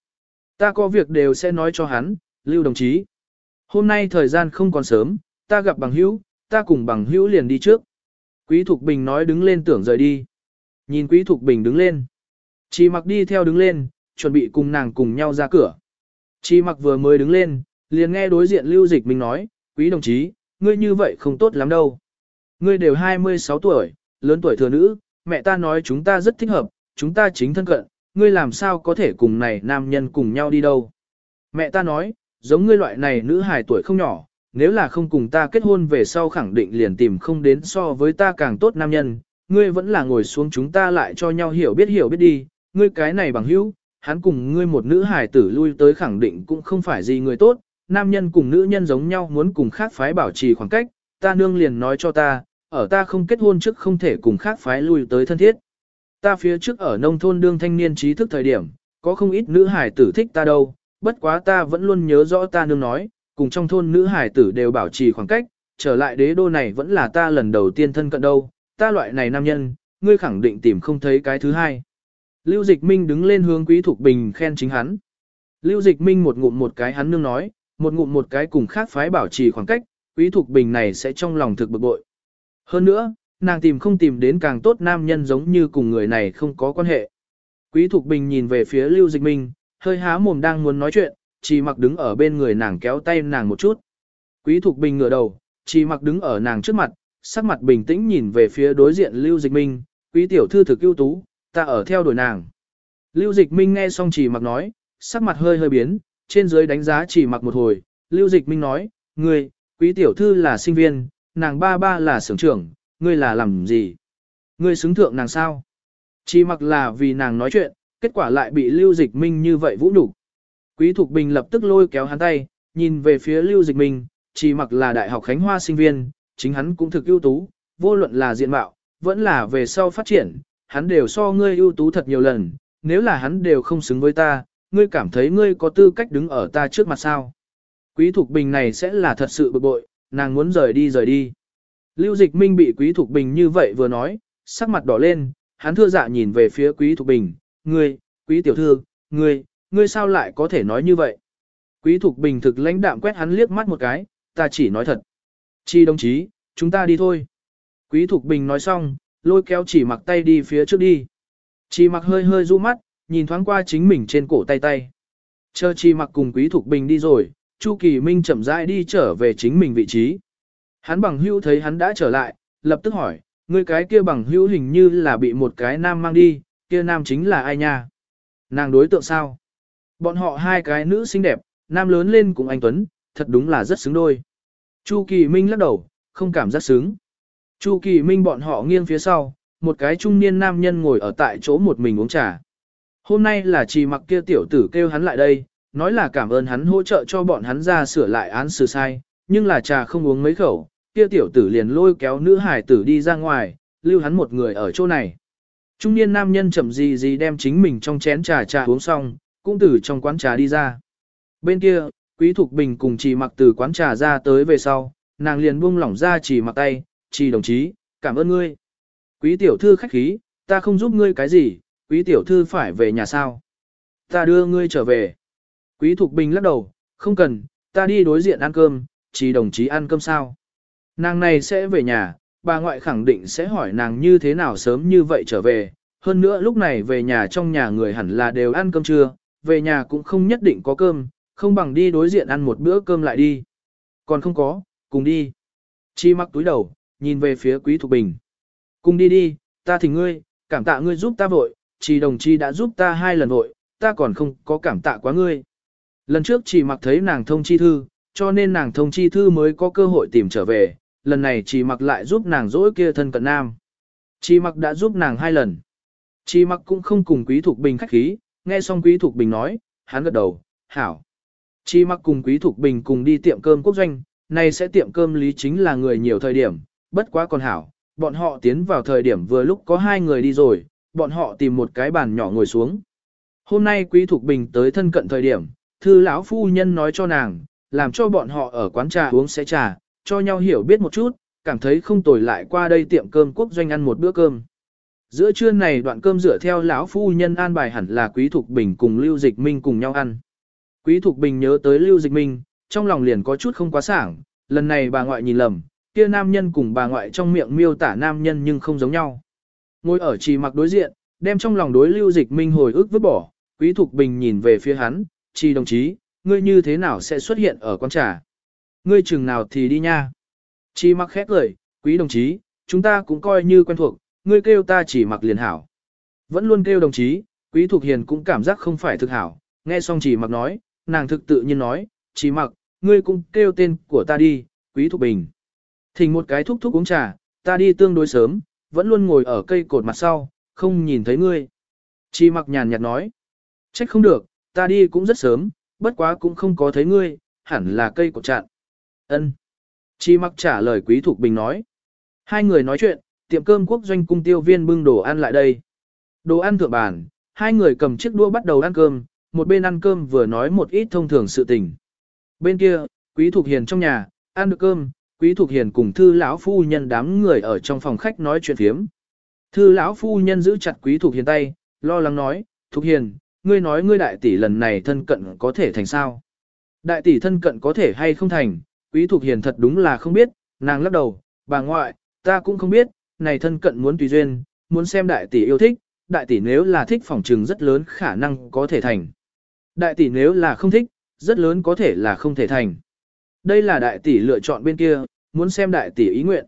Ta có việc đều sẽ nói cho hắn, Lưu đồng chí. Hôm nay thời gian không còn sớm, ta gặp bằng hữu, ta cùng bằng hữu liền đi trước. Quý Thục Bình nói đứng lên tưởng rời đi. Nhìn Quý Thục Bình đứng lên. Chi mặc đi theo đứng lên, chuẩn bị cùng nàng cùng nhau ra cửa. Chi mặc vừa mới đứng lên, liền nghe đối diện lưu dịch mình nói, quý đồng chí, ngươi như vậy không tốt lắm đâu. Ngươi đều 26 tuổi, lớn tuổi thừa nữ, mẹ ta nói chúng ta rất thích hợp, chúng ta chính thân cận, ngươi làm sao có thể cùng này nam nhân cùng nhau đi đâu. Mẹ ta nói, giống ngươi loại này nữ hài tuổi không nhỏ, nếu là không cùng ta kết hôn về sau khẳng định liền tìm không đến so với ta càng tốt nam nhân, ngươi vẫn là ngồi xuống chúng ta lại cho nhau hiểu biết hiểu biết đi, ngươi cái này bằng hữu, hắn cùng ngươi một nữ hài tử lui tới khẳng định cũng không phải gì người tốt, nam nhân cùng nữ nhân giống nhau muốn cùng khác phái bảo trì khoảng cách, ta nương liền nói cho ta, ở ta không kết hôn trước không thể cùng khác phái lui tới thân thiết. Ta phía trước ở nông thôn đương thanh niên trí thức thời điểm, có không ít nữ hài tử thích ta đâu, bất quá ta vẫn luôn nhớ rõ ta nương nói, cùng trong thôn nữ hài tử đều bảo trì khoảng cách, trở lại đế đô này vẫn là ta lần đầu tiên thân cận đâu, ta loại này nam nhân, ngươi khẳng định tìm không thấy cái thứ hai. Lưu Dịch Minh đứng lên hướng Quý Thục Bình khen chính hắn. Lưu Dịch Minh một ngụm một cái hắn nương nói, một ngụm một cái cùng khác phái bảo trì khoảng cách, Quý Thục Bình này sẽ trong lòng thực bực bội. Hơn nữa, nàng tìm không tìm đến càng tốt nam nhân giống như cùng người này không có quan hệ. Quý Thục Bình nhìn về phía Lưu Dịch Minh, hơi há mồm đang muốn nói chuyện, chỉ mặc đứng ở bên người nàng kéo tay nàng một chút. Quý Thục Bình ngửa đầu, chỉ mặc đứng ở nàng trước mặt, sắc mặt bình tĩnh nhìn về phía đối diện Lưu Dịch Minh, quý tiểu thư thực ưu tú, ta ở theo đuổi nàng. Lưu Dịch Minh nghe xong chỉ mặc nói, sắc mặt hơi hơi biến, trên dưới đánh giá chỉ mặc một hồi, Lưu Dịch Minh nói, ngươi, quý tiểu thư là sinh viên, nàng ba ba là sưởng trưởng, ngươi là làm gì? Ngươi xứng thượng nàng sao? Chỉ mặc là vì nàng nói chuyện, kết quả lại bị Lưu Dịch Minh như vậy vũ nhục. Quý Thục Bình lập tức lôi kéo hắn tay, nhìn về phía Lưu Dịch Minh, chỉ mặc là đại học Khánh Hoa sinh viên, chính hắn cũng thực ưu tú, vô luận là diện mạo, vẫn là về sau phát triển, hắn đều so ngươi ưu tú thật nhiều lần, nếu là hắn đều không xứng với ta, ngươi cảm thấy ngươi có tư cách đứng ở ta trước mặt sao. Quý Thục Bình này sẽ là thật sự bực bội, nàng muốn rời đi rời đi. Lưu Dịch Minh bị Quý Thục Bình như vậy vừa nói, sắc mặt đỏ lên, hắn thưa dạ nhìn về phía Quý Thục Bình, ngươi, Quý Tiểu Thư, ngươi, ngươi sao lại có thể nói như vậy? Quý Thục Bình thực lãnh đạm quét hắn liếc mắt một cái, ta chỉ nói thật. Chi đồng chí, chúng ta đi thôi. Quý Thục Bình nói xong, lôi kéo chỉ mặc tay đi phía trước đi. Chỉ mặc hơi hơi du mắt, nhìn thoáng qua chính mình trên cổ tay tay. Chờ Chỉ mặc cùng Quý Thục Bình đi rồi, Chu Kỳ Minh chậm rãi đi trở về chính mình vị trí. Hắn bằng hữu thấy hắn đã trở lại, lập tức hỏi, người cái kia bằng hữu hình như là bị một cái nam mang đi, kia nam chính là ai nha? Nàng đối tượng sao? Bọn họ hai cái nữ xinh đẹp, nam lớn lên cùng anh Tuấn, thật đúng là rất xứng đôi. Chu Kỳ Minh lắc đầu, không cảm giác xứng. Chu Kỳ Minh bọn họ nghiêng phía sau, một cái trung niên nam nhân ngồi ở tại chỗ một mình uống trà. Hôm nay là trì mặc kia tiểu tử kêu hắn lại đây, nói là cảm ơn hắn hỗ trợ cho bọn hắn ra sửa lại án xử sai, nhưng là trà không uống mấy khẩu, kia tiểu tử liền lôi kéo nữ hải tử đi ra ngoài, lưu hắn một người ở chỗ này. Trung niên nam nhân chậm gì gì đem chính mình trong chén trà trà uống xong, cũng từ trong quán trà đi ra. Bên kia, Quý Thục Bình cùng chỉ mặc từ quán trà ra tới về sau, nàng liền buông lỏng ra chỉ mặc tay, trì đồng chí, cảm ơn ngươi. Quý tiểu thư khách khí, ta không giúp ngươi cái gì, quý tiểu thư phải về nhà sao. Ta đưa ngươi trở về. Quý Thục Bình lắc đầu, không cần, ta đi đối diện ăn cơm, trì đồng chí ăn cơm sao. Nàng này sẽ về nhà, bà ngoại khẳng định sẽ hỏi nàng như thế nào sớm như vậy trở về. Hơn nữa lúc này về nhà trong nhà người hẳn là đều ăn cơm trưa, về nhà cũng không nhất định có cơm, không bằng đi đối diện ăn một bữa cơm lại đi. Còn không có, cùng đi. Chi mắc túi đầu, nhìn về phía Quý Thục Bình. Cùng đi đi, ta thỉnh ngươi, cảm tạ ngươi giúp ta vội, chỉ đồng chi đã giúp ta hai lần vội, ta còn không có cảm tạ quá ngươi. Lần trước chỉ mặc thấy nàng thông chi thư, cho nên nàng thông chi thư mới có cơ hội tìm trở về, lần này chỉ mặc lại giúp nàng dỗi kia thân cận nam. Chỉ mặc đã giúp nàng hai lần. Chỉ mặc cũng không cùng Quý Thục Bình khách khí, nghe xong Quý Thục Bình nói, hắn gật đầu, hảo. Chỉ mặc cùng Quý Thục Bình cùng đi tiệm cơm quốc doanh, nay sẽ tiệm cơm lý chính là người nhiều thời điểm, bất quá còn hảo, bọn họ tiến vào thời điểm vừa lúc có hai người đi rồi, bọn họ tìm một cái bàn nhỏ ngồi xuống. Hôm nay Quý Thục Bình tới thân cận thời điểm, thư lão phu nhân nói cho nàng, làm cho bọn họ ở quán trà uống sẽ trà, cho nhau hiểu biết một chút, cảm thấy không tồi lại qua đây tiệm cơm quốc doanh ăn một bữa cơm. Giữa trưa này đoạn cơm dựa theo lão phu nhân an bài hẳn là Quý Thục Bình cùng Lưu Dịch Minh cùng nhau ăn. Quý Thục Bình nhớ tới Lưu Dịch Minh, trong lòng liền có chút không quá sảng, lần này bà ngoại nhìn lầm, kia nam nhân cùng bà ngoại trong miệng miêu tả nam nhân nhưng không giống nhau. Ngồi ở trì mặc đối diện, đem trong lòng đối Lưu Dịch Minh hồi ức vứt bỏ, Quý Thục Bình nhìn về phía hắn, trì đồng chí, ngươi như thế nào sẽ xuất hiện ở quán trà? Ngươi chừng nào thì đi nha. Chi mặc khét lời, quý đồng chí, chúng ta cũng coi như quen thuộc, ngươi kêu ta chỉ mặc liền hảo. Vẫn luôn kêu đồng chí, quý thục hiền cũng cảm giác không phải thực hảo, nghe xong chỉ mặc nói, nàng thực tự nhiên nói, chỉ mặc, ngươi cũng kêu tên của ta đi, quý thục bình. Thỉnh một cái thúc thúc uống trà, ta đi tương đối sớm, vẫn luôn ngồi ở cây cột mặt sau, không nhìn thấy ngươi. Chi mặc nhàn nhạt nói, trách không được, ta đi cũng rất sớm, bất quá cũng không có thấy ngươi, hẳn là cây cột chặn. Ân. Chi mặc trả lời Quý Thục Bình nói. Hai người nói chuyện, tiệm cơm quốc doanh cung tiêu viên bưng đồ ăn lại đây. Đồ ăn thượng bàn, hai người cầm chiếc đũa bắt đầu ăn cơm, một bên ăn cơm vừa nói một ít thông thường sự tình. Bên kia, Quý Thục Hiền trong nhà, ăn được cơm, Quý Thục Hiền cùng thư lão phu nhân đám người ở trong phòng khách nói chuyện phiếm. Thư lão phu nhân giữ chặt Quý Thục Hiền tay, lo lắng nói, Thục Hiền, ngươi nói ngươi đại tỷ lần này thân cận có thể thành sao? Đại tỷ thân cận có thể hay không thành, Quý Thục Hiền thật đúng là không biết, nàng lắc đầu, bà ngoại, ta cũng không biết, này thân cận muốn tùy duyên, muốn xem đại tỷ yêu thích, đại tỷ nếu là thích phòng trừng rất lớn khả năng có thể thành. Đại tỷ nếu là không thích, rất lớn có thể là không thể thành. Đây là đại tỷ lựa chọn bên kia, muốn xem đại tỷ ý nguyện.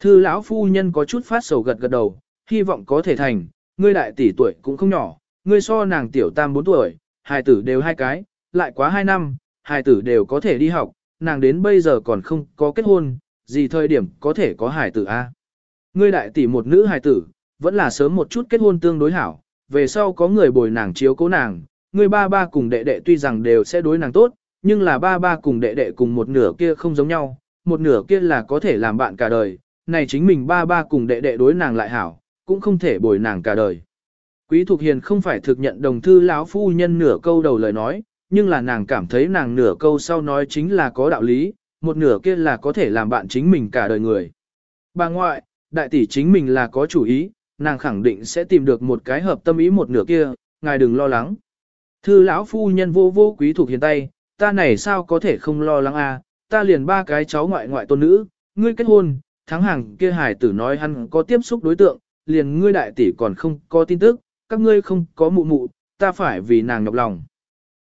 Thư lão phu nhân có chút phát sầu gật gật đầu, hy vọng có thể thành, ngươi đại tỷ tuổi cũng không nhỏ, ngươi so nàng tiểu tam 4 tuổi, hài tử đều hai cái, lại quá 2 năm, hài tử đều có thể đi học, nàng đến bây giờ còn không có kết hôn, gì thời điểm có thể có hài tử a? Ngươi đại tỷ một nữ hài tử, vẫn là sớm một chút kết hôn tương đối hảo, về sau có người bồi nàng chiếu cố nàng, ngươi ba ba cùng đệ đệ tuy rằng đều sẽ đối nàng tốt, nhưng là ba ba cùng đệ đệ cùng một nửa kia không giống nhau, một nửa kia là có thể làm bạn cả đời, này chính mình ba ba cùng đệ đệ đối nàng lại hảo, cũng không thể bồi nàng cả đời. Quý Thục Hiền không phải thực nhận đồng thư lão phu nhân nửa câu đầu lời nói, nhưng là nàng cảm thấy nàng nửa câu sau nói chính là có đạo lý, một nửa kia là có thể làm bạn chính mình cả đời người. Bà ngoại, đại tỷ chính mình là có chủ ý, nàng khẳng định sẽ tìm được một cái hợp tâm ý một nửa kia, ngài đừng lo lắng. Thư lão phu nhân vô vô quý thuộc hiền tay, ta này sao có thể không lo lắng à, ta liền ba cái cháu ngoại ngoại tôn nữ, ngươi kết hôn, thắng hàng kia hải tử nói hắn có tiếp xúc đối tượng, liền ngươi đại tỷ còn không có tin tức, các ngươi không có mụ mụ, ta phải vì nàng nhọc lòng.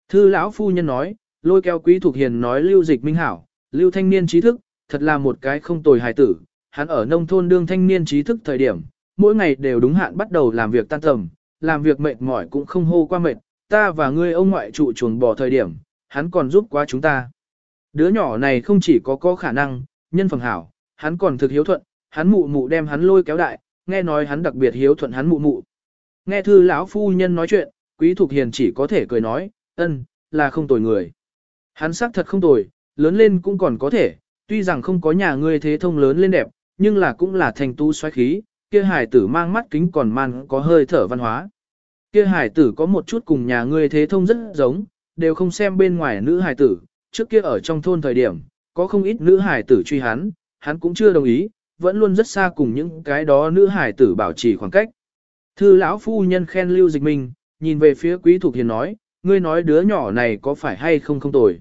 Thư lão phu nhân nói, lôi kéo quý thuộc hiền nói lưu dịch minh hảo, lưu thanh niên trí thức, thật là một cái không tồi hài tử, hắn ở nông thôn đương thanh niên trí thức thời điểm, mỗi ngày đều đúng hạn bắt đầu làm việc tan tầm, làm việc mệt mỏi cũng không hô qua mệt, ta và ngươi ông ngoại trụ chuồng bỏ thời điểm, hắn còn giúp quá chúng ta. Đứa nhỏ này không chỉ có có khả năng, nhân phẩm hảo, hắn còn thực hiếu thuận, hắn mụ mụ đem hắn lôi kéo đại, nghe nói hắn đặc biệt hiếu thuận hắn mụ mụ. Nghe thư lão phu nhân nói chuyện, quý thục hiền chỉ có thể cười nói, ân, là không tồi người. Hắn xác thật không tồi, lớn lên cũng còn có thể, tuy rằng không có nhà ngươi thế thông lớn lên đẹp, nhưng là cũng là thành tu xoáy khí, kia hải tử mang mắt kính còn man có hơi thở văn hóa. Kia hải tử có một chút cùng nhà ngươi thế thông rất giống, đều không xem bên ngoài nữ hài tử, trước kia ở trong thôn thời điểm, có không ít nữ hài tử truy hắn, hắn cũng chưa đồng ý, vẫn luôn rất xa cùng những cái đó nữ hài tử bảo trì khoảng cách. Thư lão phu nhân khen Lưu Dịch Minh, nhìn về phía Quý Thục Hiền nói, ngươi nói đứa nhỏ này có phải hay không không tồi.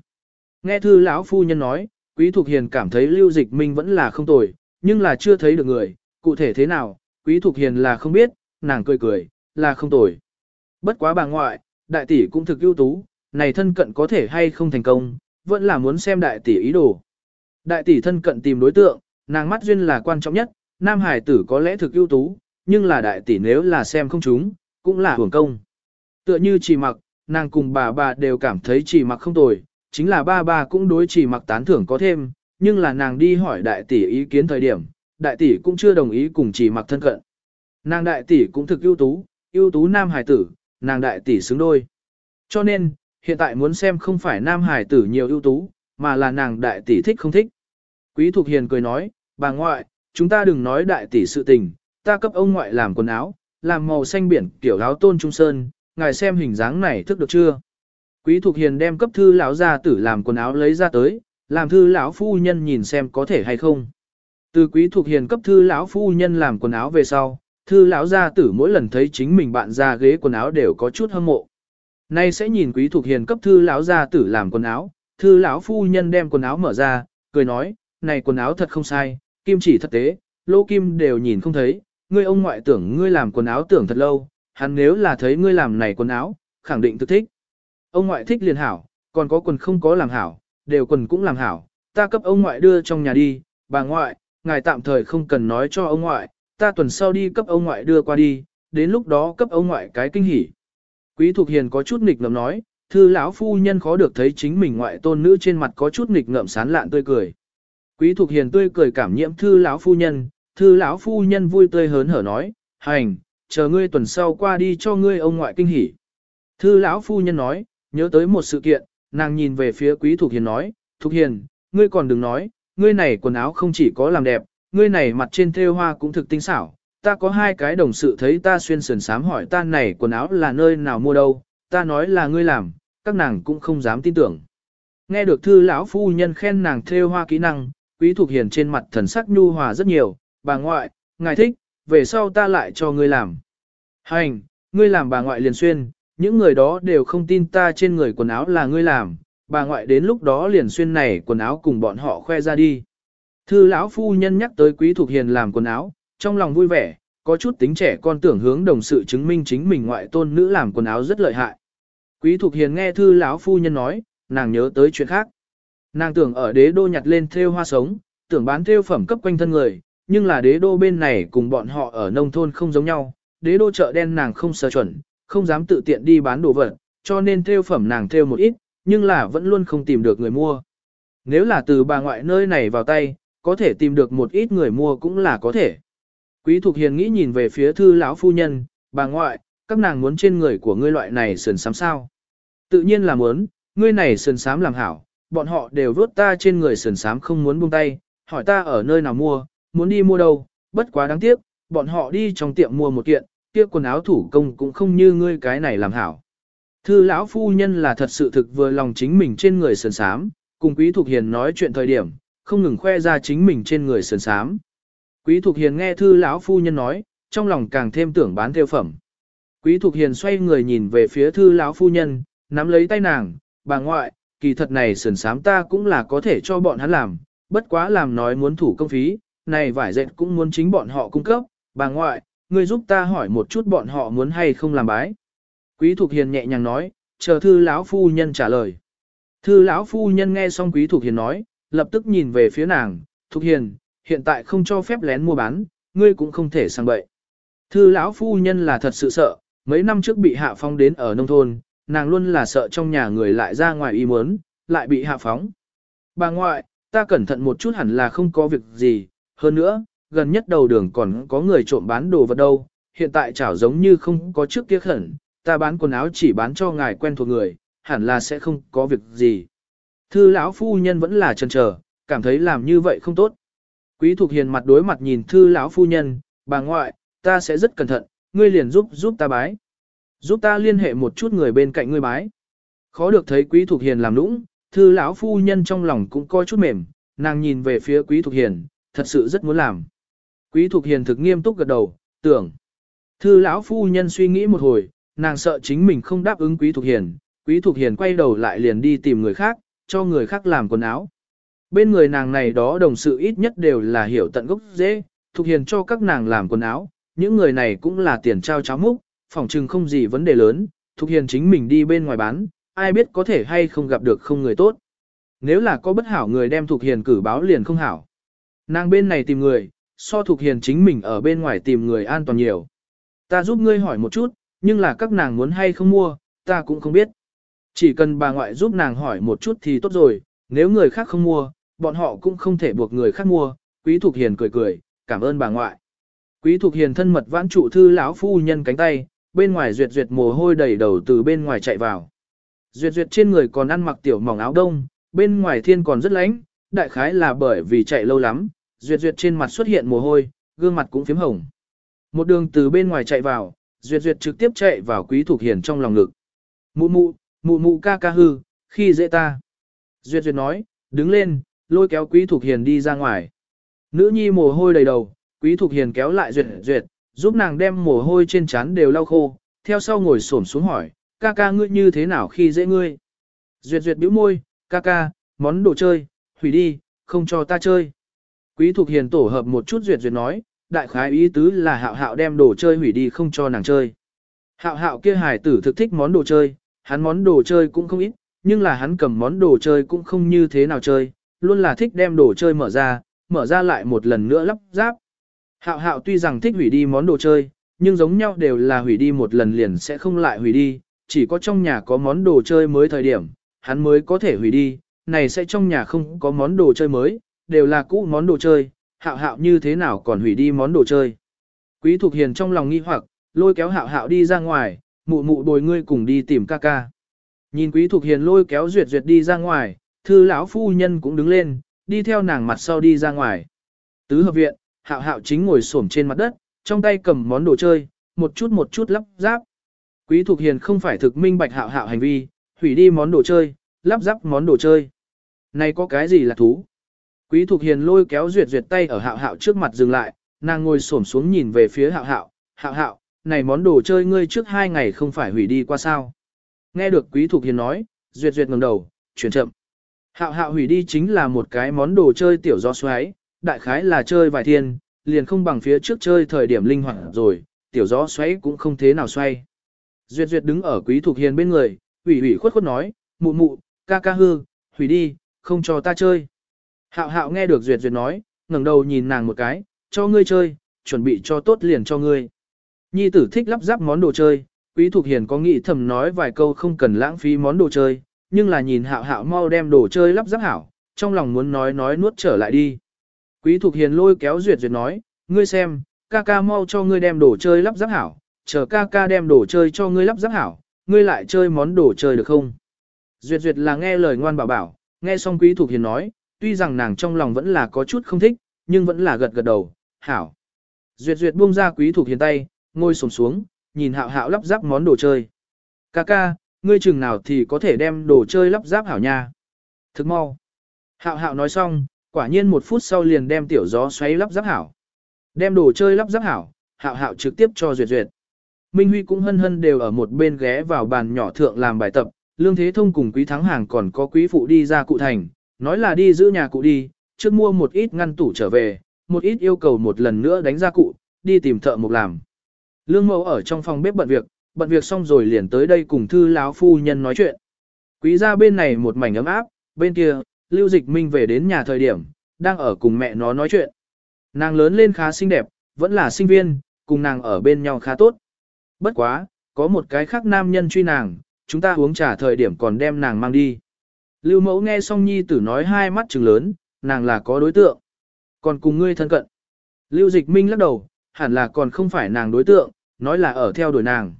Nghe thư lão phu nhân nói, Quý Thục Hiền cảm thấy Lưu Dịch Minh vẫn là không tồi, nhưng là chưa thấy được người, cụ thể thế nào, Quý Thục Hiền là không biết, nàng cười cười, là không tồi. Bất quá bà ngoại, đại tỷ cũng thực ưu tú, này thân cận có thể hay không thành công, vẫn là muốn xem đại tỷ ý đồ. Đại tỷ thân cận tìm đối tượng, nàng mắt duyên là quan trọng nhất, nam hải tử có lẽ thực ưu tú, nhưng là đại tỷ nếu là xem không chúng, cũng là hưởng công. Tựa như chỉ mặc, nàng cùng bà bà đều cảm thấy chỉ mặc không tồi, chính là ba bà cũng đối chỉ mặc tán thưởng có thêm, nhưng là nàng đi hỏi đại tỷ ý kiến thời điểm, đại tỷ cũng chưa đồng ý cùng chỉ mặc thân cận. Nàng đại tỷ cũng thực ưu tú, ưu tú nam hải tử, nàng đại tỷ xứng đôi. Cho nên, hiện tại muốn xem không phải nam hải tử nhiều ưu tú, mà là nàng đại tỷ thích không thích. Quý Thục Hiền cười nói, bà ngoại, chúng ta đừng nói đại tỷ sự tình, ta cấp ông ngoại làm quần áo, làm màu xanh biển kiểu áo tôn trung sơn, ngài xem hình dáng này thức được chưa? Quý Thục Hiền đem cấp thư lão gia tử làm quần áo lấy ra tới, làm thư lão phu nhân nhìn xem có thể hay không. Từ Quý Thục Hiền cấp thư lão phu nhân làm quần áo về sau, thư lão gia tử mỗi lần thấy chính mình bạn ra ghế quần áo đều có chút hâm mộ. Nay sẽ nhìn Quý Thục Hiền cấp thư lão gia tử làm quần áo, thư lão phu nhân đem quần áo mở ra, cười nói, này quần áo thật không sai, kim chỉ thật tế, lô kim đều nhìn không thấy, ngươi ông ngoại tưởng ngươi làm quần áo tưởng thật lâu, hắn nếu là thấy ngươi làm này quần áo, khẳng định thực thích. Ông ngoại thích liền hảo, còn có quần không có làm hảo, đều quần cũng làm hảo, ta cấp ông ngoại đưa trong nhà đi, bà ngoại, ngài tạm thời không cần nói cho ông ngoại, ta tuần sau đi cấp ông ngoại đưa qua đi, đến lúc đó cấp ông ngoại cái kinh hỉ. Quý Thục Hiền có chút nghịch ngợm nói, thư lão phu nhân khó được thấy chính mình ngoại tôn nữ trên mặt có chút nghịch ngợm sán lạn tươi cười. Quý Thục Hiền tươi cười cảm nhiễm thư lão phu nhân, thư lão phu nhân vui tươi hớn hở nói, hành, chờ ngươi tuần sau qua đi cho ngươi ông ngoại kinh hỉ. Thư lão phu nhân nói, nhớ tới một sự kiện, nàng nhìn về phía Quý Thục Hiền nói, Thục Hiền, ngươi còn đừng nói, ngươi này quần áo không chỉ có làm đẹp, ngươi này mặt trên thêu hoa cũng thực tinh xảo. Ta có hai cái đồng sự thấy ta xuyên sườn sám hỏi ta này quần áo là nơi nào mua đâu, ta nói là ngươi làm, các nàng cũng không dám tin tưởng. Nghe được thư lão phu nhân khen nàng thêu hoa kỹ năng, Quý thuộc Hiền trên mặt thần sắc nhu hòa rất nhiều, bà ngoại, ngài thích, về sau ta lại cho ngươi làm. Hành, ngươi làm bà ngoại liền xuyên, những người đó đều không tin ta trên người quần áo là ngươi làm, bà ngoại đến lúc đó liền xuyên này quần áo cùng bọn họ khoe ra đi. Thư lão phu nhân nhắc tới Quý thuộc Hiền làm quần áo, trong lòng vui vẻ, có chút tính trẻ con tưởng hướng đồng sự chứng minh chính mình ngoại tôn nữ làm quần áo rất lợi hại. Quý Thục Hiền nghe thư lão phu nhân nói, nàng nhớ tới chuyện khác. Nàng tưởng ở đế đô nhặt lên thêu hoa sống, tưởng bán thêu phẩm cấp quanh thân người, nhưng là đế đô bên này cùng bọn họ ở nông thôn không giống nhau, đế đô chợ đen nàng không sờ chuẩn, không dám tự tiện đi bán đồ vật, cho nên thêu phẩm nàng thêu một ít, nhưng là vẫn luôn không tìm được người mua. Nếu là từ bà ngoại nơi này vào tay, có thể tìm được một ít người mua cũng là có thể. Quý Thục Hiền nghĩ nhìn về phía thư lão phu nhân, bà ngoại, các nàng muốn trên người của ngươi loại này sườn sám sao. Tự nhiên là muốn, ngươi này sườn sám làm hảo, bọn họ đều vớt ta trên người sườn sám không muốn buông tay, hỏi ta ở nơi nào mua, muốn đi mua đâu, bất quá đáng tiếc, bọn họ đi trong tiệm mua một kiện, kia quần áo thủ công cũng không như ngươi cái này làm hảo. Thư lão phu nhân là thật sự thực vừa lòng chính mình trên người sườn sám, cùng Quý Thục Hiền nói chuyện thời điểm, không ngừng khoe ra chính mình trên người sườn sám. Quý Thục Hiền nghe thư lão phu nhân nói, trong lòng càng thêm tưởng bán theo phẩm. Quý Thục Hiền xoay người nhìn về phía thư lão phu nhân, nắm lấy tay nàng, bà ngoại, kỳ thật này sườn sám ta cũng là có thể cho bọn hắn làm, bất quá làm nói muốn thủ công phí, này vải dệt cũng muốn chính bọn họ cung cấp, bà ngoại, ngươi giúp ta hỏi một chút bọn họ muốn hay không làm bái. Quý Thục Hiền nhẹ nhàng nói, chờ thư lão phu nhân trả lời. Thư lão phu nhân nghe xong Quý Thục Hiền nói, lập tức nhìn về phía nàng, Thục Hiền, hiện tại không cho phép lén mua bán, ngươi cũng không thể sang bậy. Thư lão phu nhân là thật sự sợ, mấy năm trước bị hạ phong đến ở nông thôn, nàng luôn là sợ trong nhà người lại ra ngoài ý muốn, lại bị hạ phóng. Bà ngoại, ta cẩn thận một chút hẳn là không có việc gì, hơn nữa, gần nhất đầu đường còn có người trộm bán đồ vật đâu, hiện tại chảo giống như không có trước kia khẩn, ta bán quần áo chỉ bán cho ngài quen thuộc người, hẳn là sẽ không có việc gì. Thư lão phu nhân vẫn là chần chờ, cảm thấy làm như vậy không tốt. Quý Thục Hiền mặt đối mặt nhìn thư lão phu nhân, bà ngoại, ta sẽ rất cẩn thận, ngươi liền giúp giúp ta bái. Giúp ta liên hệ một chút người bên cạnh ngươi bái. Khó được thấy Quý Thục Hiền làm nũng, thư lão phu nhân trong lòng cũng coi chút mềm, nàng nhìn về phía Quý Thục Hiền, thật sự rất muốn làm. Quý Thục Hiền thực nghiêm túc gật đầu, tưởng. Thư lão phu nhân suy nghĩ một hồi, nàng sợ chính mình không đáp ứng Quý Thục Hiền, Quý Thục Hiền quay đầu lại liền đi tìm người khác, cho người khác làm quần áo. Bên người nàng này đó đồng sự ít nhất đều là hiểu tận gốc dễ, thuộc Hiền cho các nàng làm quần áo, những người này cũng là tiền trao cháo múc, phỏng chừng không gì vấn đề lớn, thuộc Hiền chính mình đi bên ngoài bán, ai biết có thể hay không gặp được không người tốt. Nếu là có bất hảo người đem thuộc Hiền cử báo liền không hảo. Nàng bên này tìm người, so thuộc Hiền chính mình ở bên ngoài tìm người an toàn nhiều. Ta giúp ngươi hỏi một chút, nhưng là các nàng muốn hay không mua, ta cũng không biết. Chỉ cần bà ngoại giúp nàng hỏi một chút thì tốt rồi, nếu người khác không mua, bọn họ cũng không thể buộc người khác mua. Quý Thục Hiền cười cười, cảm ơn bà ngoại. Quý Thục Hiền thân mật vãn trụ thư lão phu nhân cánh tay, bên ngoài duyệt duyệt mồ hôi đầy đầu từ bên ngoài chạy vào. Duyệt duyệt trên người còn ăn mặc tiểu mỏng áo đông, bên ngoài thiên còn rất lạnh, đại khái là bởi vì chạy lâu lắm, duyệt duyệt trên mặt xuất hiện mồ hôi, gương mặt cũng phím hồng. Một đường từ bên ngoài chạy vào, duyệt duyệt trực tiếp chạy vào quý Thục Hiền trong lòng ngực. Mụ mụ, mụ mụ ca ca hư, khi dễ ta. Duyệt duyệt nói, đứng lên, lôi kéo quý Thục Hiền đi ra ngoài. Nữ nhi mồ hôi đầy đầu, quý Thục Hiền kéo lại duyệt duyệt, giúp nàng đem mồ hôi trên trán đều lau khô, theo sau ngồi xổm xuống hỏi, ca ca ngươi như thế nào khi dễ ngươi. Duyệt duyệt bĩu môi, ca ca, món đồ chơi, hủy đi, không cho ta chơi. Quý Thục Hiền tổ hợp một chút duyệt duyệt nói, đại khái ý tứ là hạo hạo đem đồ chơi hủy đi không cho nàng chơi. Hạo hạo kia hài tử thực thích món đồ chơi, hắn món đồ chơi cũng không ít, nhưng là hắn cầm món đồ chơi cũng không như thế nào chơi, luôn là thích đem đồ chơi mở ra, mở ra lại một lần nữa lắp ráp. Hạo hạo tuy rằng thích hủy đi món đồ chơi, nhưng giống nhau đều là hủy đi một lần liền sẽ không lại hủy đi, chỉ có trong nhà có món đồ chơi mới thời điểm, hắn mới có thể hủy đi, này sẽ trong nhà không có món đồ chơi mới, đều là cũ món đồ chơi, hạo hạo như thế nào còn hủy đi món đồ chơi. Quý Thục Hiền trong lòng nghi hoặc, lôi kéo hạo hạo đi ra ngoài, mụ mụ bồi ngươi cùng đi tìm ca ca. Nhìn Quý Thục Hiền lôi kéo duyệt duyệt đi ra ngoài, thư lão phu nhân cũng đứng lên, đi theo nàng mặt sau đi ra ngoài. Tứ hợp viện, hạo hạo chính ngồi xổm trên mặt đất, trong tay cầm món đồ chơi, một chút một chút lắp ráp. Quý Thục Hiền không phải thực minh bạch hạo hạo hành vi, hủy đi món đồ chơi, lắp ráp món đồ chơi. Này có cái gì là thú? Quý Thục Hiền lôi kéo duyệt duyệt tay ở hạo hạo trước mặt dừng lại, nàng ngồi xổm xuống nhìn về phía hạo hạo, hạo hạo, này món đồ chơi ngươi trước hai ngày không phải hủy đi qua sao. Nghe được Quý Thục Hiền nói, duyệt duyệt ngẩng đầu, chuyển chậm. Hạo hạo hủy đi chính là một cái món đồ chơi tiểu do xoáy, đại khái là chơi vài thiên, liền không bằng phía trước chơi thời điểm linh hoạt rồi, tiểu gió xoáy cũng không thế nào xoay. Duyệt Duyệt đứng ở Quý Thục Hiền bên người, ủy ủy khuất khuất nói, mụ mụ, ca ca hư, hủy đi, không cho ta chơi. Hạo hạo nghe được Duyệt Duyệt nói, ngẩng đầu nhìn nàng một cái, cho ngươi chơi, chuẩn bị cho tốt liền cho ngươi. Nhi tử thích lắp ráp món đồ chơi, Quý Thục Hiền có nghĩ thầm nói vài câu không cần lãng phí món đồ chơi, nhưng là nhìn hạo hạo mau đem đồ chơi lắp ráp hảo, trong lòng muốn nói nói nuốt trở lại đi. Quý Thục Hiền lôi kéo Duyệt Duyệt nói, ngươi xem, ca ca mau cho ngươi đem đồ chơi lắp ráp hảo, chờ ca ca đem đồ chơi cho ngươi lắp ráp hảo, ngươi lại chơi món đồ chơi được không? Duyệt Duyệt là nghe lời ngoan bảo bảo, nghe xong Quý Thục Hiền nói, tuy rằng nàng trong lòng vẫn là có chút không thích, nhưng vẫn là gật gật đầu, hảo. Duyệt Duyệt buông ra Quý Thục Hiền tay, ngồi xổm xuống, nhìn hạo hạo lắp ráp món đồ chơi. Ca ca, ngươi chừng nào thì có thể đem đồ chơi lắp ráp hảo nha. Thức mau. Hạo hạo nói xong, quả nhiên một phút sau liền đem tiểu gió xoáy lắp ráp hảo. Đem đồ chơi lắp ráp hảo, hạo hạo trực tiếp cho duyệt duyệt. Minh Huy cũng hân hân đều ở một bên ghé vào bàn nhỏ thượng làm bài tập, Lương Thế Thông cùng Quý Thắng Hàng còn có quý phụ đi ra cụ thành, nói là đi giữ nhà cụ đi, trước mua một ít ngăn tủ trở về, một ít yêu cầu một lần nữa đánh ra cụ, đi tìm thợ mộc làm. Lương Mẫu ở trong phòng bếp bận việc, bận việc xong rồi liền tới đây cùng thư láo phu nhân nói chuyện. Quý gia bên này một mảnh ấm áp, bên kia, Lưu Dịch Minh về đến nhà thời điểm, đang ở cùng mẹ nó nói chuyện. Nàng lớn lên khá xinh đẹp, vẫn là sinh viên, cùng nàng ở bên nhau khá tốt. Bất quá, có một cái khác nam nhân truy nàng, chúng ta uống trà thời điểm còn đem nàng mang đi. Lưu mẫu nghe xong nhi tử nói hai mắt trừng lớn, nàng là có đối tượng. Còn cùng ngươi thân cận. Lưu dịch minh lắc đầu, hẳn là còn không phải nàng đối tượng, nói là ở theo đuổi nàng.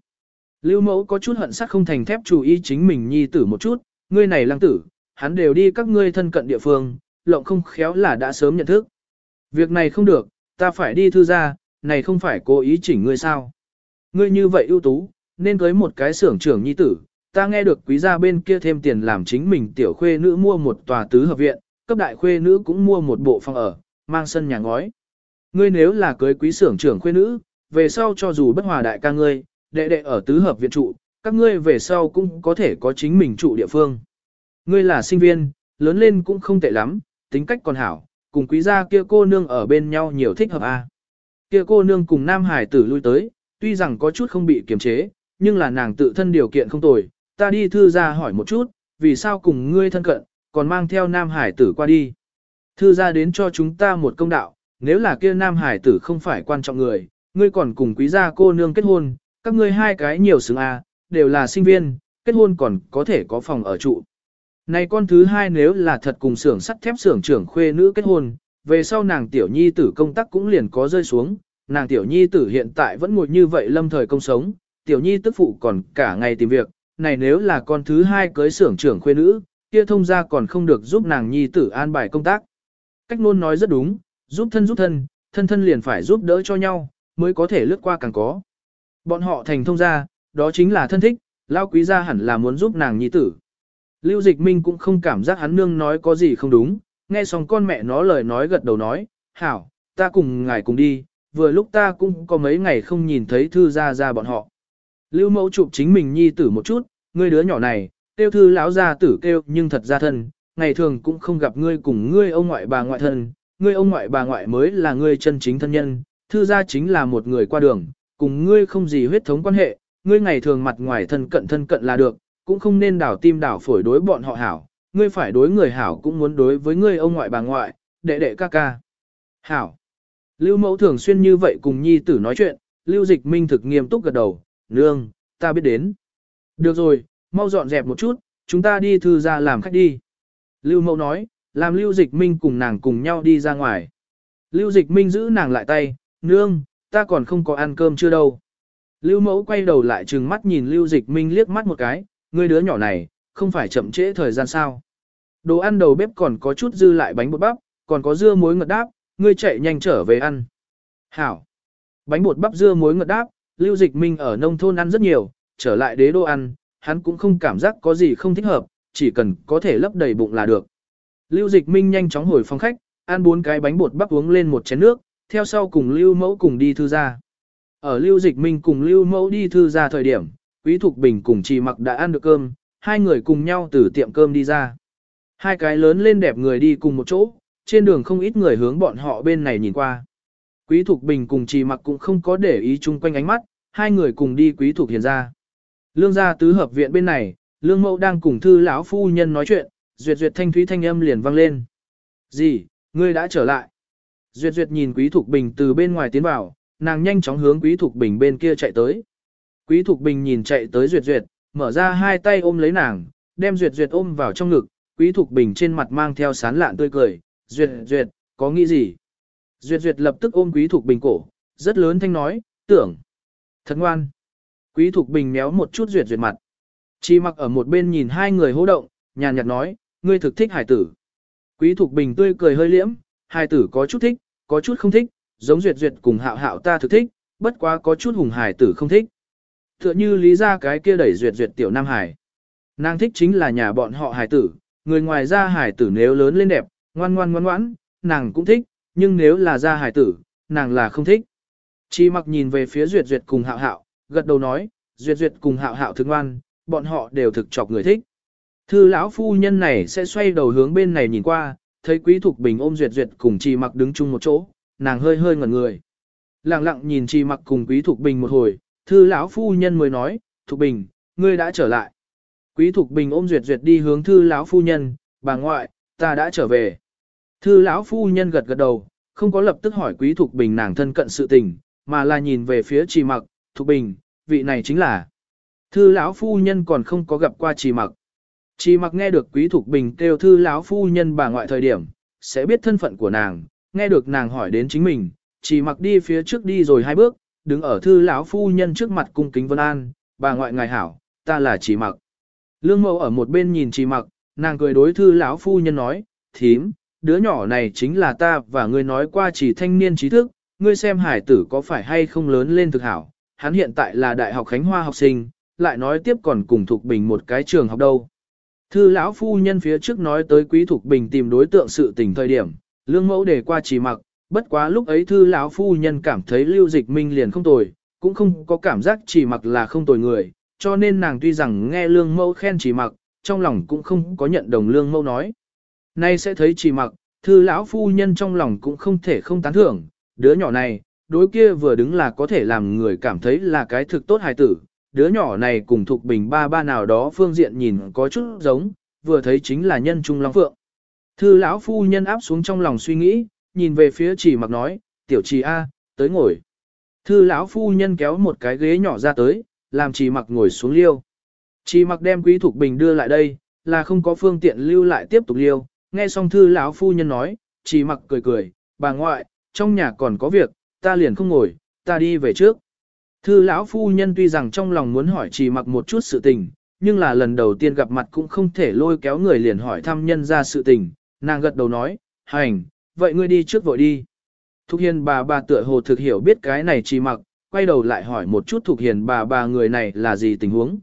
Lưu mẫu có chút hận sắc không thành thép chú ý chính mình nhi tử một chút, ngươi này lăng tử, hắn đều đi các ngươi thân cận địa phương, lộng không khéo là đã sớm nhận thức. Việc này không được, ta phải đi thư ra, này không phải cố ý chỉnh ngươi sao. Ngươi như vậy ưu tú, nên cưới một cái xưởng trưởng nhi tử, ta nghe được quý gia bên kia thêm tiền làm chính mình tiểu khuê nữ mua một tòa tứ hợp viện, cấp đại khuê nữ cũng mua một bộ phòng ở, mang sân nhà ngói. Ngươi nếu là cưới quý xưởng trưởng khuê nữ, về sau cho dù bất hòa đại ca ngươi, đệ đệ ở tứ hợp viện trụ, các ngươi về sau cũng có thể có chính mình trụ địa phương. Ngươi là sinh viên, lớn lên cũng không tệ lắm, tính cách còn hảo, cùng quý gia kia cô nương ở bên nhau nhiều thích hợp a. À. Kia cô nương cùng nam hải tử lui tới, tuy rằng có chút không bị kiềm chế, nhưng là nàng tự thân điều kiện không tồi, ta đi thư ra hỏi một chút, vì sao cùng ngươi thân cận, còn mang theo nam hải tử qua đi. Thư ra đến cho chúng ta một công đạo, nếu là kia nam hải tử không phải quan trọng người, ngươi còn cùng quý gia cô nương kết hôn, các ngươi hai cái nhiều xứng a, à, đều là sinh viên, kết hôn còn có thể có phòng ở trụ. Này con thứ hai nếu là thật cùng xưởng sắt thép xưởng trưởng khuê nữ kết hôn, về sau nàng tiểu nhi tử công tác cũng liền có rơi xuống, nàng tiểu nhi tử hiện tại vẫn ngồi như vậy lâm thời công sống, tiểu nhi tức phụ còn cả ngày tìm việc, này nếu là con thứ hai cưới xưởng trưởng khuê nữ, kia thông ra còn không được giúp nàng nhi tử an bài công tác. Cách luôn nói rất đúng, giúp thân giúp thân, thân thân liền phải giúp đỡ cho nhau, mới có thể lướt qua càng có. Bọn họ thành thông gia, đó chính là thân thích, lao quý gia hẳn là muốn giúp nàng nhi tử. Lưu Dịch Minh cũng không cảm giác hắn nương nói có gì không đúng, nghe xong con mẹ nó lời nói gật đầu nói, hảo, ta cùng ngài cùng đi, vừa lúc ta cũng có mấy ngày không nhìn thấy thư gia gia bọn họ. Lưu mẫu chụp chính mình nhi tử một chút, ngươi đứa nhỏ này, tiêu thư lão gia tử kêu nhưng thật ra thân, ngày thường cũng không gặp ngươi cùng ngươi ông ngoại bà ngoại thân, ngươi ông ngoại bà ngoại mới là ngươi chân chính thân nhân, thư gia chính là một người qua đường, cùng ngươi không gì huyết thống quan hệ, ngươi ngày thường mặt ngoài thân cận thân cận là được, cũng không nên đảo tim đảo phổi đối bọn họ hảo, ngươi phải đối người hảo cũng muốn đối với ngươi ông ngoại bà ngoại, đệ đệ ca ca. Hảo. Lưu mẫu thường xuyên như vậy cùng nhi tử nói chuyện, lưu dịch minh thực nghiêm túc gật đầu, nương, ta biết đến. Được rồi, mau dọn dẹp một chút, chúng ta đi thư ra làm khách đi. Lưu mẫu nói, làm lưu dịch minh cùng nàng cùng nhau đi ra ngoài. Lưu dịch minh giữ nàng lại tay, nương, ta còn không có ăn cơm chưa đâu. Lưu mẫu quay đầu lại trừng mắt nhìn lưu dịch minh liếc mắt một cái, ngươi đứa nhỏ này, không phải chậm trễ thời gian sao. Đồ ăn đầu bếp còn có chút dư lại bánh bột bắp, còn có dưa muối ngật đáp, ngươi chạy nhanh trở về ăn. Hảo. Bánh bột bắp dưa muối ngật đáp, Lưu Dịch Minh ở nông thôn ăn rất nhiều, trở lại đế đô ăn, hắn cũng không cảm giác có gì không thích hợp, chỉ cần có thể lấp đầy bụng là được. Lưu Dịch Minh nhanh chóng hồi phòng khách, ăn bốn cái bánh bột bắp uống lên một chén nước, theo sau cùng Lưu Mẫu cùng đi thư gia. Ở Lưu Dịch Minh cùng Lưu Mẫu đi thư gia thời điểm, Quý Thục Bình cùng Trì Mặc đã ăn được cơm, hai người cùng nhau từ tiệm cơm đi ra. Hai cái lớn lên đẹp người đi cùng một chỗ, trên đường không ít người hướng bọn họ bên này nhìn qua. Quý Thục Bình cùng Trì Mặc cũng không có để ý chung quanh ánh mắt, hai người cùng đi Quý Thục Hiền ra. Lương gia tứ hợp viện bên này, Lương Mẫu đang cùng thư lão phu nhân nói chuyện, duyệt duyệt thanh thúy thanh âm liền vang lên. "Gì, ngươi đã trở lại?" Duyệt duyệt nhìn Quý Thục Bình từ bên ngoài tiến vào, nàng nhanh chóng hướng Quý Thục Bình bên kia chạy tới. Quý Thục Bình nhìn chạy tới duyệt duyệt, mở ra hai tay ôm lấy nàng, đem duyệt duyệt ôm vào trong ngực, Quý Thục Bình trên mặt mang theo sán lạn tươi cười, "Duyệt duyệt, có nghĩ gì?" Duyệt Duyệt lập tức ôm Quý Thục Bình cổ, rất lớn thanh nói, tưởng. Thật ngoan. Quý Thục Bình méo một chút Duyệt Duyệt mặt. Chi mặc ở một bên nhìn hai người hô động, nhàn nhạt nói, ngươi thực thích hải tử. Quý Thục Bình tươi cười hơi liễm, hai tử có chút thích, có chút không thích, giống Duyệt Duyệt cùng hạo hạo ta thực thích, bất quá có chút hùng hải tử không thích. Tựa như lý ra cái kia đẩy Duyệt Duyệt tiểu Nam Hải. Nàng thích chính là nhà bọn họ hải tử, người ngoài ra hải tử nếu lớn lên đẹp, ngoan ngoan ngoan ngoãn, nàng cũng thích, nhưng nếu là ra hải tử, nàng là không thích. Chi mặc nhìn về phía Duyệt Duyệt cùng hạo hạo, gật đầu nói, Duyệt Duyệt cùng hạo hạo thương ngoan, bọn họ đều thực chọc người thích. Thư lão phu nhân này sẽ xoay đầu hướng bên này nhìn qua, thấy quý thục bình ôm Duyệt Duyệt cùng trì mặc đứng chung một chỗ, nàng hơi hơi ngẩn người. Lặng lặng nhìn trì mặc cùng quý thục bình một hồi, thư lão phu nhân mới nói, thục bình, ngươi đã trở lại. Quý thục bình ôm Duyệt Duyệt đi hướng thư lão phu nhân, bà ngoại, ta đã trở về. Thư lão phu nhân gật gật đầu, không có lập tức hỏi Quý Thục Bình nàng thân cận sự tình, mà là nhìn về phía Trì Mặc, "Thục Bình, vị này chính là?" Thư lão phu nhân còn không có gặp qua Trì Mặc. Chỉ Mặc nghe được Quý Thục Bình kêu thư lão phu nhân bà ngoại thời điểm, sẽ biết thân phận của nàng, nghe được nàng hỏi đến chính mình, chỉ Mặc đi phía trước đi rồi hai bước, đứng ở thư lão phu nhân trước mặt cung kính vân an, "Bà ngoại ngài hảo, ta là chỉ Mặc." Lương Mẫu ở một bên nhìn chỉ Mặc, nàng cười đối thư lão phu nhân nói, "Thím, đứa nhỏ này chính là ta và ngươi nói qua chỉ thanh niên trí thức, ngươi xem hải tử có phải hay không lớn lên thực hảo, hắn hiện tại là đại học Khánh Hoa học sinh, lại nói tiếp còn cùng Thục Bình một cái trường học đâu. Thư lão phu nhân phía trước nói tới Quý Thục Bình tìm đối tượng sự tình thời điểm, lương mẫu để qua chỉ mặc, bất quá lúc ấy thư lão phu nhân cảm thấy lưu dịch minh liền không tồi, cũng không có cảm giác chỉ mặc là không tồi người, cho nên nàng tuy rằng nghe lương mẫu khen chỉ mặc, trong lòng cũng không có nhận đồng lương mẫu nói. Nay sẽ thấy chỉ mặc, thư lão phu nhân trong lòng cũng không thể không tán thưởng, đứa nhỏ này, đối kia vừa đứng là có thể làm người cảm thấy là cái thực tốt hài tử, đứa nhỏ này cùng thuộc bình ba ba nào đó phương diện nhìn có chút giống, vừa thấy chính là nhân trung long phượng. Thư lão phu nhân áp xuống trong lòng suy nghĩ, nhìn về phía chỉ mặc nói, tiểu trì A, tới ngồi. Thư lão phu nhân kéo một cái ghế nhỏ ra tới, làm chỉ mặc ngồi xuống liêu. Chỉ mặc đem quý thuộc bình đưa lại đây, là không có phương tiện lưu lại tiếp tục liêu, nghe xong thư lão phu nhân nói, chỉ mặc cười cười, bà ngoại, trong nhà còn có việc, ta liền không ngồi, ta đi về trước. Thư lão phu nhân tuy rằng trong lòng muốn hỏi chỉ mặc một chút sự tình, nhưng là lần đầu tiên gặp mặt cũng không thể lôi kéo người liền hỏi thăm nhân ra sự tình, nàng gật đầu nói, hành, vậy ngươi đi trước vội đi. Thục hiền bà bà tựa hồ thực hiểu biết cái này chỉ mặc, quay đầu lại hỏi một chút Thục hiền bà bà người này là gì tình huống.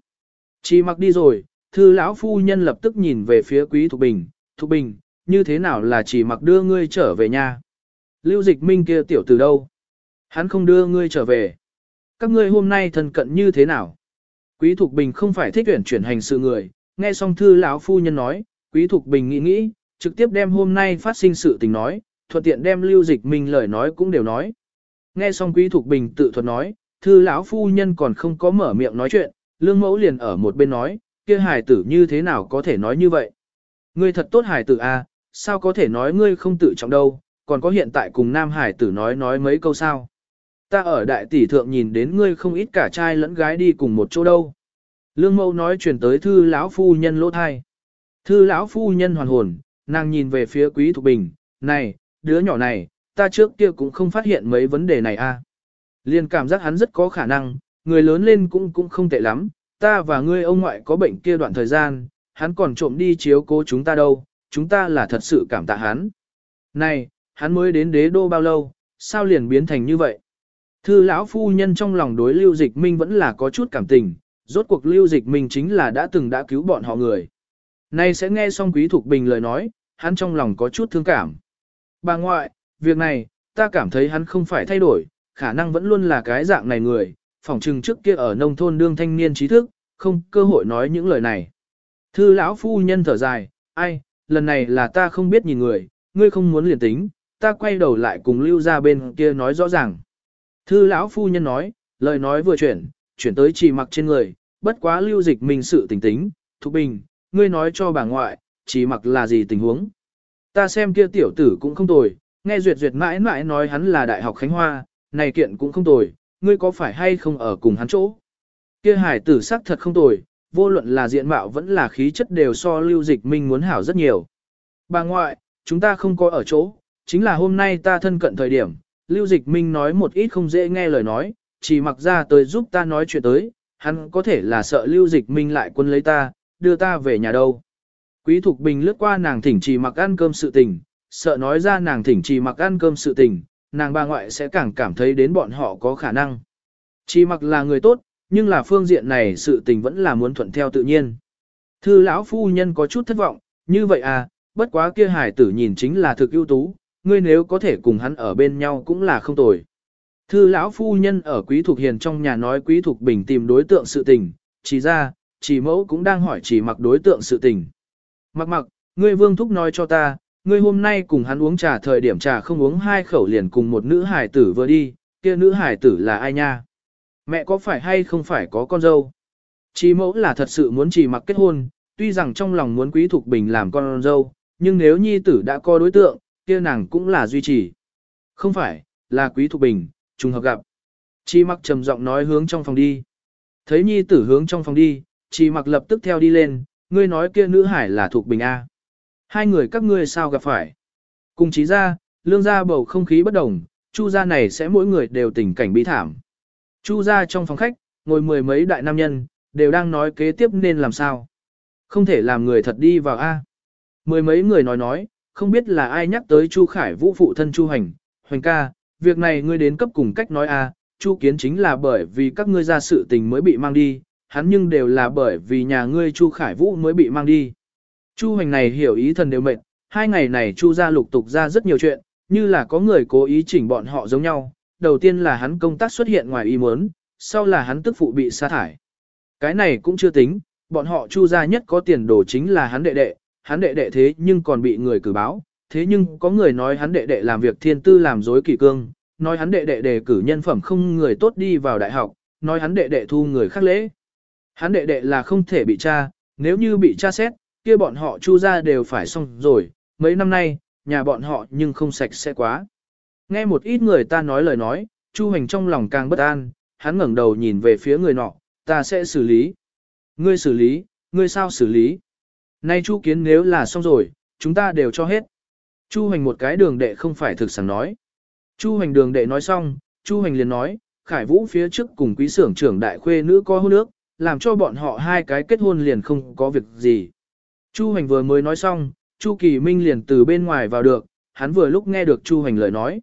Chỉ mặc đi rồi, thư lão phu nhân lập tức nhìn về phía quý Thục Bình, Thục Bình, như thế nào là chỉ mặc đưa ngươi trở về nhà? Lưu dịch minh kia tiểu từ đâu? Hắn không đưa ngươi trở về. Các ngươi hôm nay thân cận như thế nào? Quý Thục Bình không phải thích tuyển chuyển hành sự người, nghe xong thư lão phu nhân nói, Quý Thục Bình nghĩ nghĩ, trực tiếp đem hôm nay phát sinh sự tình nói, thuận tiện đem lưu dịch minh lời nói cũng đều nói. Nghe xong Quý Thục Bình tự thuật nói, thư lão phu nhân còn không có mở miệng nói chuyện, lương mẫu liền ở một bên nói, kia hài tử như thế nào có thể nói như vậy? Ngươi thật tốt hài tử a, à, sao có thể nói ngươi không tự trọng đâu, còn có hiện tại cùng nam hải tử nói nói mấy câu sao. Ta ở đại tỷ thượng nhìn đến ngươi không ít cả trai lẫn gái đi cùng một chỗ đâu. Lương mẫu nói chuyển tới thư lão phu nhân lỗ thai. Thư lão phu nhân hoàn hồn, nàng nhìn về phía quý thục bình, này, đứa nhỏ này, ta trước kia cũng không phát hiện mấy vấn đề này a. À. Liên cảm giác hắn rất có khả năng, người lớn lên cũng cũng không tệ lắm, ta và ngươi ông ngoại có bệnh kia đoạn thời gian, hắn còn trộm đi chiếu cố chúng ta đâu, chúng ta là thật sự cảm tạ hắn. Này, hắn mới đến đế đô bao lâu, sao liền biến thành như vậy? Thư lão phu nhân trong lòng đối lưu dịch minh vẫn là có chút cảm tình, rốt cuộc lưu dịch minh chính là đã từng đã cứu bọn họ người. Nay sẽ nghe xong quý thục bình lời nói, hắn trong lòng có chút thương cảm. Bà ngoại, việc này, ta cảm thấy hắn không phải thay đổi, khả năng vẫn luôn là cái dạng này người, phỏng chừng trước kia ở nông thôn đương thanh niên trí thức, không cơ hội nói những lời này. Thư lão phu nhân thở dài, ai, lần này là ta không biết nhìn người, ngươi không muốn liền tính, ta quay đầu lại cùng lưu ra bên kia nói rõ ràng. Thư lão phu nhân nói, lời nói vừa chuyển, chuyển tới chỉ mặc trên người, bất quá lưu dịch mình sự tình tính, thục bình, ngươi nói cho bà ngoại, chỉ mặc là gì tình huống. Ta xem kia tiểu tử cũng không tồi, nghe duyệt duyệt mãi mãi nói hắn là đại học Khánh Hoa, này kiện cũng không tồi, ngươi có phải hay không ở cùng hắn chỗ. Kia hải tử sắc thật không tồi, vô luận là diện mạo vẫn là khí chất đều so lưu dịch minh muốn hảo rất nhiều. Bà ngoại, chúng ta không có ở chỗ, chính là hôm nay ta thân cận thời điểm, lưu dịch minh nói một ít không dễ nghe lời nói, chỉ mặc ra tới giúp ta nói chuyện tới, hắn có thể là sợ lưu dịch minh lại quân lấy ta, đưa ta về nhà đâu. Quý Thục Bình lướt qua nàng thỉnh chỉ mặc ăn cơm sự tình, sợ nói ra nàng thỉnh chỉ mặc ăn cơm sự tình, nàng bà ngoại sẽ càng cảm thấy đến bọn họ có khả năng. Chỉ mặc là người tốt, nhưng là phương diện này sự tình vẫn là muốn thuận theo tự nhiên. Thư lão phu nhân có chút thất vọng, như vậy à, bất quá kia hải tử nhìn chính là thực ưu tú, ngươi nếu có thể cùng hắn ở bên nhau cũng là không tồi. Thư lão phu nhân ở Quý Thục Hiền trong nhà nói Quý Thục Bình tìm đối tượng sự tình, chỉ ra, chỉ mẫu cũng đang hỏi chỉ mặc đối tượng sự tình. Mặc mặc, ngươi vương thúc nói cho ta, ngươi hôm nay cùng hắn uống trà thời điểm trà không uống hai khẩu liền cùng một nữ hải tử vừa đi, kia nữ hải tử là ai nha? Mẹ có phải hay không phải có con dâu? Chỉ mẫu là thật sự muốn chỉ mặc kết hôn, tuy rằng trong lòng muốn quý thục bình làm con dâu, nhưng nếu nhi tử đã có đối tượng, kia nàng cũng là duy trì. Không phải, là quý thục bình, trùng hợp gặp. Chi mặc trầm giọng nói hướng trong phòng đi. Thấy nhi tử hướng trong phòng đi, chi mặc lập tức theo đi lên, ngươi nói kia nữ hải là thuộc bình A. Hai người các ngươi sao gặp phải. Cùng chí ra, lương gia bầu không khí bất đồng, chu gia này sẽ mỗi người đều tình cảnh bí thảm. Chu gia trong phòng khách, ngồi mười mấy đại nam nhân, đều đang nói kế tiếp nên làm sao. Không thể làm người thật đi vào A. Mười mấy người nói nói, không biết là ai nhắc tới Chu Khải Vũ phụ thân Chu Hành, Hoành ca, việc này ngươi đến cấp cùng cách nói A, Chu Kiến chính là bởi vì các ngươi ra sự tình mới bị mang đi, hắn nhưng đều là bởi vì nhà ngươi Chu Khải Vũ mới bị mang đi. Chu Hành này hiểu ý thần đều mệt, hai ngày này Chu gia lục tục ra rất nhiều chuyện, như là có người cố ý chỉnh bọn họ giống nhau. Đầu tiên là hắn công tác xuất hiện ngoài ý muốn, sau là hắn tức phụ bị sa thải. Cái này cũng chưa tính, bọn họ Chu gia nhất có tiền đồ chính là hắn đệ đệ, hắn đệ đệ thế nhưng còn bị người cử báo, thế nhưng có người nói hắn đệ đệ làm việc thiên tư làm dối kỳ cương, nói hắn đệ đệ đề cử nhân phẩm không người tốt đi vào đại học, nói hắn đệ đệ thu người khác lễ. Hắn đệ đệ là không thể bị tra, nếu như bị tra xét, kia bọn họ chu ra đều phải xong rồi, mấy năm nay, nhà bọn họ nhưng không sạch sẽ quá. Nghe một ít người ta nói lời nói, Chu Hành trong lòng càng bất an, hắn ngẩng đầu nhìn về phía người nọ, ta sẽ xử lý. Ngươi xử lý, ngươi sao xử lý? Nay Chu Kiến nếu là xong rồi, chúng ta đều cho hết. Chu Hành một cái đường đệ không phải thực sản nói. Chu Hành đường đệ nói xong, Chu Hành liền nói, Khải Vũ phía trước cùng quý xưởng trưởng đại khuê nữ có hôn nước, làm cho bọn họ hai cái kết hôn liền không có việc gì. Chu Hành vừa mới nói xong, Chu Kỳ Minh liền từ bên ngoài vào được, hắn vừa lúc nghe được Chu Hành lời nói.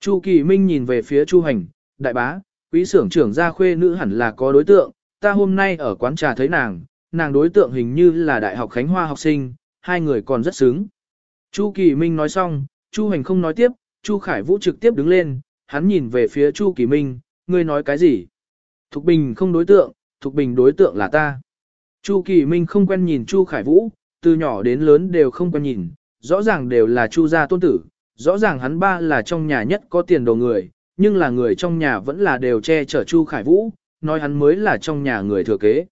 Chu Kỳ Minh nhìn về phía Chu Hành, đại bá, quý xưởng trưởng gia khuê nữ hẳn là có đối tượng, ta hôm nay ở quán trà thấy nàng, nàng đối tượng hình như là đại học Khánh Hoa học sinh, hai người còn rất sướng. Chu Kỳ Minh nói xong, Chu Hành không nói tiếp, Chu Khải Vũ trực tiếp đứng lên, hắn nhìn về phía Chu Kỳ Minh, ngươi nói cái gì? Thục Bình không đối tượng, Thục Bình đối tượng là ta. Chu Kỳ Minh không quen nhìn Chu Khải Vũ, từ nhỏ đến lớn đều không quen nhìn, rõ ràng đều là Chu gia tôn tử, rõ ràng hắn ba là trong nhà nhất có tiền đồ người, nhưng là người trong nhà vẫn là đều che chở Chu Khải Vũ, nói hắn mới là trong nhà người thừa kế.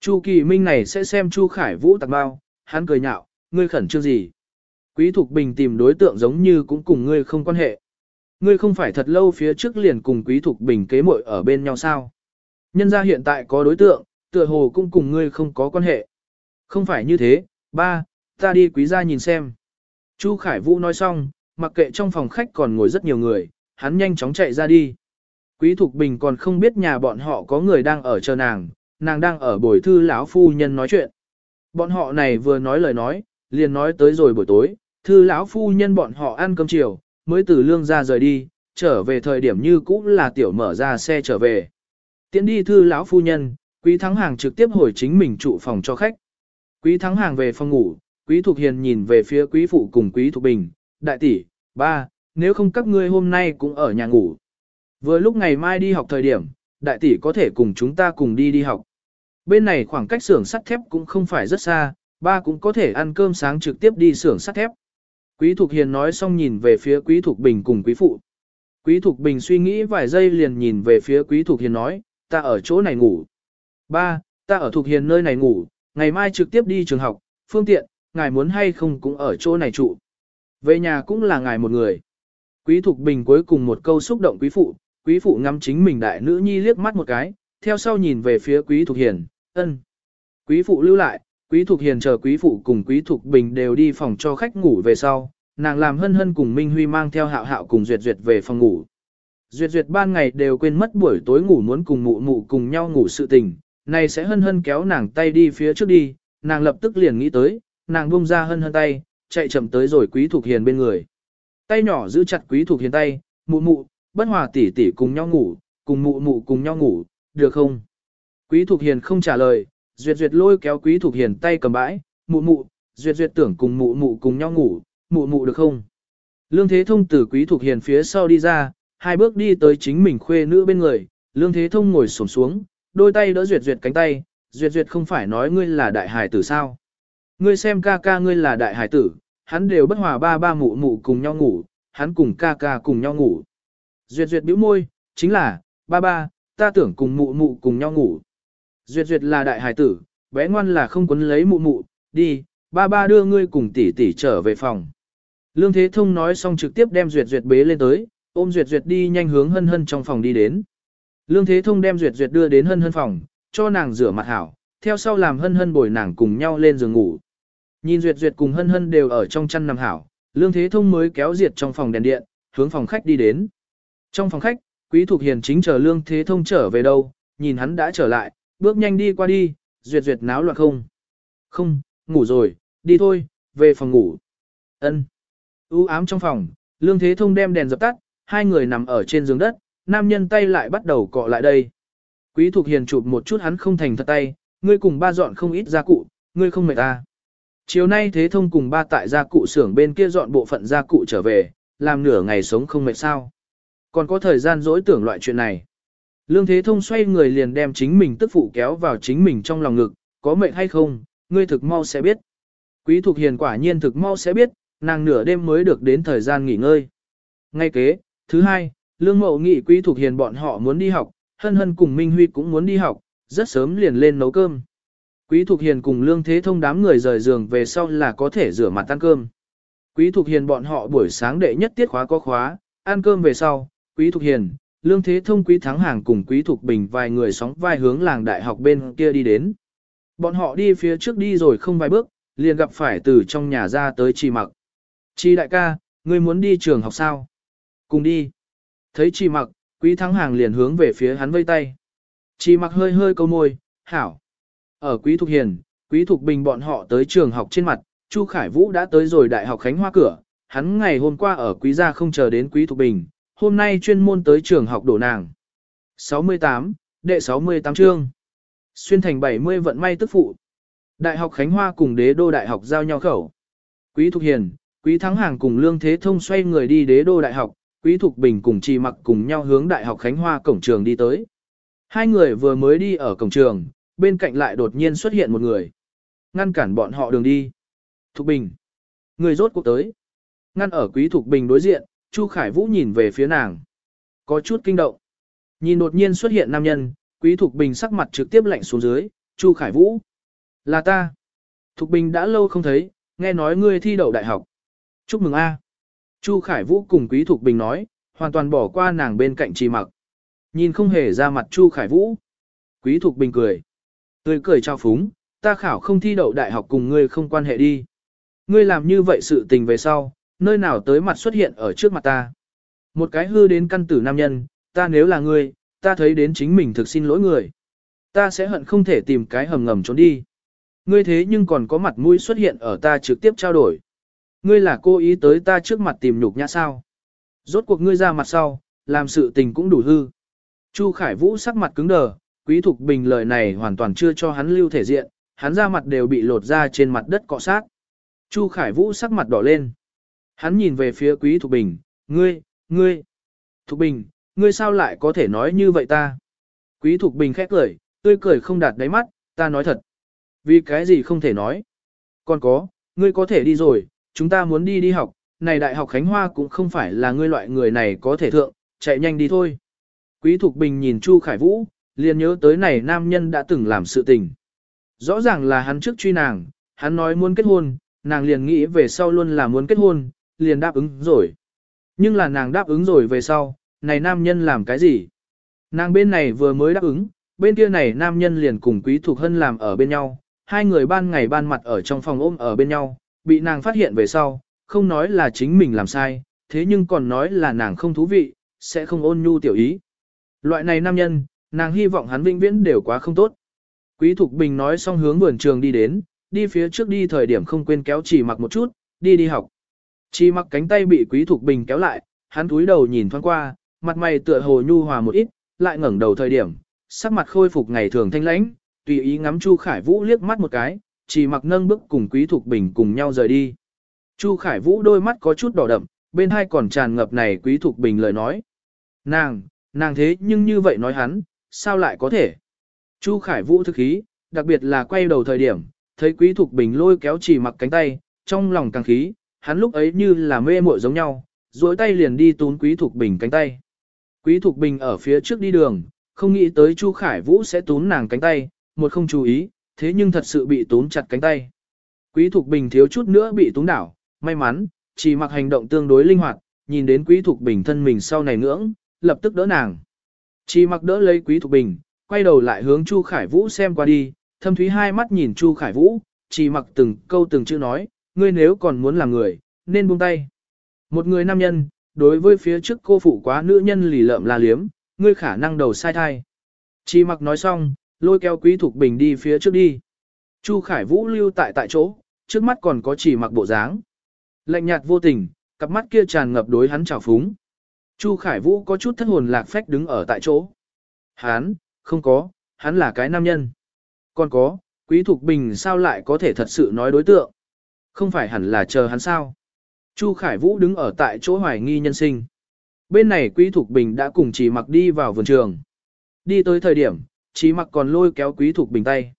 Chu Kỳ Minh này sẽ xem Chu Khải Vũ tạc bao, hắn cười nhạo, ngươi khẩn trương gì? Quý Thục Bình tìm đối tượng giống như cũng cùng ngươi không quan hệ. Ngươi không phải thật lâu phía trước liền cùng Quý Thục Bình kế muội ở bên nhau sao? Nhân ra hiện tại có đối tượng, tựa hồ cũng cùng ngươi không có quan hệ. Không phải như thế, ba, ta đi quý gia nhìn xem. Chu Khải Vũ nói xong, mặc kệ trong phòng khách còn ngồi rất nhiều người, hắn nhanh chóng chạy ra đi. Quý Thục Bình còn không biết nhà bọn họ có người đang ở chờ nàng, nàng đang ở buổi thư lão phu nhân nói chuyện. Bọn họ này vừa nói lời nói, liền nói tới rồi buổi tối, thư lão phu nhân bọn họ ăn cơm chiều, mới từ lương ra rời đi, trở về thời điểm như cũ là tiểu mở ra xe trở về. Tiến đi thư lão phu nhân, quý thắng hàng trực tiếp hồi chính mình trụ phòng cho khách. Quý thắng hàng về phòng ngủ, quý thục hiền nhìn về phía quý phụ cùng quý thục bình, đại tỷ, ba, nếu không các ngươi hôm nay cũng ở nhà ngủ. Vừa lúc ngày mai đi học thời điểm, đại tỷ có thể cùng chúng ta cùng đi đi học. Bên này khoảng cách xưởng sắt thép cũng không phải rất xa, ba cũng có thể ăn cơm sáng trực tiếp đi xưởng sắt thép. Quý Thục Hiền nói xong nhìn về phía Quý Thục Bình cùng Quý Phụ. Quý Thục Bình suy nghĩ vài giây liền nhìn về phía Quý Thục Hiền nói, ta ở chỗ này ngủ. Ba, ta ở Thục Hiền nơi này ngủ, ngày mai trực tiếp đi trường học, phương tiện, ngài muốn hay không cũng ở chỗ này trụ. Về nhà cũng là ngài một người. Quý Thục Bình cuối cùng một câu xúc động Quý Phụ, Quý Phụ ngắm chính mình đại nữ nhi liếc mắt một cái, theo sau nhìn về phía Quý Thục Hiền, ân. Quý Phụ lưu lại, Quý Thục Hiền chờ Quý Phụ cùng Quý Thục Bình đều đi phòng cho khách ngủ về sau, nàng làm hân hân cùng Minh Huy mang theo hạo hạo cùng Duyệt Duyệt về phòng ngủ. Duyệt Duyệt ban ngày đều quên mất buổi tối ngủ muốn cùng mụ mụ cùng nhau ngủ sự tình, này sẽ hân hân kéo nàng tay đi phía trước đi, nàng lập tức liền nghĩ tới, nàng buông ra hân hân tay, chạy chậm tới rồi Quý Thục Hiền bên người. Tay nhỏ giữ chặt Quý Thục Hiền tay, mụ mụ, bất hòa tỷ tỷ cùng nhau ngủ, cùng mụ mụ cùng nhau ngủ, được không? Quý Thục Hiền không trả lời, Duyệt Duyệt lôi kéo Quý Thục Hiền tay cầm bãi, mụ mụ, Duyệt Duyệt tưởng cùng mụ mụ cùng nhau ngủ, mụ mụ được không? Lương Thế Thông từ Quý Thục Hiền phía sau đi ra, hai bước đi tới chính mình khuê nữ bên người, Lương Thế Thông ngồi xổm xuống, đôi tay đỡ Duyệt Duyệt cánh tay, Duyệt Duyệt không phải nói ngươi là đại hải tử sao? Ngươi xem ca ca ngươi là đại hải tử, hắn đều bất hòa ba ba mụ mụ cùng nhau ngủ, hắn cùng ca ca cùng nhau ngủ. Duyệt Duyệt bĩu môi, chính là, ba ba, ta tưởng cùng mụ mụ cùng nhau ngủ. Duyệt Duyệt là đại hài tử, bé ngoan là không quấn lấy mụ mụ, đi, ba ba đưa ngươi cùng tỷ tỷ trở về phòng. Lương Thế Thông nói xong trực tiếp đem Duyệt Duyệt bế lên tới, ôm Duyệt Duyệt đi nhanh hướng hân hân trong phòng đi đến. Lương Thế Thông đem Duyệt Duyệt đưa đến hân hân phòng, cho nàng rửa mặt hảo, theo sau làm hân hân bồi nàng cùng nhau lên giường ngủ. Nhìn Duyệt Duyệt cùng hân hân đều ở trong chăn nằm hảo, Lương Thế Thông mới kéo Diệt trong phòng đèn điện, hướng phòng khách đi đến. Trong phòng khách, Quý Thục Hiền chính chờ Lương Thế Thông trở về đâu, nhìn hắn đã trở lại, bước nhanh đi qua đi, Duyệt Duyệt náo loạn không. Không, ngủ rồi, đi thôi, về phòng ngủ. Ân. U ám trong phòng, Lương Thế Thông đem đèn dập tắt, hai người nằm ở trên giường đất, nam nhân tay lại bắt đầu cọ lại đây. Quý Thục Hiền chụp một chút hắn không thành thật tay, ngươi cùng ba dọn không ít gia cụ, ngươi không mệt ta. Chiều nay Thế Thông cùng ba tại gia cụ xưởng bên kia dọn bộ phận gia cụ trở về, làm nửa ngày sống không mệt sao. Còn có thời gian dỗi tưởng loại chuyện này. Lương Thế Thông xoay người liền đem chính mình tức phụ kéo vào chính mình trong lòng ngực, có mệt hay không, ngươi thực mau sẽ biết. Quý Thục Hiền quả nhiên thực mau sẽ biết, nàng nửa đêm mới được đến thời gian nghỉ ngơi. Ngay kế, thứ hai, Lương Mậu nghị Quý Thục Hiền bọn họ muốn đi học, Hân Hân cùng Minh Huy cũng muốn đi học, rất sớm liền lên nấu cơm. Quý Thục Hiền cùng Lương Thế Thông đám người rời giường về sau là có thể rửa mặt ăn cơm. Quý Thục Hiền bọn họ buổi sáng đệ nhất tiết khóa có khóa, ăn cơm về sau, Quý Thục Hiền, Lương Thế Thông Quý Thắng Hàng cùng Quý Thục Bình vài người sóng vai hướng làng đại học bên kia đi đến. Bọn họ đi phía trước đi rồi không vài bước, liền gặp phải từ trong nhà ra tới Chi Mặc. Chi đại ca, ngươi muốn đi trường học sao? Cùng đi. Thấy Chi Mặc, Quý Thắng Hàng liền hướng về phía hắn vây tay. Chi Mặc hơi hơi câu môi, hảo. Ở Quý Thục Hiền, Quý Thục Bình bọn họ tới trường học trên mặt, Chu Khải Vũ đã tới rồi Đại học Khánh Hoa cửa, hắn ngày hôm qua ở Quý gia không chờ đến Quý Thục Bình, hôm nay chuyên môn tới trường học đổ nàng. 68, đệ 68 chương. Xuyên thành 70 vận may tức phụ. Đại học Khánh Hoa cùng đế đô đại học giao nhau khẩu. Quý Thục Hiền, Quý Thắng Hàng cùng Lương Thế Thông xoay người đi đế đô đại học, Quý Thục Bình cùng Trì Mặc cùng nhau hướng đại học Khánh Hoa cổng trường đi tới. Hai người vừa mới đi ở cổng trường, bên cạnh lại đột nhiên xuất hiện một người. Ngăn cản bọn họ đường đi. Thục Bình. Người rốt cuộc tới. Ngăn ở Quý Thục Bình đối diện, Chu Khải Vũ nhìn về phía nàng. Có chút kinh động. Nhìn đột nhiên xuất hiện nam nhân, Quý Thục Bình sắc mặt trực tiếp lạnh xuống dưới, Chu Khải Vũ. Là ta. Thục Bình đã lâu không thấy, nghe nói ngươi thi đậu đại học. Chúc mừng a. Chu Khải Vũ cùng Quý Thục Bình nói, hoàn toàn bỏ qua nàng bên cạnh trì mặc. Nhìn không hề ra mặt Chu Khải Vũ. Quý Thục Bình cười. Tươi cười trao phúng, ta khảo không thi đậu đại học cùng ngươi không quan hệ đi. Ngươi làm như vậy sự tình về sau, nơi nào tới mặt xuất hiện ở trước mặt ta. Một cái hư đến căn tử nam nhân, ta nếu là ngươi, ta thấy đến chính mình thực xin lỗi người. Ta sẽ hận không thể tìm cái hầm ngầm trốn đi. Ngươi thế nhưng còn có mặt mũi xuất hiện ở ta trực tiếp trao đổi. Ngươi là cô ý tới ta trước mặt tìm nhục nhã sao. Rốt cuộc ngươi ra mặt sau, làm sự tình cũng đủ hư. Chu Khải Vũ sắc mặt cứng đờ, Quý Thục Bình lời này hoàn toàn chưa cho hắn lưu thể diện, hắn ra mặt đều bị lột ra trên mặt đất cọ sát. Chu Khải Vũ sắc mặt đỏ lên. Hắn nhìn về phía Quý Thục Bình, ngươi, ngươi. Thục Bình, ngươi sao lại có thể nói như vậy ta? Quý Thục Bình khẽ cười, tươi cười không đạt đáy mắt, ta nói thật. Vì cái gì không thể nói? Còn có, ngươi có thể đi rồi, chúng ta muốn đi đi học, này Đại học Khánh Hoa cũng không phải là ngươi loại người này có thể thượng, chạy nhanh đi thôi. Quý Thục Bình nhìn Chu Khải Vũ, liền nhớ tới này nam nhân đã từng làm sự tình. Rõ ràng là hắn trước truy nàng, hắn nói muốn kết hôn, nàng liền nghĩ về sau luôn là muốn kết hôn, liền đáp ứng rồi. Nhưng là nàng đáp ứng rồi về sau, này nam nhân làm cái gì? Nàng bên này vừa mới đáp ứng, bên kia này nam nhân liền cùng Quý Thục Hân làm ở bên nhau, hai người ban ngày ban mặt ở trong phòng ôm ở bên nhau, bị nàng phát hiện về sau, không nói là chính mình làm sai, thế nhưng còn nói là nàng không thú vị, sẽ không ôn nhu tiểu ý. Loại này nam nhân, nàng hy vọng hắn vĩnh viễn đều quá không tốt. Quý Thục Bình nói xong hướng vườn trường đi đến, đi phía trước đi thời điểm không quên kéo chỉ mặc một chút, đi đi học. Chỉ mặc cánh tay bị Quý Thục Bình kéo lại, hắn túi đầu nhìn thoáng qua, mặt mày tựa hồ nhu hòa một ít, lại ngẩng đầu thời điểm, sắc mặt khôi phục ngày thường thanh lãnh, tùy ý ngắm Chu Khải Vũ liếc mắt một cái, chỉ mặc nâng bước cùng Quý Thục Bình cùng nhau rời đi. Chu Khải Vũ đôi mắt có chút đỏ đậm, bên hai còn tràn ngập này Quý Thục Bình lời nói. Nàng, nàng thế nhưng như vậy nói hắn, sao lại có thể? Chu Khải Vũ thực khí, đặc biệt là quay đầu thời điểm, thấy Quý Thục Bình lôi kéo chỉ mặc cánh tay, trong lòng càng khí, hắn lúc ấy như là mê muội giống nhau, duỗi tay liền đi tún Quý Thục Bình cánh tay. Quý Thục Bình ở phía trước đi đường, không nghĩ tới Chu Khải Vũ sẽ tún nàng cánh tay, một không chú ý, thế nhưng thật sự bị tún chặt cánh tay. Quý Thục Bình thiếu chút nữa bị tún đảo, may mắn, chỉ mặc hành động tương đối linh hoạt, nhìn đến Quý Thục Bình thân mình sau này ngưỡng, lập tức đỡ nàng. Chỉ mặc đỡ lấy Quý Thục Bình, quay đầu lại hướng Chu Khải Vũ xem qua đi, thâm thúy hai mắt nhìn Chu Khải Vũ, chỉ mặc từng câu từng chữ nói, ngươi nếu còn muốn làm người, nên buông tay. Một người nam nhân, đối với phía trước cô phụ quá nữ nhân lì lợm la liếm, ngươi khả năng đầu sai thai. Chỉ mặc nói xong, lôi kéo Quý Thục Bình đi phía trước đi. Chu Khải Vũ lưu tại tại chỗ, trước mắt còn có chỉ mặc bộ dáng. Lạnh nhạt vô tình, cặp mắt kia tràn ngập đối hắn trào phúng. Chu Khải Vũ có chút thất hồn lạc phách đứng ở tại chỗ. Hắn, không có, hắn là cái nam nhân. Còn có, Quý Thục Bình sao lại có thể thật sự nói đối tượng? Không phải hẳn là chờ hắn sao? Chu Khải Vũ đứng ở tại chỗ hoài nghi nhân sinh. Bên này Quý Thục Bình đã cùng chỉ mặc đi vào vườn trường. Đi tới thời điểm, chỉ mặc còn lôi kéo Quý Thục Bình tay.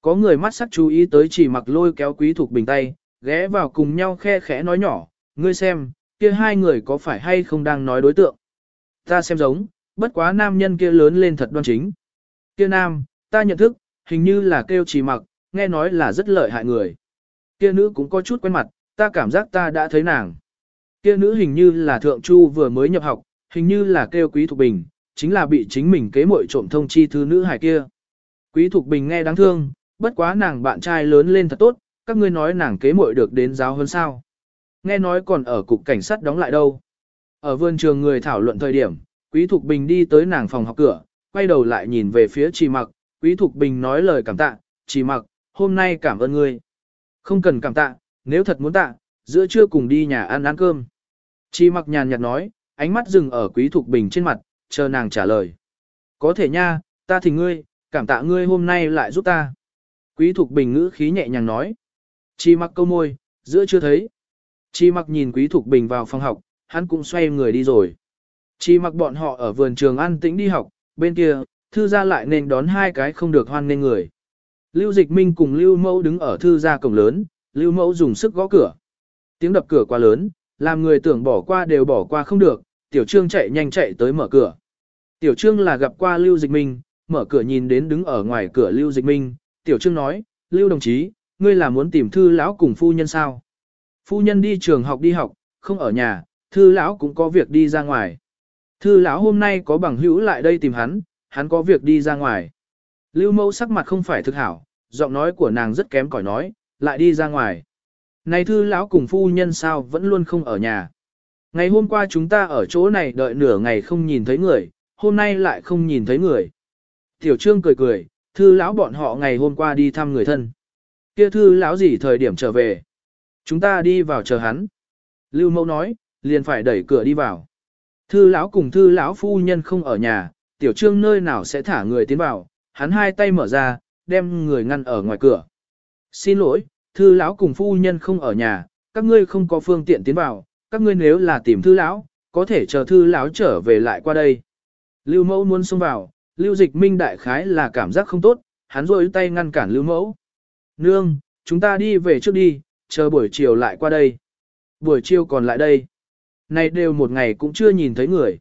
Có người mắt sắc chú ý tới chỉ mặc lôi kéo Quý Thục Bình tay, ghé vào cùng nhau khe khẽ nói nhỏ, ngươi xem, kia hai người có phải hay không đang nói đối tượng. Ta xem giống, bất quá nam nhân kia lớn lên thật đoan chính. Kia nam, ta nhận thức, hình như là kêu chỉ mặc, nghe nói là rất lợi hại người. Kia nữ cũng có chút quen mặt, ta cảm giác ta đã thấy nàng. Kia nữ hình như là thượng chu vừa mới nhập học, hình như là kêu quý thục bình, chính là bị chính mình kế muội trộm thông chi thư nữ hải kia. Quý thục bình nghe đáng thương, bất quá nàng bạn trai lớn lên thật tốt, các ngươi nói nàng kế muội được đến giáo hơn sao. Nghe nói còn ở cục cảnh sát đóng lại đâu. Ở vườn trường người thảo luận thời điểm, Quý Thục Bình đi tới nàng phòng học cửa, quay đầu lại nhìn về phía Trì Mặc, Quý Thục Bình nói lời cảm tạ, Trì Mặc, hôm nay cảm ơn ngươi. Không cần cảm tạ, nếu thật muốn tạ, giữa trưa cùng đi nhà ăn ăn cơm. Chi Mặc nhàn nhạt nói, ánh mắt dừng ở Quý Thục Bình trên mặt, chờ nàng trả lời. Có thể nha, ta thỉnh ngươi, cảm tạ ngươi hôm nay lại giúp ta. Quý Thục Bình ngữ khí nhẹ nhàng nói. Chi Mặc câu môi, giữa chưa thấy. Chi mặc nhìn Quý Thục Bình vào phòng học, hắn cũng xoay người đi rồi. Chi mặc bọn họ ở vườn trường ăn tĩnh đi học, bên kia, thư gia lại nên đón hai cái không được hoan nên người. Lưu Dịch Minh cùng Lưu Mẫu đứng ở thư gia cổng lớn, Lưu Mẫu dùng sức gõ cửa. Tiếng đập cửa quá lớn, làm người tưởng bỏ qua đều bỏ qua không được, Tiểu Trương chạy nhanh chạy tới mở cửa. Tiểu Trương là gặp qua Lưu Dịch Minh, mở cửa nhìn đến đứng ở ngoài cửa Lưu Dịch Minh, Tiểu Trương nói, Lưu đồng chí, ngươi là muốn tìm thư lão cùng phu nhân sao? Phu nhân đi trường học đi học, không ở nhà, thư lão cũng có việc đi ra ngoài. Thư lão hôm nay có bằng hữu lại đây tìm hắn, hắn có việc đi ra ngoài. Lưu mẫu sắc mặt không phải thực hảo, giọng nói của nàng rất kém cỏi nói, lại đi ra ngoài. Này thư lão cùng phu nhân sao vẫn luôn không ở nhà. Ngày hôm qua chúng ta ở chỗ này đợi nửa ngày không nhìn thấy người, hôm nay lại không nhìn thấy người. Tiểu trương cười cười, thư lão bọn họ ngày hôm qua đi thăm người thân. Kia thư lão gì thời điểm trở về? Chúng ta đi vào chờ hắn. Lưu mẫu nói, liền phải đẩy cửa đi vào. Thư lão cùng thư lão phu nhân không ở nhà, tiểu trương nơi nào sẽ thả người tiến vào, hắn hai tay mở ra, đem người ngăn ở ngoài cửa. Xin lỗi, thư lão cùng phu nhân không ở nhà, các ngươi không có phương tiện tiến vào, các ngươi nếu là tìm thư lão, có thể chờ thư lão trở về lại qua đây. Lưu mẫu muốn xông vào, lưu dịch minh đại khái là cảm giác không tốt, hắn rôi tay ngăn cản lưu mẫu. Nương, chúng ta đi về trước đi, chờ buổi chiều lại qua đây. Buổi chiều còn lại đây. Này đều một ngày cũng chưa nhìn thấy người.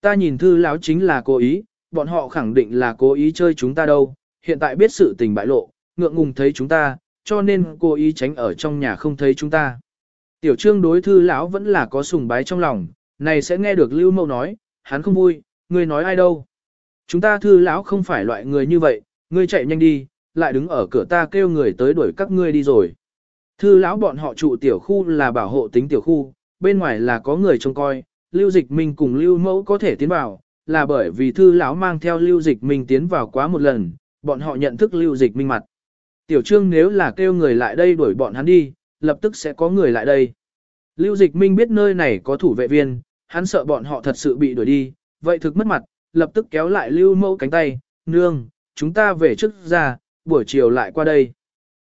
Ta nhìn thư lão chính là cố ý, bọn họ khẳng định là cố ý chơi chúng ta đâu, hiện tại biết sự tình bại lộ, ngượng ngùng thấy chúng ta, cho nên cố ý tránh ở trong nhà không thấy chúng ta. Tiểu trương đối thư lão vẫn là có sùng bái trong lòng, này sẽ nghe được lưu mâu nói, hắn không vui, ngươi nói ai đâu. Chúng ta thư lão không phải loại người như vậy, ngươi chạy nhanh đi, lại đứng ở cửa ta kêu người tới đuổi các ngươi đi rồi. Thư lão bọn họ trụ tiểu khu là bảo hộ tính tiểu khu, bên ngoài là có người trông coi, lưu dịch minh cùng lưu mẫu có thể tiến vào, là bởi vì thư lão mang theo lưu dịch minh tiến vào quá một lần, bọn họ nhận thức lưu dịch minh mặt. Tiểu trương nếu là kêu người lại đây đuổi bọn hắn đi, lập tức sẽ có người lại đây. Lưu dịch minh biết nơi này có thủ vệ viên, hắn sợ bọn họ thật sự bị đuổi đi, vậy thực mất mặt, lập tức kéo lại lưu mẫu cánh tay, nương, chúng ta về trước ra, buổi chiều lại qua đây.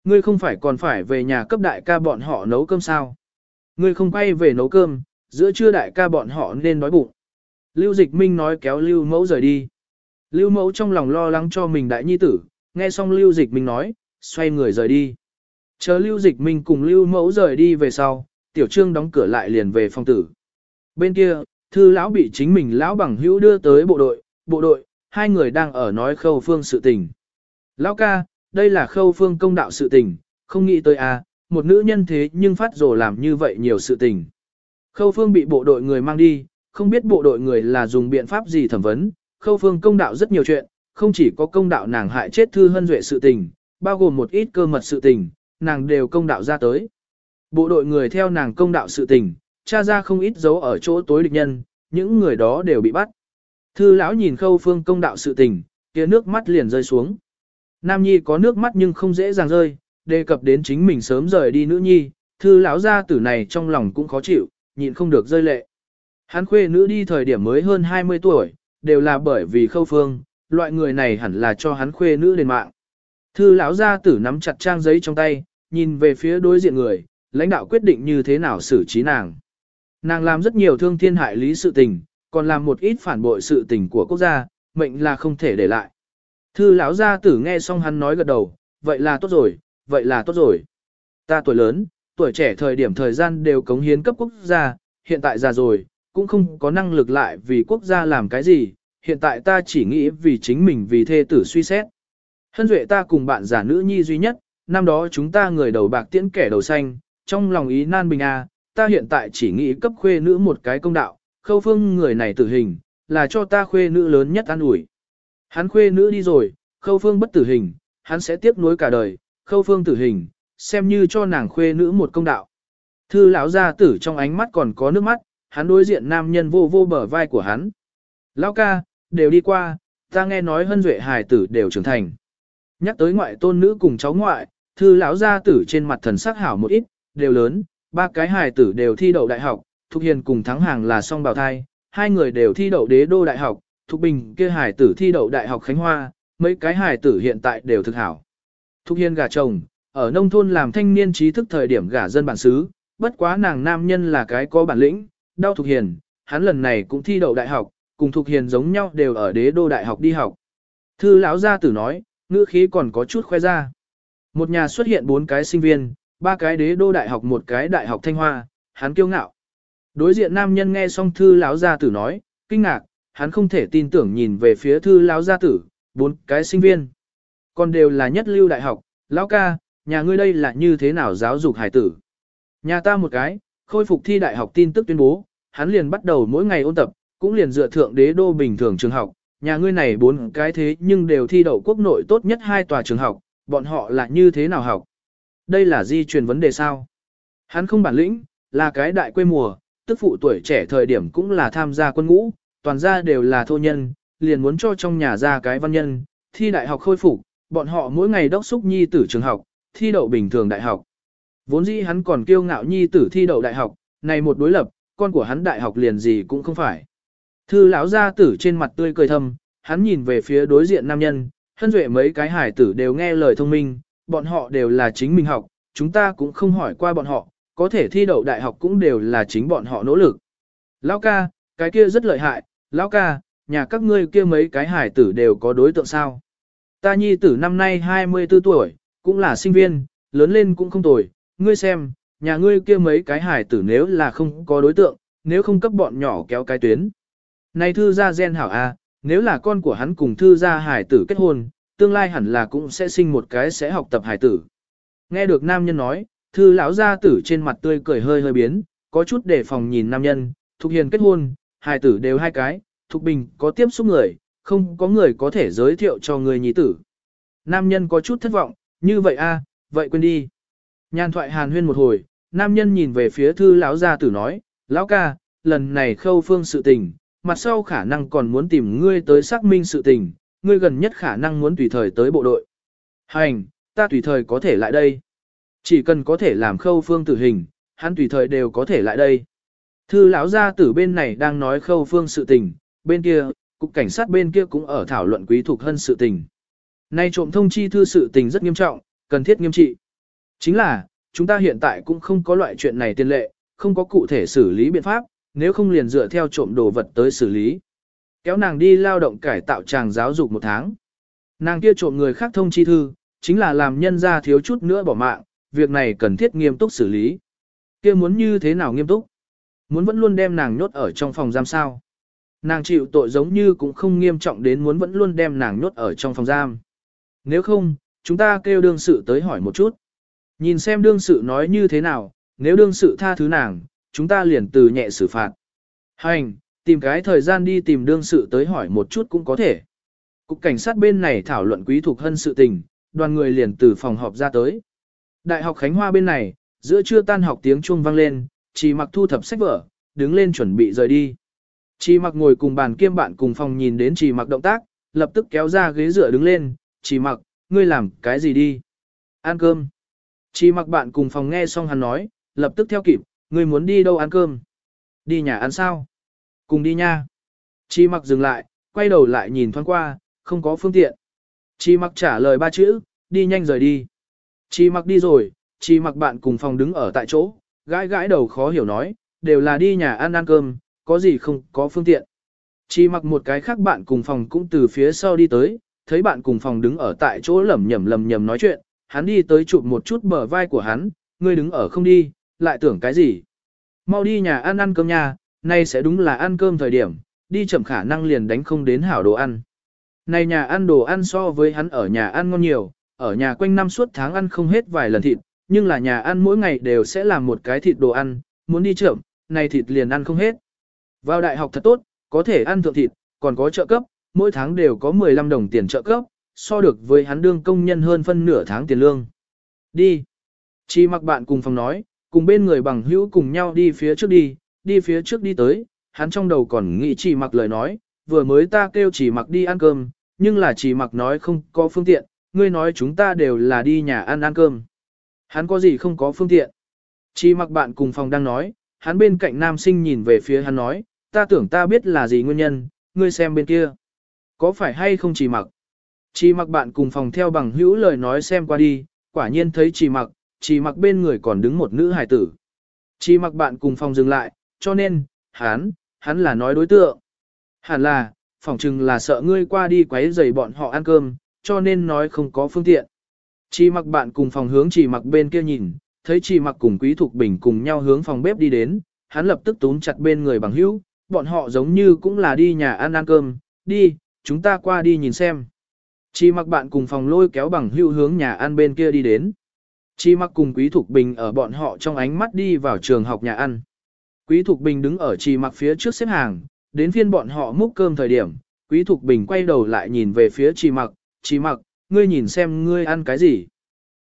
Ngươi không phải còn phải về nhà cấp đại ca bọn họ nấu cơm sao? Ngươi không quay về nấu cơm, giữa trưa đại ca bọn họ nên đói bụng. Lưu Dịch Minh nói kéo Lưu Mẫu rời đi. Lưu Mẫu trong lòng lo lắng cho mình đại nhi tử, nghe xong Lưu Dịch Minh nói, xoay người rời đi. Chờ Lưu Dịch Minh cùng Lưu Mẫu rời đi về sau, Tiểu Trương đóng cửa lại liền về phòng tử. Bên kia, thư lão bị chính mình lão bằng hữu đưa tới bộ đội, bộ đội, hai người đang ở nói khâu phương sự tình. Lão ca, đây là khâu phương công đạo sự tình, không nghĩ tới à, một nữ nhân thế nhưng phát rồ làm như vậy nhiều sự tình. Khâu phương bị bộ đội người mang đi, không biết bộ đội người là dùng biện pháp gì thẩm vấn, khâu phương công đạo rất nhiều chuyện, không chỉ có công đạo nàng hại chết thư hân duệ sự tình, bao gồm một ít cơ mật sự tình, nàng đều công đạo ra tới. Bộ đội người theo nàng công đạo sự tình, tra ra không ít dấu ở chỗ tối địch nhân, những người đó đều bị bắt. Thư lão nhìn khâu phương công đạo sự tình, kia nước mắt liền rơi xuống. Nam nhi có nước mắt nhưng không dễ dàng rơi, đề cập đến chính mình sớm rời đi nữ nhi, thư lão gia tử này trong lòng cũng khó chịu, nhịn không được rơi lệ. Hắn khuê nữ đi thời điểm mới hơn 20 tuổi, đều là bởi vì khâu phương, loại người này hẳn là cho hắn khuê nữ lên mạng. Thư lão gia tử nắm chặt trang giấy trong tay, nhìn về phía đối diện người, lãnh đạo quyết định như thế nào xử trí nàng. Nàng làm rất nhiều thương thiên hại lý sự tình, còn làm một ít phản bội sự tình của quốc gia, mệnh là không thể để lại. Thư lão gia tử nghe xong hắn nói gật đầu, vậy là tốt rồi, vậy là tốt rồi. Ta tuổi lớn, tuổi trẻ thời điểm thời gian đều cống hiến cấp quốc gia, hiện tại già rồi, cũng không có năng lực lại vì quốc gia làm cái gì, hiện tại ta chỉ nghĩ vì chính mình vì thê tử suy xét. Hân duệ ta cùng bạn giả nữ nhi duy nhất, năm đó chúng ta người đầu bạc tiễn kẻ đầu xanh, trong lòng ý nan bình a, ta hiện tại chỉ nghĩ cấp khuê nữ một cái công đạo, khâu phương người này tử hình, là cho ta khuê nữ lớn nhất an ủi. Hắn khuê nữ đi rồi, khâu phương bất tử hình, hắn sẽ tiếp nối cả đời, khâu phương tử hình, xem như cho nàng khuê nữ một công đạo. Thư lão gia tử trong ánh mắt còn có nước mắt, hắn đối diện nam nhân vô vô bờ vai của hắn. Lão ca, đều đi qua, ta nghe nói hân duệ hài tử đều trưởng thành. Nhắc tới ngoại tôn nữ cùng cháu ngoại, thư lão gia tử trên mặt thần sắc hảo một ít, đều lớn, ba cái hài tử đều thi đậu đại học, Thục Hiền cùng Thắng Hàng là song bào thai, hai người đều thi đậu đế đô đại học, Thục Bình kia hài tử thi đậu đại học Khánh Hoa, mấy cái hài tử hiện tại đều thực hảo. Thục Hiền gả chồng, ở nông thôn làm thanh niên trí thức thời điểm gả dân bản xứ, bất quá nàng nam nhân là cái có bản lĩnh, đau Thục Hiền, hắn lần này cũng thi đậu đại học, cùng Thục Hiền giống nhau đều ở đế đô đại học đi học. Thư lão gia tử nói, ngữ khí còn có chút khoe ra. Một nhà xuất hiện bốn cái sinh viên, ba cái đế đô đại học một cái đại học thanh hoa, hắn kiêu ngạo. Đối diện nam nhân nghe xong thư lão gia tử nói, kinh ngạc, hắn không thể tin tưởng nhìn về phía thư lão gia tử, bốn cái sinh viên. Còn đều là nhất lưu đại học, lão ca, nhà ngươi đây là như thế nào giáo dục hải tử. Nhà ta một cái, khôi phục thi đại học tin tức tuyên bố, hắn liền bắt đầu mỗi ngày ôn tập, cũng liền dựa thượng đế đô bình thường trường học, nhà ngươi này bốn cái thế nhưng đều thi đậu quốc nội tốt nhất hai tòa trường học, bọn họ là như thế nào học. Đây là di truyền vấn đề sao? Hắn không bản lĩnh, là cái đại quê mùa, tức phụ tuổi trẻ thời điểm cũng là tham gia quân ngũ, toàn gia đều là thô nhân, liền muốn cho trong nhà ra cái văn nhân, thi đại học khôi phục, bọn họ mỗi ngày đốc xúc nhi tử trường học, thi đậu bình thường đại học. Vốn dĩ hắn còn kiêu ngạo nhi tử thi đậu đại học, này một đối lập, con của hắn đại học liền gì cũng không phải. Thư lão gia tử trên mặt tươi cười thầm, hắn nhìn về phía đối diện nam nhân, hân duệ mấy cái hải tử đều nghe lời thông minh, bọn họ đều là chính mình học, chúng ta cũng không hỏi qua bọn họ, có thể thi đậu đại học cũng đều là chính bọn họ nỗ lực. Lão ca, cái kia rất lợi hại, lão ca, nhà các ngươi kia mấy cái hải tử đều có đối tượng sao. Ta nhi tử năm nay 24 tuổi, cũng là sinh viên, lớn lên cũng không tồi, ngươi xem, nhà ngươi kia mấy cái hải tử nếu là không có đối tượng, nếu không cấp bọn nhỏ kéo cái tuyến. Này thư gia gen hảo a, nếu là con của hắn cùng thư gia hải tử kết hôn, tương lai hẳn là cũng sẽ sinh một cái sẽ học tập hải tử. Nghe được nam nhân nói, thư lão gia tử trên mặt tươi cười hơi hơi biến, có chút đề phòng nhìn nam nhân, Thục Hiền kết hôn, hải tử đều hai cái, Thục Bình có tiếp xúc người, không có người có thể giới thiệu cho người nhí tử. Nam nhân có chút thất vọng, như vậy a, vậy quên đi. Nhan thoại hàn huyên một hồi, nam nhân nhìn về phía thư lão gia tử nói, lão ca, lần này khâu phương sự tình, mặt sau khả năng còn muốn tìm ngươi tới xác minh sự tình, ngươi gần nhất khả năng muốn tùy thời tới bộ đội. Hành, ta tùy thời có thể lại đây. Chỉ cần có thể làm khâu phương tử hình, hắn tùy thời đều có thể lại đây. Thư lão gia tử bên này đang nói khâu phương sự tình, bên kia, cục cảnh sát bên kia cũng ở thảo luận quý thuộc hân sự tình. Nay trộm thông chi thư sự tình rất nghiêm trọng, cần thiết nghiêm trị. Chính là, chúng ta hiện tại cũng không có loại chuyện này tiền lệ, không có cụ thể xử lý biện pháp, nếu không liền dựa theo trộm đồ vật tới xử lý. Kéo nàng đi lao động cải tạo tràng giáo dục một tháng. Nàng kia trộm người khác thông chi thư, chính là làm nhân ra thiếu chút nữa bỏ mạng, việc này cần thiết nghiêm túc xử lý. Kia muốn như thế nào nghiêm túc? Muốn vẫn luôn đem nàng nhốt ở trong phòng giam sao? Nàng chịu tội giống như cũng không nghiêm trọng đến muốn vẫn luôn đem nàng nhốt ở trong phòng giam. Nếu không, chúng ta kêu đương sự tới hỏi một chút. Nhìn xem đương sự nói như thế nào, nếu đương sự tha thứ nàng, chúng ta liền từ nhẹ xử phạt. Hành, tìm cái thời gian đi tìm đương sự tới hỏi một chút cũng có thể. Cục cảnh sát bên này thảo luận quý thuộc hân sự tình, đoàn người liền từ phòng họp ra tới. Đại học Khánh Hoa bên này, giữa trưa tan học tiếng chuông vang lên, chỉ mặc thu thập sách vở, đứng lên chuẩn bị rời đi. Chỉ mặc ngồi cùng bàn kiêm bạn cùng phòng nhìn đến chỉ mặc động tác, lập tức kéo ra ghế dựa đứng lên, chỉ mặc, ngươi làm cái gì đi? Ăn cơm. Chỉ mặc bạn cùng phòng nghe xong hắn nói, lập tức theo kịp, ngươi muốn đi đâu ăn cơm? Đi nhà ăn sao? Cùng đi nha. Chỉ mặc dừng lại, quay đầu lại nhìn thoáng qua, không có phương tiện. Chỉ mặc trả lời ba chữ, đi nhanh rời đi. Chỉ mặc đi rồi, chỉ mặc bạn cùng phòng đứng ở tại chỗ, gãi gãi đầu khó hiểu nói, đều là đi nhà ăn ăn cơm, có gì không có phương tiện. Chỉ mặc một cái khác bạn cùng phòng cũng từ phía sau đi tới, thấy bạn cùng phòng đứng ở tại chỗ lẩm nhẩm lẩm nhẩm nói chuyện, hắn đi tới chụp một chút bờ vai của hắn, ngươi đứng ở không đi, lại tưởng cái gì. Mau đi nhà ăn ăn cơm nhà, nay sẽ đúng là ăn cơm thời điểm, đi chậm khả năng liền đánh không đến hảo đồ ăn. Này nhà ăn đồ ăn so với hắn ở nhà ăn ngon nhiều, ở nhà quanh năm suốt tháng ăn không hết vài lần thịt, nhưng là nhà ăn mỗi ngày đều sẽ làm một cái thịt đồ ăn, muốn đi chậm, này thịt liền ăn không hết. Vào đại học thật tốt, có thể ăn thượng thịt, còn có trợ cấp, mỗi tháng đều có 15 đồng tiền trợ cấp, so được với hắn đương công nhân hơn phân nửa tháng tiền lương. Đi. Chi mặc bạn cùng phòng nói, cùng bên người bằng hữu cùng nhau đi phía trước đi, đi phía trước đi tới, hắn trong đầu còn nghĩ chỉ mặc lời nói, vừa mới ta kêu chỉ mặc đi ăn cơm, nhưng là chỉ mặc nói không có phương tiện, ngươi nói chúng ta đều là đi nhà ăn ăn cơm. Hắn có gì không có phương tiện. Chỉ mặc bạn cùng phòng đang nói, hắn bên cạnh nam sinh nhìn về phía hắn nói, ta tưởng ta biết là gì nguyên nhân, ngươi xem bên kia. Có phải hay không chỉ mặc? Chỉ mặc bạn cùng phòng theo bằng hữu lời nói xem qua đi, quả nhiên thấy chỉ mặc, chỉ mặc bên người còn đứng một nữ hài tử. Chỉ mặc bạn cùng phòng dừng lại, cho nên, hắn, hắn là nói đối tượng. Hẳn là, phỏng chừng là sợ ngươi qua đi quấy rầy bọn họ ăn cơm, cho nên nói không có phương tiện. Chỉ mặc bạn cùng phòng hướng chỉ mặc bên kia nhìn, thấy chỉ mặc cùng quý thục bình cùng nhau hướng phòng bếp đi đến, hắn lập tức túm chặt bên người bằng hữu, bọn họ giống như cũng là đi nhà ăn ăn cơm, đi, chúng ta qua đi nhìn xem. Chỉ mặc bạn cùng phòng lôi kéo bằng hữu hướng nhà ăn bên kia đi đến. Chỉ mặc cùng quý thục bình ở bọn họ trong ánh mắt đi vào trường học nhà ăn. Quý thục bình đứng ở chỉ mặc phía trước xếp hàng, đến phiên bọn họ múc cơm thời điểm, Quý Thục Bình quay đầu lại nhìn về phía Trì Mặc, Trì Mặc, ngươi nhìn xem ngươi ăn cái gì.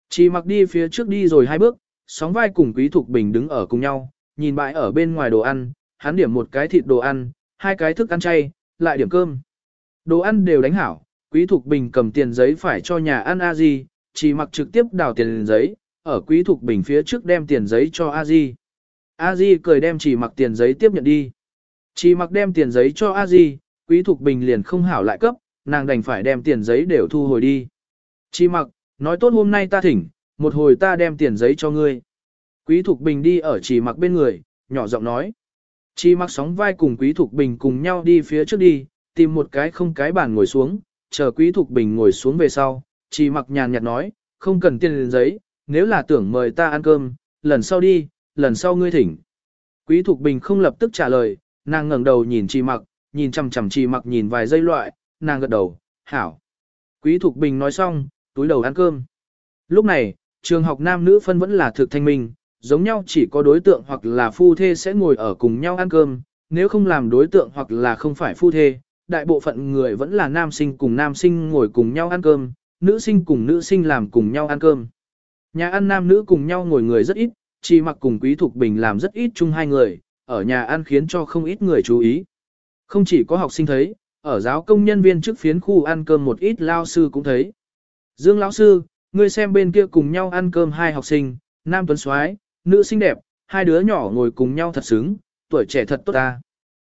Trì Mặc đi phía trước đi rồi hai bước, sóng vai cùng Quý Thục Bình đứng ở cùng nhau, nhìn bãi ở bên ngoài đồ ăn, hắn điểm một cái thịt đồ ăn, hai cái thức ăn chay, lại điểm cơm. Đồ ăn đều đánh hảo, Quý Thục Bình cầm tiền giấy phải cho nhà ăn a di, chỉ Mặc trực tiếp đào tiền giấy, ở Quý Thục Bình phía trước đem tiền giấy cho a di. A Di cười đem chỉ mặc tiền giấy tiếp nhận đi. Chỉ mặc đem tiền giấy cho A Di, Quý Thục Bình liền không hảo lại cấp, nàng đành phải đem tiền giấy đều thu hồi đi. Chỉ mặc, nói tốt hôm nay ta thỉnh, một hồi ta đem tiền giấy cho ngươi. Quý Thục Bình đi ở chỉ mặc bên người, nhỏ giọng nói. Chỉ mặc sóng vai cùng Quý Thục Bình cùng nhau đi phía trước đi, tìm một cái không cái bàn ngồi xuống, chờ Quý Thục Bình ngồi xuống về sau. Chỉ mặc nhàn nhạt nói, không cần tiền giấy, nếu là tưởng mời ta ăn cơm, lần sau đi, lần sau ngươi thỉnh. Quý Thục Bình không lập tức trả lời, nàng ngẩng đầu nhìn Trì Mặc, nhìn chằm chằm Trì Mặc nhìn vài giây loại, nàng gật đầu, hảo. Quý Thục Bình nói xong, túi đầu ăn cơm. Lúc này, trường học nam nữ phân vẫn là thực thanh minh, giống nhau chỉ có đối tượng hoặc là phu thê sẽ ngồi ở cùng nhau ăn cơm, nếu không làm đối tượng hoặc là không phải phu thê, đại bộ phận người vẫn là nam sinh cùng nam sinh ngồi cùng nhau ăn cơm, nữ sinh cùng nữ sinh làm cùng nhau ăn cơm. Nhà ăn nam nữ cùng nhau ngồi người rất ít, chỉ mặc cùng Quý Thục Bình làm rất ít chung hai người, ở nhà ăn khiến cho không ít người chú ý. Không chỉ có học sinh thấy, ở giáo công nhân viên trước phiến khu ăn cơm một ít lao sư cũng thấy. Dương lão sư, ngươi xem bên kia cùng nhau ăn cơm hai học sinh, nam tuấn soái, nữ xinh đẹp, hai đứa nhỏ ngồi cùng nhau thật sướng, tuổi trẻ thật tốt ta.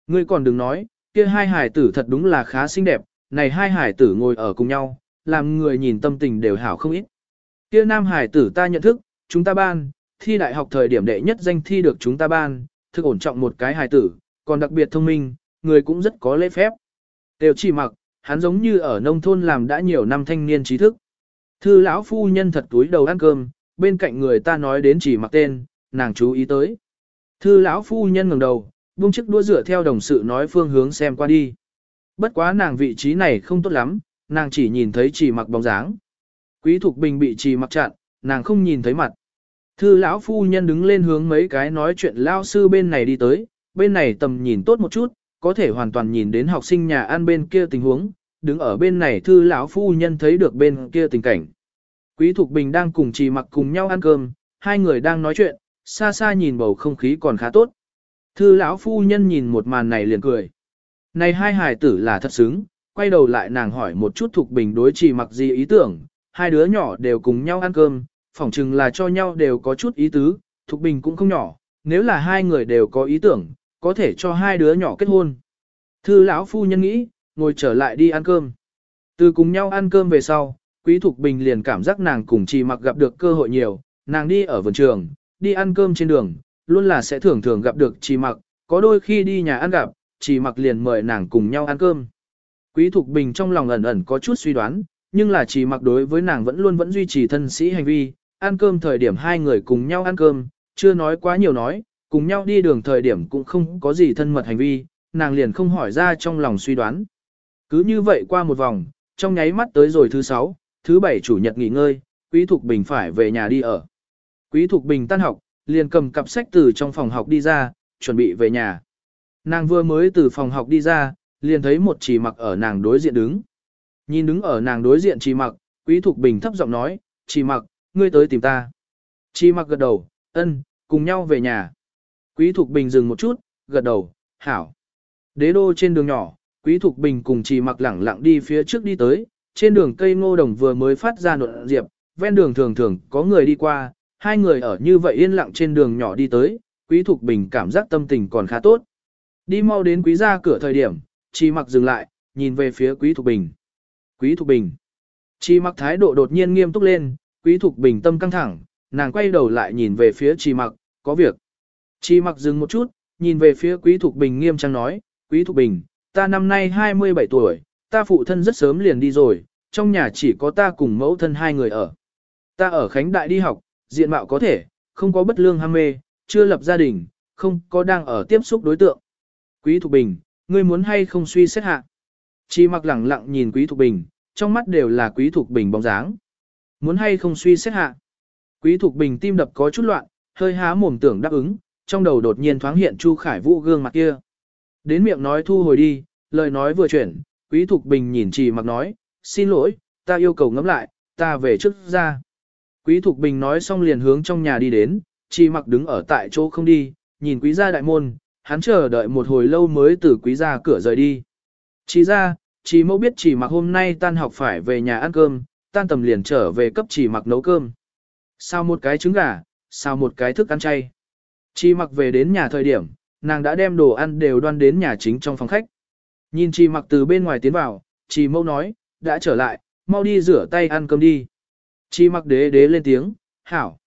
Ngươi còn đừng nói, kia hai hải tử thật đúng là khá xinh đẹp, này hai hải tử ngồi ở cùng nhau, làm người nhìn tâm tình đều hảo không ít. Kia nam hải tử ta nhận thức, chúng ta ban, thi đại học thời điểm đệ nhất danh thi được chúng ta ban, thực ổn trọng một cái hải tử, còn đặc biệt thông minh, người cũng rất có lễ phép. Đều chỉ mặc, hắn giống như ở nông thôn làm đã nhiều năm thanh niên trí thức. Thư lão phu nhân thật túi đầu ăn cơm, bên cạnh người ta nói đến chỉ mặc tên, nàng chú ý tới. Thư lão phu nhân ngẩng đầu, buông chiếc đũa dựa theo đồng sự nói phương hướng xem qua đi. Bất quá nàng vị trí này không tốt lắm, nàng chỉ nhìn thấy chỉ mặc bóng dáng. Quý Thục Bình bị chỉ mặc chặn, nàng không nhìn thấy mặt. Thư lão phu nhân đứng lên hướng mấy cái nói chuyện lao sư bên này đi tới, bên này tầm nhìn tốt một chút, có thể hoàn toàn nhìn đến học sinh nhà ăn bên kia tình huống, đứng ở bên này thư lão phu nhân thấy được bên kia tình cảnh. Quý Thục Bình đang cùng trì mặc cùng nhau ăn cơm, hai người đang nói chuyện, xa xa nhìn bầu không khí còn khá tốt. Thư lão phu nhân nhìn một màn này liền cười. Này hai hài tử là thật xứng, quay đầu lại nàng hỏi một chút Thục Bình đối trì mặc gì ý tưởng, hai đứa nhỏ đều cùng nhau ăn cơm, phỏng chừng là cho nhau đều có chút ý tứ, Thục Bình cũng không nhỏ, nếu là hai người đều có ý tưởng, có thể cho hai đứa nhỏ kết hôn. Thư lão phu nhân nghĩ, ngồi trở lại đi ăn cơm. Từ cùng nhau ăn cơm về sau, Quý Thục Bình liền cảm giác nàng cùng Trì Mặc gặp được cơ hội nhiều, nàng đi ở vườn trường, đi ăn cơm trên đường, luôn là sẽ thường thường gặp được Trì Mặc, có đôi khi đi nhà ăn gặp, Trì Mặc liền mời nàng cùng nhau ăn cơm. Quý Thục Bình trong lòng ẩn ẩn có chút suy đoán, nhưng là Trì Mặc đối với nàng vẫn luôn vẫn duy trì thân sĩ hành vi, ăn cơm thời điểm hai người cùng nhau ăn cơm, chưa nói quá nhiều nói, cùng nhau đi đường thời điểm cũng không có gì thân mật hành vi, nàng liền không hỏi ra trong lòng suy đoán. Cứ như vậy qua một vòng, trong nháy mắt tới rồi thứ sáu, thứ bảy chủ nhật nghỉ ngơi, Quý Thục Bình phải về nhà đi ở. Quý Thục Bình tan học, liền cầm cặp sách từ trong phòng học đi ra, chuẩn bị về nhà. Nàng vừa mới từ phòng học đi ra, liền thấy một chỉ mặc ở nàng đối diện đứng. Nhìn đứng ở nàng đối diện chỉ mặc, Quý Thục Bình thấp giọng nói, chỉ mặc, ngươi tới tìm ta. Chỉ mặc gật đầu, ân, cùng nhau về nhà. Quý Thục Bình dừng một chút, gật đầu, hảo. Đế đô trên đường nhỏ, Quý Thục Bình cùng chỉ mặc lẳng lặng đi phía trước đi tới, trên đường cây ngô đồng vừa mới phát ra nộn diệp, ven đường thường thường có người đi qua, hai người ở như vậy yên lặng trên đường nhỏ đi tới, Quý Thục Bình cảm giác tâm tình còn khá tốt. Đi mau đến quý gia cửa thời điểm, chi mặc dừng lại, nhìn về phía Quý Thục Bình. Quý Thục Bình. chi mặc thái độ đột nhiên nghiêm túc lên, Quý Thục Bình tâm căng thẳng, nàng quay đầu lại nhìn về phía chi mặc, có việc. chi mặc dừng một chút, nhìn về phía Quý Thục Bình nghiêm trang nói, Quý Thục Bình, ta năm nay 27 tuổi, ta phụ thân rất sớm liền đi rồi, trong nhà chỉ có ta cùng mẫu thân hai người ở. Ta ở Khánh Đại đi học, diện mạo có thể, không có bất lương ham mê, chưa lập gia đình, không có đang ở tiếp xúc đối tượng. Quý Thục Bình, ngươi muốn hay không suy xét hạ? Chi mặc lẳng lặng nhìn Quý Thục Bình, trong mắt đều là Quý Thục Bình bóng dáng. Muốn hay không suy xét hạ? Quý Thục Bình tim đập có chút loạn, hơi há mồm tưởng đáp ứng, trong đầu đột nhiên thoáng hiện Chu Khải Vũ gương mặt kia. Đến miệng nói thu hồi đi, lời nói vừa chuyển, Quý Thục Bình nhìn Trì Mặc nói, xin lỗi, ta yêu cầu ngẫm lại, ta về trước ra. Quý Thục Bình nói xong liền hướng trong nhà đi đến, Chỉ Mặc đứng ở tại chỗ không đi, nhìn quý gia đại môn, hắn chờ đợi một hồi lâu mới từ quý gia cửa rời đi. Chỉ ra, Chỉ Mẫu biết Chỉ Mặc hôm nay tan học phải về nhà ăn cơm, tan tầm liền trở về cấp Chỉ Mặc nấu cơm. Sao một cái trứng gà, sao một cái thức ăn chay. Chỉ Mặc về đến nhà thời điểm, nàng đã đem đồ ăn đều đoan đến nhà chính trong phòng khách. Nhìn Chỉ Mặc từ bên ngoài tiến vào, Chỉ Mẫu nói, đã trở lại, mau đi rửa tay ăn cơm đi. Chi Mặc đế đế lên tiếng, hảo.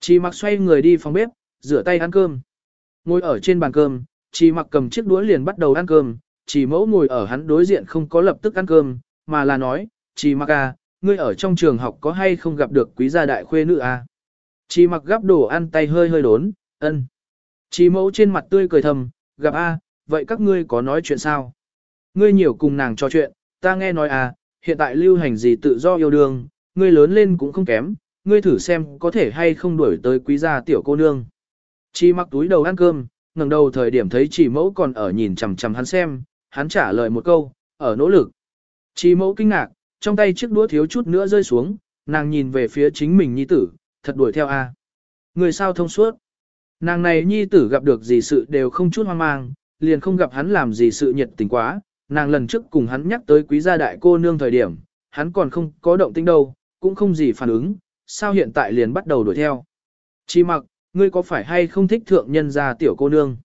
Chi Mặc xoay người đi phòng bếp, rửa tay ăn cơm. Ngồi ở trên bàn cơm, Chi Mặc cầm chiếc đũa liền bắt đầu ăn cơm, Chỉ Mẫu ngồi ở hắn đối diện không có lập tức ăn cơm, mà là nói, Chi Mặc à, ngươi ở trong trường học có hay không gặp được quý gia đại khuê nữ à? Chi Mặc gắp đồ ăn tay hơi hơi đốn, ân. Chi Mẫu trên mặt tươi cười thầm, gặp a, vậy các ngươi có nói chuyện sao? Ngươi nhiều cùng nàng trò chuyện, ta nghe nói à, hiện tại lưu hành gì tự do yêu đương, ngươi lớn lên cũng không kém, ngươi thử xem có thể hay không đuổi tới quý gia tiểu cô nương. Chi mặc túi đầu ăn cơm, ngẩng đầu thời điểm thấy chỉ mẫu còn ở nhìn chằm chằm hắn xem, hắn trả lời một câu, ở nỗ lực. Chỉ mẫu kinh ngạc, trong tay chiếc đũa thiếu chút nữa rơi xuống, nàng nhìn về phía chính mình nhi tử, thật đuổi theo a. À. Người sao thông suốt. Nàng này nhi tử gặp được gì sự đều không chút hoang mang, liền không gặp hắn làm gì sự nhiệt tình quá, nàng lần trước cùng hắn nhắc tới quý gia đại cô nương thời điểm, hắn còn không có động tĩnh đâu, cũng không gì phản ứng, sao hiện tại liền bắt đầu đuổi theo. Chi mặc, ngươi có phải hay không thích thượng nhân gia tiểu cô nương?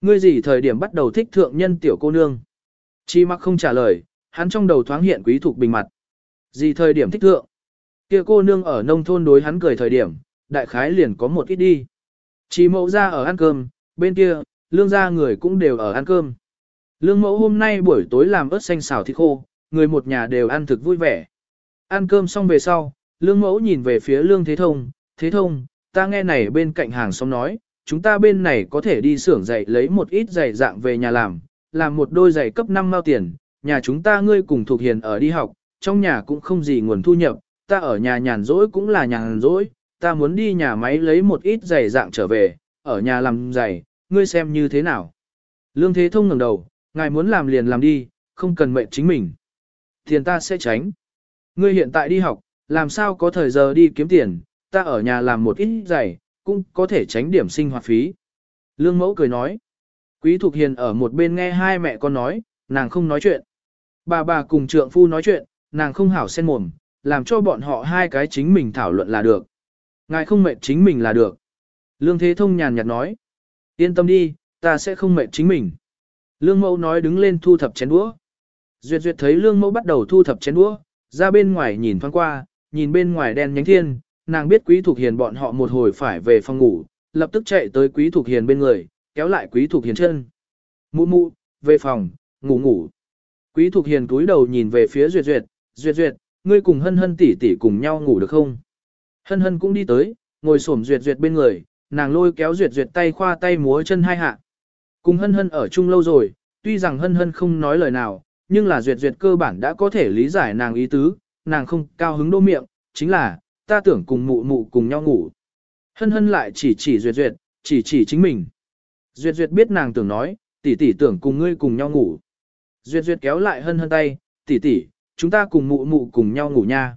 Ngươi gì thời điểm bắt đầu thích thượng nhân tiểu cô nương? Chi mặc không trả lời, hắn trong đầu thoáng hiện quý thuộc bình mặt. Gì thời điểm thích thượng? Kia cô nương ở nông thôn đối hắn cười thời điểm, đại khái liền có một ít đi. Chi mẫu ra ở ăn cơm, bên kia, lương gia người cũng đều ở ăn cơm. Lương mẫu hôm nay buổi tối làm ớt xanh xào thịt khô, người một nhà đều ăn thực vui vẻ. Ăn cơm xong về sau, lương mẫu nhìn về phía lương thế thông, thế thông, ta nghe này bên cạnh hàng xóm nói, chúng ta bên này có thể đi xưởng giày lấy một ít giày dạng về nhà làm, làm một đôi giày cấp 5 mao tiền, nhà chúng ta ngươi cùng thuộc hiền ở đi học, trong nhà cũng không gì nguồn thu nhập, ta ở nhà nhàn rỗi cũng là nhàn rỗi, ta muốn đi nhà máy lấy một ít giày dạng trở về, ở nhà làm giày, ngươi xem như thế nào. Lương Thế Thông ngẩng đầu, ngài muốn làm liền làm đi, không cần mệnh chính mình. Tiền ta sẽ tránh. Ngươi hiện tại đi học, làm sao có thời giờ đi kiếm tiền, ta ở nhà làm một ít giày, cũng có thể tránh điểm sinh hoạt phí. Lương Mẫu cười nói. Quý Thục Hiền ở một bên nghe hai mẹ con nói, nàng không nói chuyện. Bà bà cùng trượng phu nói chuyện, nàng không hảo sen mồm, làm cho bọn họ hai cái chính mình thảo luận là được. Ngài không mệt chính mình là được. Lương Thế Thông nhàn nhạt nói. Yên tâm đi, ta sẽ không mệt chính mình. Lương Mẫu nói đứng lên thu thập chén đũa. Duyệt Duyệt thấy Lương Mẫu bắt đầu thu thập chén đũa, ra bên ngoài nhìn thoáng qua, nhìn bên ngoài đen nhánh thiên, nàng biết Quý Thục Hiền bọn họ một hồi phải về phòng ngủ, lập tức chạy tới Quý Thục Hiền bên người, kéo lại Quý Thục Hiền chân. Mụ mụ, về phòng, ngủ ngủ. Quý Thục Hiền túi đầu nhìn về phía Duyệt Duyệt, Duyệt Duyệt, ngươi cùng hân hân tỷ tỷ cùng nhau ngủ được không? Hân hân cũng đi tới, ngồi xổm Duyệt Duyệt bên người, nàng lôi kéo Duyệt Duyệt tay khoa tay múa chân hai hạ. Cùng hân hân ở chung lâu rồi, tuy rằng hân hân không nói lời nào, nhưng là Duyệt Duyệt cơ bản đã có thể lý giải nàng ý tứ, nàng không cao hứng đô miệng, chính là, ta tưởng cùng mụ mụ cùng nhau ngủ. Hân hân lại chỉ chỉ Duyệt Duyệt, chỉ chỉ chính mình. Duyệt Duyệt biết nàng tưởng nói, tỷ tỷ tưởng cùng ngươi cùng nhau ngủ. Duyệt Duyệt kéo lại hân hân tay, tỷ tỷ, chúng ta cùng mụ mụ cùng nhau ngủ nha.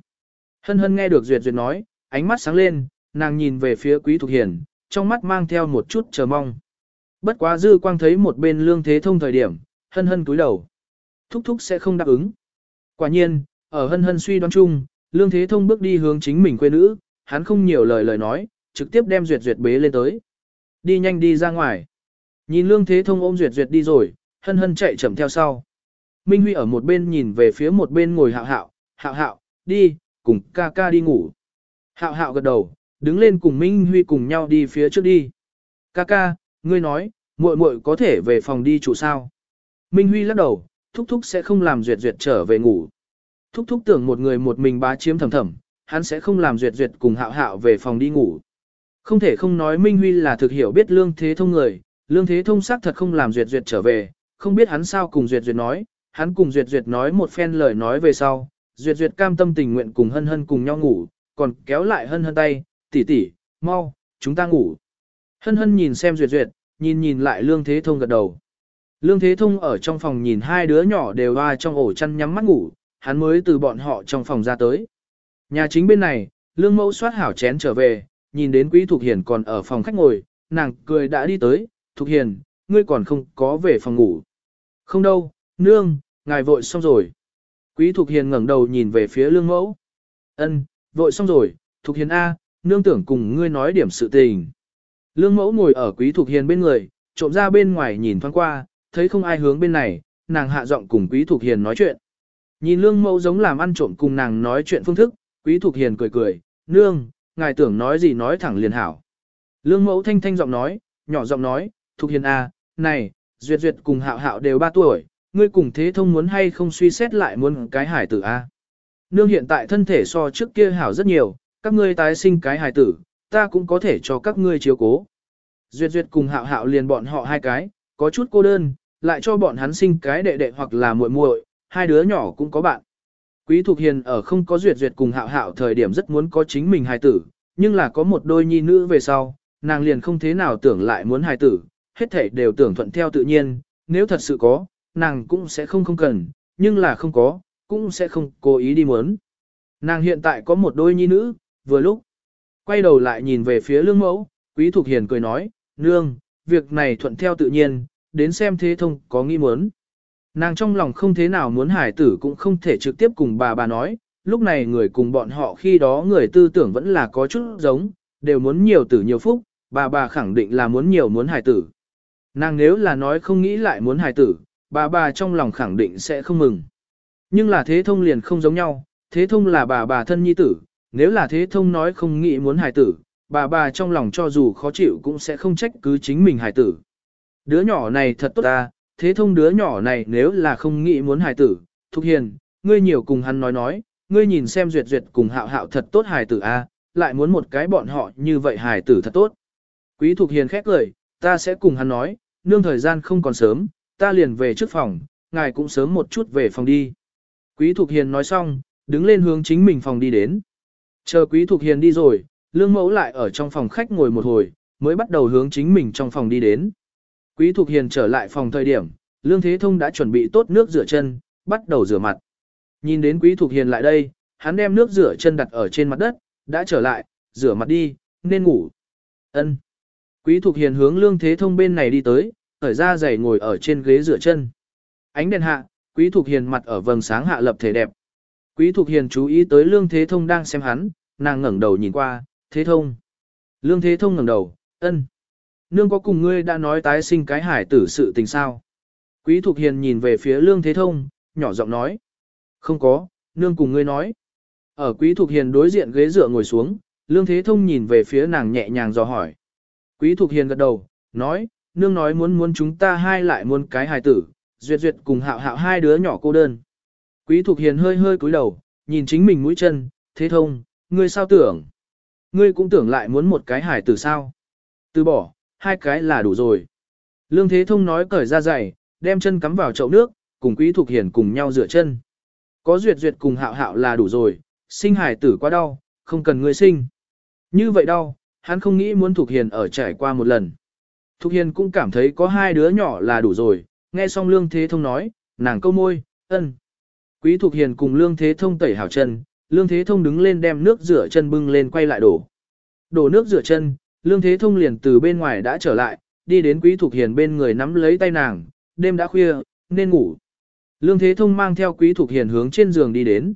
Hân hân nghe được Duyệt Duyệt nói, ánh mắt sáng lên, nàng nhìn về phía Quý Thục Hiền, trong mắt mang theo một chút chờ mong. Bất quá dư quang thấy một bên lương thế thông thời điểm, hân hân cúi đầu. Thúc thúc sẽ không đáp ứng. Quả nhiên, ở hân hân suy đoán chung, lương thế thông bước đi hướng chính mình quê nữ, hắn không nhiều lời lời nói, trực tiếp đem duyệt duyệt bế lên tới. Đi nhanh đi ra ngoài. Nhìn lương thế thông ôm duyệt duyệt đi rồi, hân hân chạy chậm theo sau. Minh Huy ở một bên nhìn về phía một bên ngồi hạo hạo, hạo hạo, đi, cùng ca ca đi ngủ. Hạo hạo gật đầu, đứng lên cùng Minh Huy cùng nhau đi phía trước đi. Ca ca, ngươi nói, muội muội có thể về phòng đi trụ sao? Minh Huy lắc đầu, thúc thúc sẽ không làm duyệt duyệt trở về ngủ. Thúc thúc tưởng một người một mình bá chiếm thầm thầm, hắn sẽ không làm duyệt duyệt cùng hạo hạo về phòng đi ngủ. Không thể không nói Minh Huy là thực hiểu biết lương thế thông người, lương thế thông xác thật không làm duyệt duyệt trở về, không biết hắn sao cùng duyệt duyệt nói, hắn cùng duyệt duyệt nói một phen lời nói về sau, duyệt duyệt cam tâm tình nguyện cùng hân hân cùng nhau ngủ, còn kéo lại hân hân tay, tỷ tỷ, mau, chúng ta ngủ. Hân hân nhìn xem duyệt duyệt, nhìn nhìn lại lương thế thông gật đầu. Lương thế thông ở trong phòng nhìn hai đứa nhỏ đều hoa trong ổ chăn nhắm mắt ngủ, hắn mới từ bọn họ trong phòng ra tới. Nhà chính bên này, lương mẫu soát hảo chén trở về, nhìn đến quý Thục Hiền còn ở phòng khách ngồi, nàng cười đã đi tới, Thục Hiền, ngươi còn không có về phòng ngủ. Không đâu, nương, ngài vội xong rồi. Quý Thục Hiền ngẩng đầu nhìn về phía lương mẫu. Ân, vội xong rồi, Thục Hiền A, nương tưởng cùng ngươi nói điểm sự tình. Lương mẫu ngồi ở Quý Thục Hiền bên người, trộm ra bên ngoài nhìn thoáng qua, thấy không ai hướng bên này, nàng hạ giọng cùng Quý Thục Hiền nói chuyện. Nhìn lương mẫu giống làm ăn trộm cùng nàng nói chuyện phương thức, Quý Thục Hiền cười cười, nương, ngài tưởng nói gì nói thẳng liền hảo. Lương mẫu thanh thanh giọng nói, nhỏ giọng nói, Thục Hiền à, này, Duyệt Duyệt cùng Hạo Hạo đều 3 tuổi, ngươi cùng thế thông muốn hay không suy xét lại muốn cái hải tử A. Nương hiện tại thân thể so trước kia hảo rất nhiều, các ngươi tái sinh cái hải tử, ta cũng có thể cho các ngươi chiếu cố. Duyệt Duyệt cùng Hạo Hạo liền bọn họ hai cái, có chút cô đơn, lại cho bọn hắn sinh cái đệ đệ hoặc là muội muội, hai đứa nhỏ cũng có bạn. Quý Thục Hiền ở không có Duyệt Duyệt cùng Hạo Hạo thời điểm rất muốn có chính mình hài tử, nhưng là có một đôi nhi nữ về sau, nàng liền không thế nào tưởng lại muốn hài tử, hết thảy đều tưởng thuận theo tự nhiên, nếu thật sự có, nàng cũng sẽ không không cần, nhưng là không có, cũng sẽ không cố ý đi muốn. Nàng hiện tại có một đôi nhi nữ, vừa lúc, quay đầu lại nhìn về phía lương mẫu, quý thục hiền cười nói, nương, việc này thuận theo tự nhiên, đến xem thế thông có nghi muốn. Nàng trong lòng không thế nào muốn hải tử cũng không thể trực tiếp cùng bà bà nói, lúc này người cùng bọn họ khi đó người tư tưởng vẫn là có chút giống, đều muốn nhiều tử nhiều phúc, bà bà khẳng định là muốn nhiều muốn hải tử. Nàng nếu là nói không nghĩ lại muốn hải tử, bà bà trong lòng khẳng định sẽ không mừng. Nhưng là thế thông liền không giống nhau, thế thông là bà bà thân nhi tử, nếu là thế thông nói không nghĩ muốn hải tử, bà bà trong lòng cho dù khó chịu cũng sẽ không trách cứ chính mình hải tử. Đứa nhỏ này thật tốt ta, thế thông đứa nhỏ này nếu là không nghĩ muốn hài tử, Thục Hiền, ngươi nhiều cùng hắn nói nói, ngươi nhìn xem duyệt duyệt cùng hạo hạo thật tốt hài tử a, lại muốn một cái bọn họ như vậy hài tử thật tốt. Quý Thục Hiền khét lời, ta sẽ cùng hắn nói, nương thời gian không còn sớm, ta liền về trước phòng, ngài cũng sớm một chút về phòng đi. Quý Thục Hiền nói xong, đứng lên hướng chính mình phòng đi đến. Chờ Quý Thục Hiền đi rồi, Lương mẫu lại ở trong phòng khách ngồi một hồi, mới bắt đầu hướng chính mình trong phòng đi đến. Quý Thục Hiền trở lại phòng thời điểm, Lương Thế Thông đã chuẩn bị tốt nước rửa chân, bắt đầu rửa mặt. Nhìn đến Quý Thục Hiền lại đây, hắn đem nước rửa chân đặt ở trên mặt đất, đã trở lại, rửa mặt đi, nên ngủ. Ân. Quý Thục Hiền hướng Lương Thế Thông bên này đi tới, thở ra giày ngồi ở trên ghế rửa chân. Ánh đèn hạ, Quý Thục Hiền mặt ở vầng sáng hạ lập thể đẹp. Quý Thục Hiền chú ý tới Lương Thế Thông đang xem hắn, nàng ngẩng đầu nhìn qua, Thế Thông. Lương Thế Thông ngẩng đầu, ân. Nương có cùng ngươi đã nói tái sinh cái hải tử sự tình sao? Quý Thục Hiền nhìn về phía Lương Thế Thông, nhỏ giọng nói. Không có, nương cùng ngươi nói. Ở Quý Thục Hiền đối diện ghế dựa ngồi xuống, Lương Thế Thông nhìn về phía nàng nhẹ nhàng dò hỏi. Quý Thục Hiền gật đầu, nói, nương nói muốn muốn chúng ta hai lại muốn cái hài tử, duyệt duyệt cùng hạo hạo hai đứa nhỏ cô đơn. Quý Thục Hiền hơi hơi cúi đầu, nhìn chính mình mũi chân, Thế Thông, ngươi sao tưởng? Ngươi cũng tưởng lại muốn một cái hài tử sao? Từ bỏ, hai cái là đủ rồi. Lương Thế Thông nói cởi ra giày, đem chân cắm vào chậu nước, cùng Quý Thục Hiền cùng nhau rửa chân. Có duyệt duyệt cùng hạo hạo là đủ rồi, sinh Hải tử quá đau, không cần người sinh. Như vậy đau, hắn không nghĩ muốn Thục Hiền ở trải qua một lần. Thục Hiền cũng cảm thấy có hai đứa nhỏ là đủ rồi, nghe xong Lương Thế Thông nói, nàng câu môi, ân. Quý Thục Hiền cùng Lương Thế Thông tẩy hảo chân, Lương Thế Thông đứng lên đem nước rửa chân bưng lên quay lại đổ. Đổ nước rửa chân, Lương Thế Thông liền từ bên ngoài đã trở lại, đi đến Quý Thục Hiền bên người nắm lấy tay nàng, đêm đã khuya, nên ngủ. Lương Thế Thông mang theo Quý Thục Hiền hướng trên giường đi đến.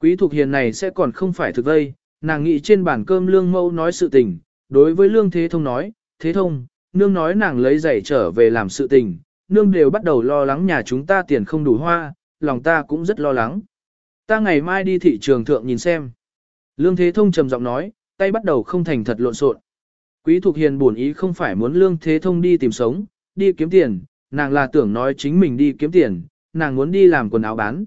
Quý Thục Hiền này sẽ còn không phải thực vây, nàng nghĩ trên bàn cơm Lương Mâu nói sự tình, đối với Lương Thế Thông nói, Thế Thông, nương nói nàng lấy giày trở về làm sự tình, nương đều bắt đầu lo lắng nhà chúng ta tiền không đủ hoa, lòng ta cũng rất lo lắng. Ta ngày mai đi thị trường thượng nhìn xem. Lương Thế Thông trầm giọng nói, tay bắt đầu không thành thật lộn xộn. Quý Thục Hiền buồn ý không phải muốn Lương Thế Thông đi tìm sống, đi kiếm tiền, nàng là tưởng nói chính mình đi kiếm tiền, nàng muốn đi làm quần áo bán.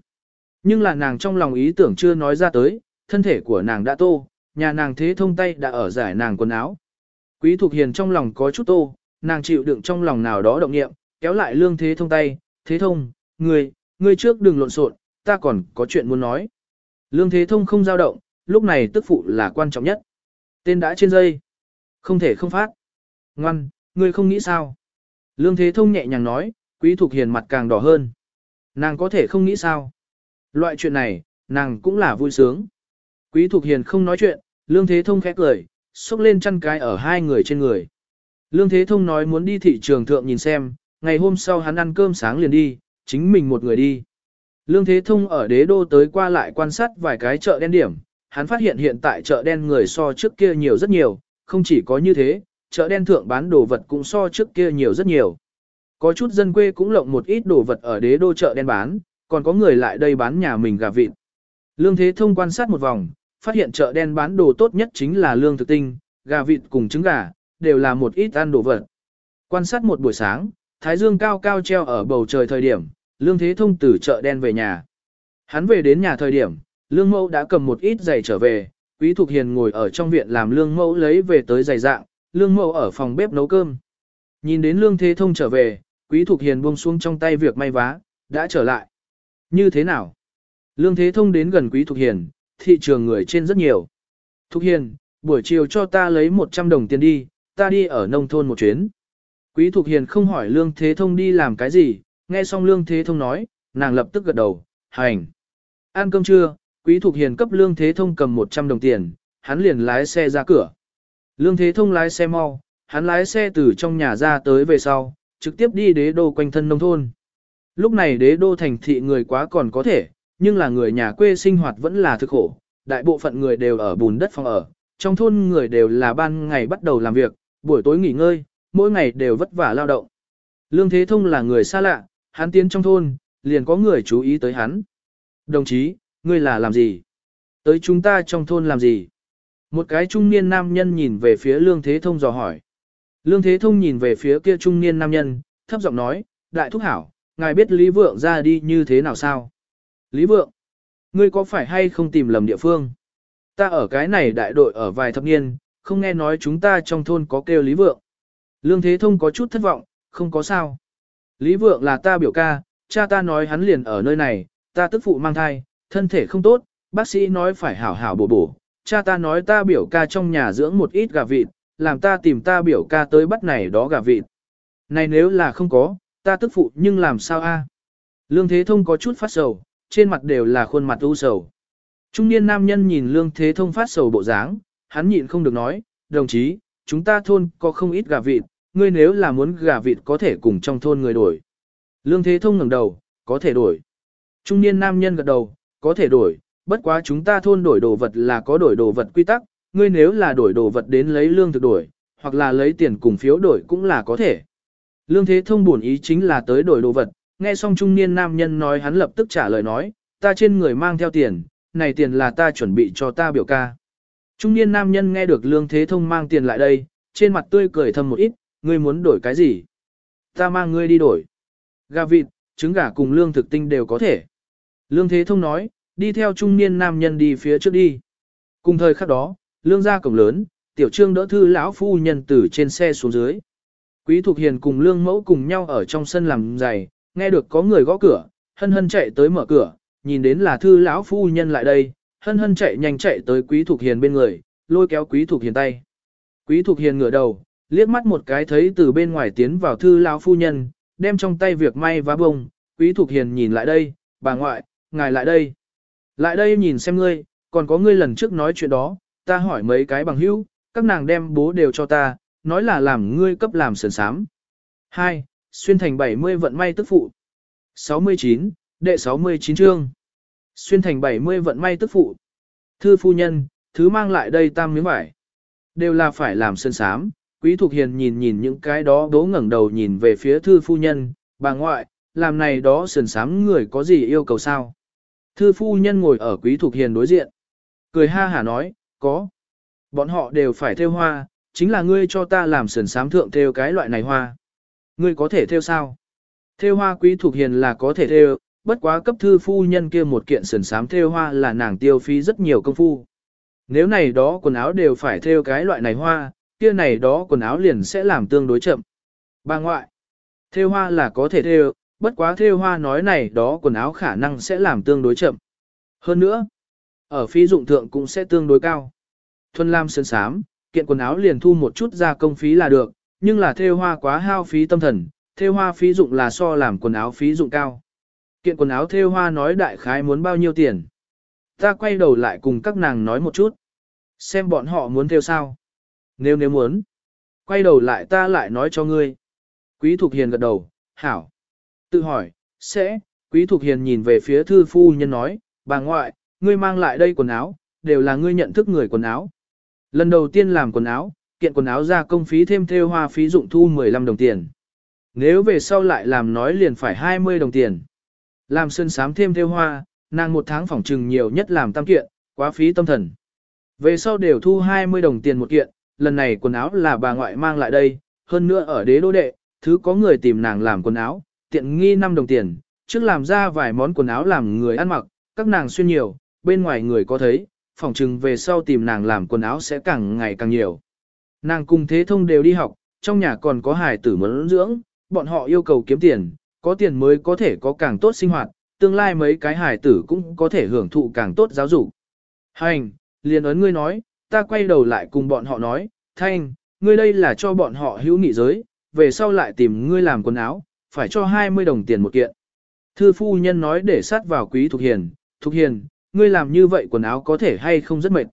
Nhưng là nàng trong lòng ý tưởng chưa nói ra tới, thân thể của nàng đã tô, nhà nàng Thế Thông tay đã ở giải nàng quần áo. Quý Thục Hiền trong lòng có chút tô, nàng chịu đựng trong lòng nào đó động nghiệm, kéo lại Lương Thế Thông tay, Thế Thông, ngươi, ngươi trước đừng lộn xộn, ta còn có chuyện muốn nói. Lương Thế Thông không dao động, lúc này tức phụ là quan trọng nhất. Tên đã trên dây. Không thể không phát. Ngoan, ngươi không nghĩ sao. Lương Thế Thông nhẹ nhàng nói, Quý Thục Hiền mặt càng đỏ hơn. Nàng có thể không nghĩ sao. Loại chuyện này, nàng cũng là vui sướng. Quý Thục Hiền không nói chuyện, Lương Thế Thông khẽ cười, xúc lên chăn cái ở hai người trên người. Lương Thế Thông nói muốn đi thị trường thượng nhìn xem, ngày hôm sau hắn ăn cơm sáng liền đi, chính mình một người đi. Lương Thế Thông ở đế đô tới qua lại quan sát vài cái chợ đen điểm, hắn phát hiện hiện tại chợ đen người so trước kia nhiều rất nhiều, không chỉ có như thế, chợ đen thượng bán đồ vật cũng so trước kia nhiều rất nhiều. Có chút dân quê cũng lộng một ít đồ vật ở đế đô chợ đen bán, còn có người lại đây bán nhà mình gà vịt. Lương Thế Thông quan sát một vòng, phát hiện chợ đen bán đồ tốt nhất chính là lương thực tinh, gà vịt cùng trứng gà, đều là một ít ăn đồ vật. Quan sát một buổi sáng, thái dương cao cao treo ở bầu trời thời điểm, Lương Thế Thông từ chợ đen về nhà. Hắn về đến nhà thời điểm, Lương Mâu đã cầm một ít giày trở về, Quý Thục Hiền ngồi ở trong viện làm Lương Mẫu lấy về tới giày dạng, Lương Mẫu ở phòng bếp nấu cơm. Nhìn đến Lương Thế Thông trở về, Quý Thục Hiền buông xuống trong tay việc may vá, đã trở lại. Như thế nào? Lương Thế Thông đến gần Quý Thục Hiền, thị trường người trên rất nhiều. Thục Hiền, buổi chiều cho ta lấy 100 đồng tiền đi, ta đi ở nông thôn một chuyến. Quý Thục Hiền không hỏi Lương Thế Thông đi làm cái gì, nghe xong Lương Thế Thông nói, nàng lập tức gật đầu, hành. Ăn cơm trưa, Quý Thục Hiền cấp Lương Thế Thông cầm 100 đồng tiền, hắn liền lái xe ra cửa. Lương Thế Thông lái xe mau, hắn lái xe từ trong nhà ra tới về sau, trực tiếp đi đế đô quanh thân nông thôn. Lúc này đế đô thành thị người quá còn có thể, nhưng là người nhà quê sinh hoạt vẫn là thực khổ, đại bộ phận người đều ở bùn đất phòng ở, trong thôn người đều là ban ngày bắt đầu làm việc, buổi tối nghỉ ngơi, mỗi ngày đều vất vả lao động. Lương Thế Thông là người xa lạ, hắn tiến trong thôn, liền có người chú ý tới hắn. Đồng chí, ngươi là làm gì? Tới chúng ta trong thôn làm gì? Một cái trung niên nam nhân nhìn về phía Lương Thế Thông dò hỏi. Lương Thế Thông nhìn về phía kia trung niên nam nhân, thấp giọng nói, đại thúc hảo, ngài biết Lý Vượng ra đi như thế nào sao? Lý Vượng, ngươi có phải hay không tìm lầm địa phương? Ta ở cái này đại đội ở vài thập niên, không nghe nói chúng ta trong thôn có kêu Lý Vượng. Lương Thế Thông có chút thất vọng, không có sao. Lý Vượng là ta biểu ca, cha ta nói hắn liền ở nơi này, ta tức phụ mang thai, thân thể không tốt, bác sĩ nói phải hảo hảo bổ bổ, cha ta nói ta biểu ca trong nhà dưỡng một ít gà vịt, làm ta tìm ta biểu ca tới bắt này đó gà vịt. Này nếu là không có, ta tức phụ nhưng làm sao a? Lương Thế Thông có chút phát sầu, trên mặt đều là khuôn mặt u sầu. Trung niên nam nhân nhìn Lương Thế Thông phát sầu bộ dáng, hắn nhịn không được nói, đồng chí, chúng ta thôn có không ít gà vịt, ngươi nếu là muốn gà vịt có thể cùng trong thôn người đổi. Lương Thế Thông ngẩng đầu, có thể đổi. Trung niên nam nhân gật đầu, có thể đổi, bất quá chúng ta thôn đổi đồ vật là có đổi đồ vật quy tắc, ngươi nếu là đổi đồ vật đến lấy lương thực đổi, hoặc là lấy tiền cùng phiếu đổi cũng là có thể. Lương Thế Thông buồn ý chính là tới đổi đồ vật, nghe xong trung niên nam nhân nói hắn lập tức trả lời nói, ta trên người mang theo tiền, này tiền là ta chuẩn bị cho ta biểu ca. Trung niên nam nhân nghe được Lương Thế Thông mang tiền lại đây, trên mặt tươi cười thầm một ít, ngươi muốn đổi cái gì? Ta mang ngươi đi đổi. Gà vịt, trứng gà cùng lương thực tinh đều có thể. Lương Thế Thông nói, đi theo trung niên nam nhân đi phía trước đi. Cùng thời khắc đó, lương gia cổng lớn, tiểu trương đỡ thư lão phu nhân từ trên xe xuống dưới. Quý Thục Hiền cùng lương mẫu cùng nhau ở trong sân làm giày, nghe được có người gõ cửa, hân hân chạy tới mở cửa, nhìn đến là thư lão phu nhân lại đây, hân hân chạy nhanh chạy tới Quý Thục Hiền bên người, lôi kéo Quý Thục Hiền tay. Quý Thục Hiền ngửa đầu, liếc mắt một cái thấy từ bên ngoài tiến vào thư lão phu nhân, đem trong tay việc may vá bông, Quý Thục Hiền nhìn lại đây, bà ngoại, ngài lại đây. Lại đây nhìn xem ngươi, còn có ngươi lần trước nói chuyện đó, ta hỏi mấy cái bằng hữu, các nàng đem bố đều cho ta, nói là làm ngươi cấp làm sườn sám. 2. Xuyên thành 70 vận may tức phụ. 69. Đệ 69 chương. Xuyên thành 70 vận may tức phụ. Thư phu nhân, thứ mang lại đây tam miếng vải. Đều là phải làm sơn sám. Quý thuộc Hiền nhìn nhìn những cái đó đố ngẩng đầu nhìn về phía thư phu nhân, bà ngoại, làm này đó sườn sám người có gì yêu cầu sao? Thư phu nhân ngồi ở Quý Thục Hiền đối diện. Cười ha hả nói, có. Bọn họ đều phải theo hoa, chính là ngươi cho ta làm sườn sám thượng theo cái loại này hoa. Ngươi có thể theo sao? Theo hoa Quý Thục Hiền là có thể theo, bất quá cấp thư phu nhân kia một kiện sườn sám theo hoa là nàng tiêu phí rất nhiều công phu. Nếu này đó quần áo đều phải theo cái loại này hoa, kia này đó quần áo liền sẽ làm tương đối chậm. Bà ngoại, theo hoa là có thể theo, bất quá theo hoa nói này đó quần áo khả năng sẽ làm tương đối chậm. Hơn nữa, ở phí dụng thượng cũng sẽ tương đối cao. Thuần Lam sơn sám, kiện quần áo liền thu một chút ra công phí là được, nhưng là theo hoa quá hao phí tâm thần, theo hoa phí dụng là so làm quần áo phí dụng cao. Kiện quần áo theo hoa nói đại khái muốn bao nhiêu tiền. Ta quay đầu lại cùng các nàng nói một chút. Xem bọn họ muốn theo sao. Nếu nếu muốn. Quay đầu lại ta lại nói cho ngươi. Quý Thục Hiền gật đầu, hảo. Tự hỏi, sẽ, Quý thuộc Hiền nhìn về phía thư phu nhân nói, bà ngoại, ngươi mang lại đây quần áo, đều là ngươi nhận thức người quần áo. Lần đầu tiên làm quần áo, kiện quần áo ra công phí thêm theo hoa phí dụng thu 15 đồng tiền. Nếu về sau lại làm nói liền phải 20 đồng tiền. Làm sơn sám thêm theo hoa, nàng một tháng phỏng trừng nhiều nhất làm tam kiện, quá phí tâm thần. Về sau đều thu 20 đồng tiền một kiện, lần này quần áo là bà ngoại mang lại đây, hơn nữa ở đế đô đệ, thứ có người tìm nàng làm quần áo, tiện nghi 5 đồng tiền, trước làm ra vài món quần áo làm người ăn mặc, các nàng xuyên nhiều, bên ngoài người có thấy, phỏng chừng về sau tìm nàng làm quần áo sẽ càng ngày càng nhiều. Nàng cùng thế thông đều đi học, trong nhà còn có hài tử muốn dưỡng, bọn họ yêu cầu kiếm tiền, có tiền mới có thể có càng tốt sinh hoạt, tương lai mấy cái hài tử cũng có thể hưởng thụ càng tốt giáo dục. Hành, liền ấn ngươi nói, ta quay đầu lại cùng bọn họ nói, thanh, ngươi đây là cho bọn họ hữu nghị giới, về sau lại tìm ngươi làm quần áo, phải cho 20 đồng tiền một kiện. Thư phu nhân nói để sát vào quý Thục Hiền, Thục Hiền, ngươi làm như vậy quần áo có thể hay không rất mệt.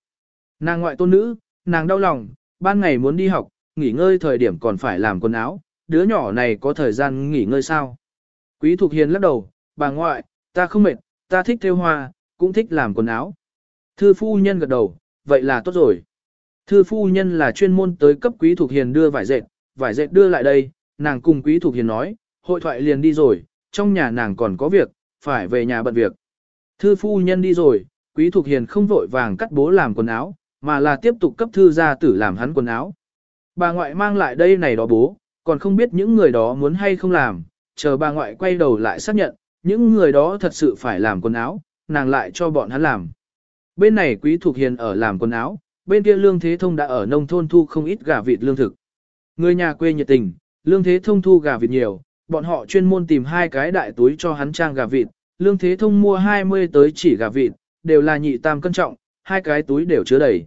Nàng ngoại tôn nữ, nàng đau lòng, ban ngày muốn đi học, nghỉ ngơi thời điểm còn phải làm quần áo, đứa nhỏ này có thời gian nghỉ ngơi sao? Quý Thục Hiền lắc đầu, bà ngoại, ta không mệt, ta thích theo hoa, cũng thích làm quần áo. Thư phu nhân gật đầu, vậy là tốt rồi. Thư phu nhân là chuyên môn tới cấp Quý Thục Hiền đưa vải dệt, vải dệt đưa lại đây, nàng cùng Quý Thục Hiền nói, hội thoại liền đi rồi, trong nhà nàng còn có việc, phải về nhà bận việc. Thư phu nhân đi rồi, Quý Thục Hiền không vội vàng cắt bố làm quần áo, mà là tiếp tục cấp thư gia tử làm hắn quần áo. Bà ngoại mang lại đây này đó bố, còn không biết những người đó muốn hay không làm, chờ bà ngoại quay đầu lại xác nhận, những người đó thật sự phải làm quần áo, nàng lại cho bọn hắn làm. Bên này Quý Thục Hiền ở làm quần áo, bên kia Lương Thế Thông đã ở nông thôn thu không ít gà vịt lương thực. Người nhà quê nhiệt tình, Lương Thế Thông thu gà vịt nhiều, bọn họ chuyên môn tìm hai cái đại túi cho hắn trang gà vịt, Lương Thế Thông mua 20 tới chỉ gà vịt, đều là nhị tam cân trọng, hai cái túi đều chứa đầy.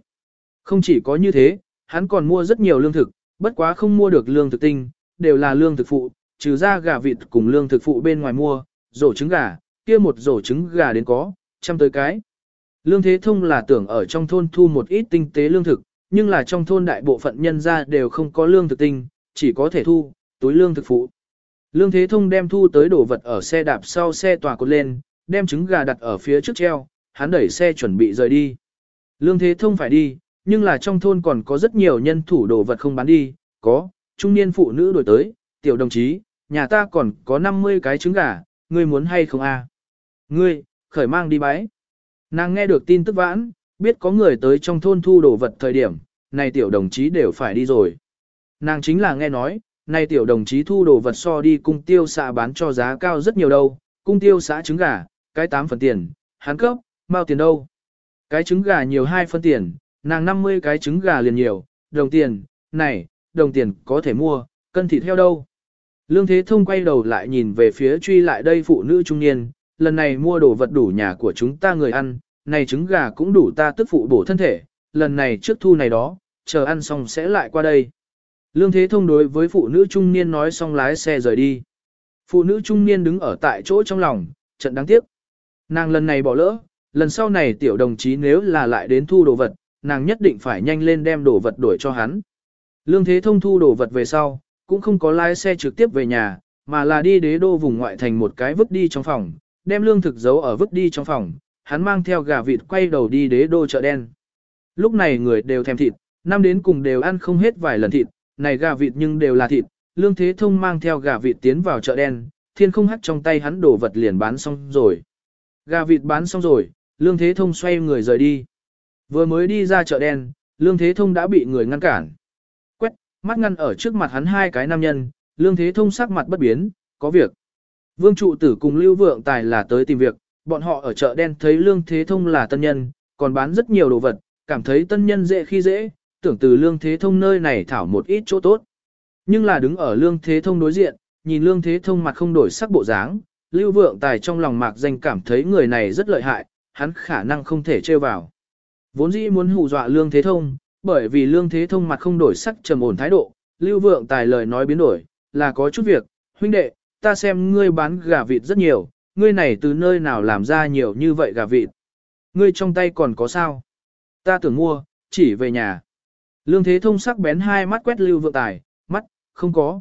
Không chỉ có như thế, hắn còn mua rất nhiều lương thực, bất quá không mua được lương thực tinh, đều là lương thực phụ, trừ ra gà vịt cùng lương thực phụ bên ngoài mua, rổ trứng gà, kia một rổ trứng gà đến có, trăm tới cái. Lương Thế Thông là tưởng ở trong thôn thu một ít tinh tế lương thực, nhưng là trong thôn đại bộ phận nhân gia đều không có lương thực tinh, chỉ có thể thu, túi lương thực phụ. Lương Thế Thông đem thu tới đồ vật ở xe đạp sau xe tòa cột lên, đem trứng gà đặt ở phía trước treo, hắn đẩy xe chuẩn bị rời đi. Lương Thế Thông phải đi, nhưng là trong thôn còn có rất nhiều nhân thủ đồ vật không bán đi, có, trung niên phụ nữ đổi tới, tiểu đồng chí, nhà ta còn có 50 cái trứng gà, ngươi muốn hay không à? Ngươi, khởi mang đi bái. Nàng nghe được tin tức vãn, biết có người tới trong thôn thu đồ vật thời điểm, này tiểu đồng chí đều phải đi rồi. Nàng chính là nghe nói, nay tiểu đồng chí thu đồ vật so đi cung tiêu xã bán cho giá cao rất nhiều đâu, cung tiêu xã trứng gà, cái 8 phần tiền, hắn cấp, bao tiền đâu. Cái trứng gà nhiều 2 phân tiền, nàng 50 cái trứng gà liền nhiều, đồng tiền, này, đồng tiền có thể mua, cân thịt theo đâu. Lương Thế Thông quay đầu lại nhìn về phía truy lại đây phụ nữ trung niên, lần này mua đồ vật đủ nhà của chúng ta người ăn, này trứng gà cũng đủ ta tức phụ bổ thân thể, lần này trước thu này đó, chờ ăn xong sẽ lại qua đây. Lương Thế Thông đối với phụ nữ trung niên nói xong lái xe rời đi. Phụ nữ trung niên đứng ở tại chỗ trong lòng, trận đáng tiếc. Nàng lần này bỏ lỡ, lần sau này tiểu đồng chí nếu là lại đến thu đồ vật, nàng nhất định phải nhanh lên đem đồ vật đổi cho hắn. Lương Thế Thông thu đồ vật về sau, cũng không có lái xe trực tiếp về nhà, mà là đi đế đô vùng ngoại thành một cái vứt đi trong phòng, đem lương thực giấu ở vứt đi trong phòng, hắn mang theo gà vịt quay đầu đi đế đô chợ đen. Lúc này người đều thèm thịt, năm đến cùng đều ăn không hết vài lần thịt, này gà vịt nhưng đều là thịt, lương thế thông mang theo gà vịt tiến vào chợ đen, thiên không hắt trong tay hắn đổ vật liền bán xong rồi. Gà vịt bán xong rồi, lương thế thông xoay người rời đi. Vừa mới đi ra chợ đen, lương thế thông đã bị người ngăn cản. Quét, mắt ngăn ở trước mặt hắn hai cái nam nhân, lương thế thông sắc mặt bất biến, có việc. Vương trụ tử cùng Lưu Vượng Tài là tới tìm việc, bọn họ ở chợ đen thấy Lương Thế Thông là tân nhân, còn bán rất nhiều đồ vật, cảm thấy tân nhân dễ khi dễ, tưởng từ Lương Thế Thông nơi này thảo một ít chỗ tốt. Nhưng là đứng ở Lương Thế Thông đối diện, nhìn Lương Thế Thông mặt không đổi sắc bộ dáng, Lưu Vượng Tài trong lòng mạc danh cảm thấy người này rất lợi hại, hắn khả năng không thể trêu vào. Vốn dĩ muốn hù dọa Lương Thế Thông, bởi vì Lương Thế Thông mặt không đổi sắc trầm ổn thái độ, Lưu Vượng Tài lời nói biến đổi, là có chút việc, huynh đệ, ta xem ngươi bán gà vịt rất nhiều, ngươi này từ nơi nào làm ra nhiều như vậy gà vịt. Ngươi trong tay còn có sao? Ta tưởng mua, chỉ về nhà. Lương Thế Thông sắc bén hai mắt quét Lưu Vượng Tài, mắt, không có.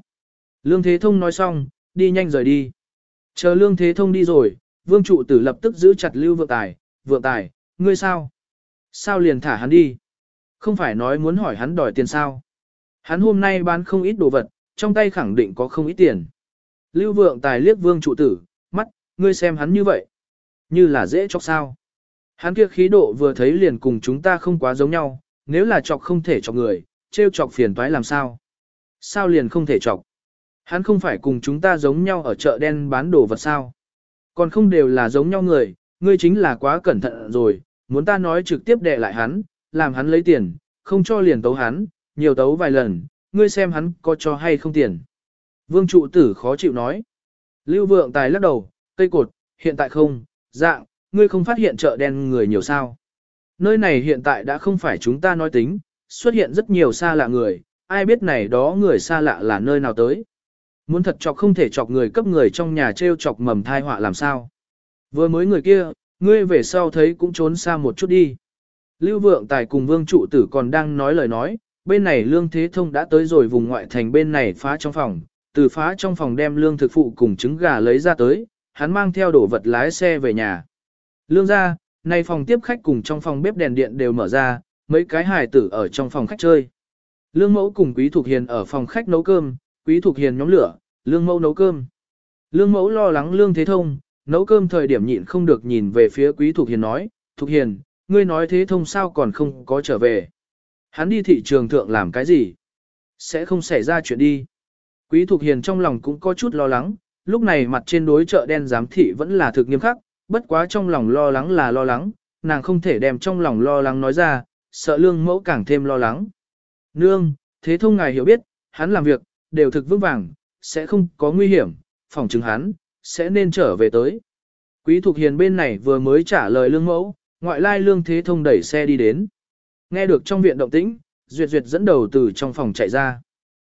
Lương Thế Thông nói xong, đi nhanh rời đi. Chờ Lương Thế Thông đi rồi, Vương Trụ Tử lập tức giữ chặt Lưu Vượng Tài, Vượng Tài, ngươi sao? Sao liền thả hắn đi? Không phải nói muốn hỏi hắn đòi tiền sao? Hắn hôm nay bán không ít đồ vật, trong tay khẳng định có không ít tiền. Lưu vượng tài liếc vương trụ tử, mắt, ngươi xem hắn như vậy. Như là dễ chọc sao. Hắn kia khí độ vừa thấy liền cùng chúng ta không quá giống nhau, nếu là chọc không thể chọc người, trêu chọc phiền toái làm sao. Sao liền không thể chọc. Hắn không phải cùng chúng ta giống nhau ở chợ đen bán đồ vật sao. Còn không đều là giống nhau người, ngươi chính là quá cẩn thận rồi, muốn ta nói trực tiếp đè lại hắn, làm hắn lấy tiền, không cho liền tấu hắn, nhiều tấu vài lần, ngươi xem hắn có cho hay không tiền. Vương trụ tử khó chịu nói. Lưu vượng tài lắc đầu, cây cột, hiện tại không, dạng, ngươi không phát hiện chợ đen người nhiều sao. Nơi này hiện tại đã không phải chúng ta nói tính, xuất hiện rất nhiều xa lạ người, ai biết này đó người xa lạ là nơi nào tới. Muốn thật chọc không thể chọc người cấp người trong nhà treo chọc mầm thai họa làm sao. Vừa mới người kia, ngươi về sau thấy cũng trốn xa một chút đi. Lưu vượng tài cùng vương trụ tử còn đang nói lời nói, bên này lương thế thông đã tới rồi vùng ngoại thành bên này phá trong phòng, từ phá trong phòng đem lương thực phụ cùng trứng gà lấy ra tới, hắn mang theo đồ vật lái xe về nhà. Lương ra, nay phòng tiếp khách cùng trong phòng bếp đèn điện đều mở ra, mấy cái hài tử ở trong phòng khách chơi. Lương mẫu cùng quý thuộc hiền ở phòng khách nấu cơm, quý thuộc hiền nhóm lửa, lương mẫu nấu cơm. Lương mẫu lo lắng lương thế thông, nấu cơm thời điểm nhịn không được nhìn về phía quý thuộc hiền nói, thuộc hiền, ngươi nói thế thông sao còn không có trở về. Hắn đi thị trường thượng làm cái gì? Sẽ không xảy ra chuyện đi. Quý Thục Hiền trong lòng cũng có chút lo lắng, lúc này mặt trên đối chợ đen giám thị vẫn là thực nghiêm khắc, bất quá trong lòng lo lắng là lo lắng, nàng không thể đem trong lòng lo lắng nói ra, sợ lương mẫu càng thêm lo lắng. Nương, thế thông ngài hiểu biết, hắn làm việc, đều thực vững vàng, sẽ không có nguy hiểm, phòng chứng hắn, sẽ nên trở về tới. Quý Thục Hiền bên này vừa mới trả lời lương mẫu, ngoại lai lương thế thông đẩy xe đi đến. Nghe được trong viện động tĩnh, Duyệt Duyệt dẫn đầu từ trong phòng chạy ra.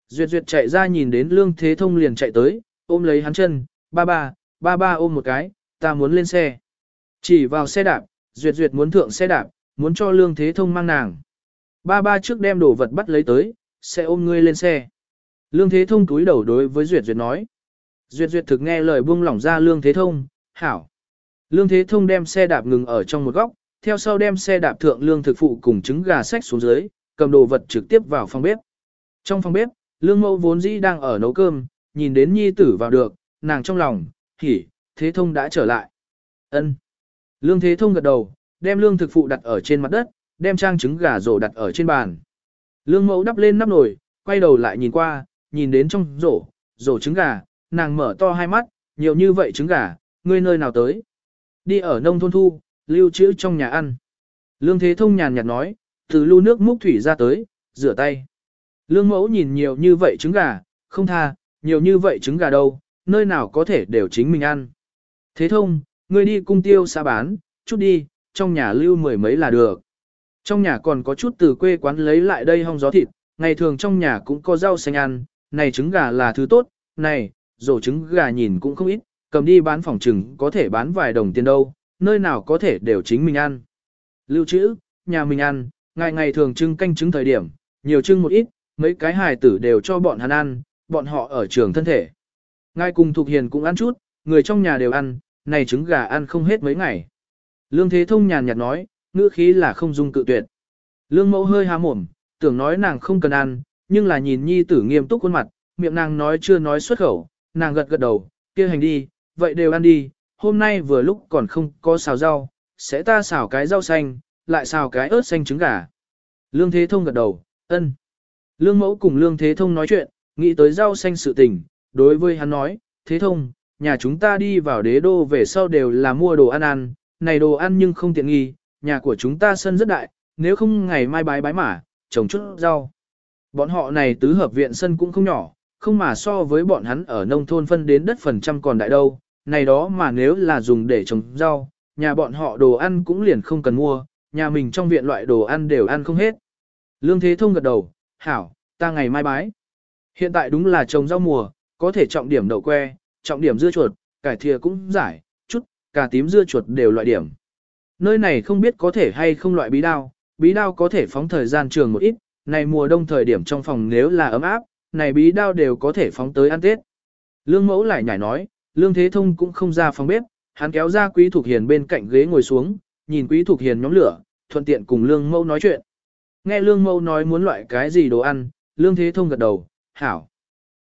Duyệt Duyệt chạy ra nhìn đến lương thế thông liền chạy tới, ôm lấy hắn chân, ba ba, ba ba ôm một cái, ta muốn lên xe. Chỉ vào xe đạp, Duyệt Duyệt muốn thượng xe đạp, muốn cho lương thế thông mang nàng. Ba ba trước đem đồ vật bắt lấy tới, sẽ ôm ngươi lên xe. Lương Thế Thông túi đầu đối với Duyệt Duyệt nói. Duyệt Duyệt thực nghe lời buông lỏng ra Lương Thế Thông, hảo. Lương Thế Thông đem xe đạp ngừng ở trong một góc, theo sau đem xe đạp thượng lương thực phụ cùng trứng gà sách xuống dưới, cầm đồ vật trực tiếp vào phòng bếp. Trong phòng bếp, Lương Mẫu vốn dĩ đang ở nấu cơm, nhìn đến nhi tử vào được, nàng trong lòng, hỉ, Thế Thông đã trở lại. Ân. Lương Thế Thông gật đầu, đem lương thực phụ đặt ở trên mặt đất, đem trang trứng gà rổ đặt ở trên bàn. Lương Mẫu đắp lên nắp nồi, quay đầu lại nhìn qua, nhìn đến trong rổ, rổ trứng gà, nàng mở to hai mắt, nhiều như vậy trứng gà, ngươi nơi nào tới. Đi ở nông thôn thu, lưu trữ trong nhà ăn. Lương Thế Thông nhàn nhạt nói, từ lưu nước múc thủy ra tới, rửa tay. Lương mẫu nhìn nhiều như vậy trứng gà, không tha, nhiều như vậy trứng gà đâu, nơi nào có thể đều chính mình ăn. Thế thông, ngươi đi cung tiêu xa bán, chút đi, trong nhà lưu mười mấy là được. Trong nhà còn có chút từ quê quán lấy lại đây hong gió thịt, ngày thường trong nhà cũng có rau xanh ăn, này trứng gà là thứ tốt, này, rổ trứng gà nhìn cũng không ít, cầm đi bán phòng trừng có thể bán vài đồng tiền đâu, nơi nào có thể đều chính mình ăn. Lưu trữ, nhà mình ăn, ngày ngày thường trưng canh trứng thời điểm, nhiều trưng một ít, mấy cái hài tử đều cho bọn hắn ăn, bọn họ ở trường thân thể. Ngài cùng Thục Hiền cũng ăn chút, người trong nhà đều ăn, này trứng gà ăn không hết mấy ngày. Lương Thế Thông nhàn nhạt nói, ngữ khí là không dung cự tuyệt. Lương mẫu hơi há mồm, tưởng nói nàng không cần ăn, nhưng là nhìn nhi tử nghiêm túc khuôn mặt, miệng nàng nói chưa nói xuất khẩu, nàng gật gật đầu, kia hành đi, vậy đều ăn đi, hôm nay vừa lúc còn không có xào rau, sẽ ta xào cái rau xanh, lại xào cái ớt xanh trứng gà. Lương Thế Thông gật đầu, ân. Lương mẫu cùng Lương Thế Thông nói chuyện, nghĩ tới rau xanh sự tình, đối với hắn nói, Thế Thông, nhà chúng ta đi vào đế đô về sau đều là mua đồ ăn ăn, này đồ ăn nhưng không tiện nghi, nhà của chúng ta sân rất đại, nếu không ngày mai bái bái mà trồng chút rau. Bọn họ này tứ hợp viện sân cũng không nhỏ, không mà so với bọn hắn ở nông thôn phân đến đất phần trăm còn đại đâu, này đó mà nếu là dùng để trồng rau, nhà bọn họ đồ ăn cũng liền không cần mua, nhà mình trong viện loại đồ ăn đều ăn không hết. Lương Thế Thông gật đầu, hảo, ta ngày mai bái. Hiện tại đúng là trồng rau mùa, có thể trọng điểm đậu que, trọng điểm dưa chuột, cải thìa cũng giải, chút, cả tím dưa chuột đều loại điểm. Nơi này không biết có thể hay không loại bí đao, bí đao có thể phóng thời gian trường một ít, này mùa đông thời điểm trong phòng nếu là ấm áp, này bí đao đều có thể phóng tới ăn Tết. Lương mẫu lại nhảy nói, Lương Thế Thông cũng không ra phòng bếp, hắn kéo ra Quý Thục Hiền bên cạnh ghế ngồi xuống, nhìn Quý Thục Hiền nhóm lửa, thuận tiện cùng Lương mẫu nói chuyện. Nghe Lương mẫu nói muốn loại cái gì đồ ăn, Lương Thế Thông gật đầu, hảo.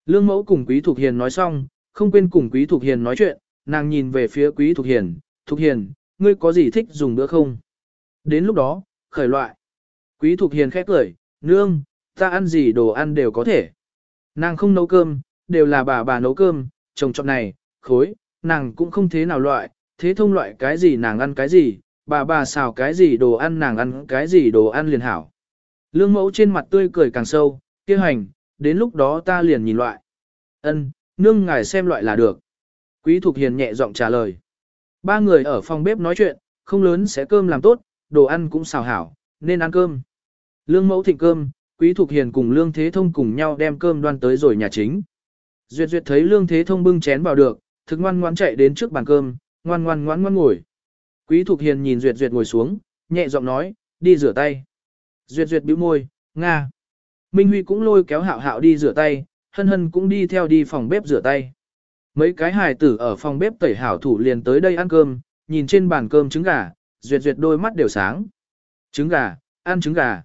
Lương mẫu cùng Quý Thục Hiền nói xong, không quên cùng Quý Thục Hiền nói chuyện, nàng nhìn về phía Quý Thục Hiền, Thục Hiền, ngươi có gì thích dùng nữa không? Đến lúc đó, khởi loại. Quý Thục Hiền khẽ cười, nương, ta ăn gì đồ ăn đều có thể. Nàng không nấu cơm, đều là bà bà nấu cơm, chồng chọn này, khối, nàng cũng không thế nào loại, thế thông loại cái gì nàng ăn cái gì, bà bà xào cái gì đồ ăn nàng ăn cái gì đồ ăn liền hảo. Lương mẫu trên mặt tươi cười càng sâu, kia hành, đến lúc đó ta liền nhìn loại. Ân, nương ngài xem loại là được. Quý Thục Hiền nhẹ giọng trả lời. Ba người ở phòng bếp nói chuyện, không lớn sẽ cơm làm tốt, đồ ăn cũng xào hảo, nên ăn cơm. Lương mẫu thịnh cơm, Quý Thục Hiền cùng Lương Thế Thông cùng nhau đem cơm đoan tới rồi nhà chính. Duyệt Duyệt thấy Lương Thế Thông bưng chén vào được, thực ngoan ngoan chạy đến trước bàn cơm, ngoan ngoan ngoan ngoan ngồi. Quý Thục Hiền nhìn Duyệt Duyệt ngồi xuống, nhẹ giọng nói, đi rửa tay. Duyệt Duyệt bĩu môi, nga. Minh Huy cũng lôi kéo hạo hạo đi rửa tay, hân hân cũng đi theo đi phòng bếp rửa tay. Mấy cái hài tử ở phòng bếp tẩy hảo thủ liền tới đây ăn cơm, nhìn trên bàn cơm trứng gà, Duyệt Duyệt đôi mắt đều sáng. Trứng gà, ăn trứng gà.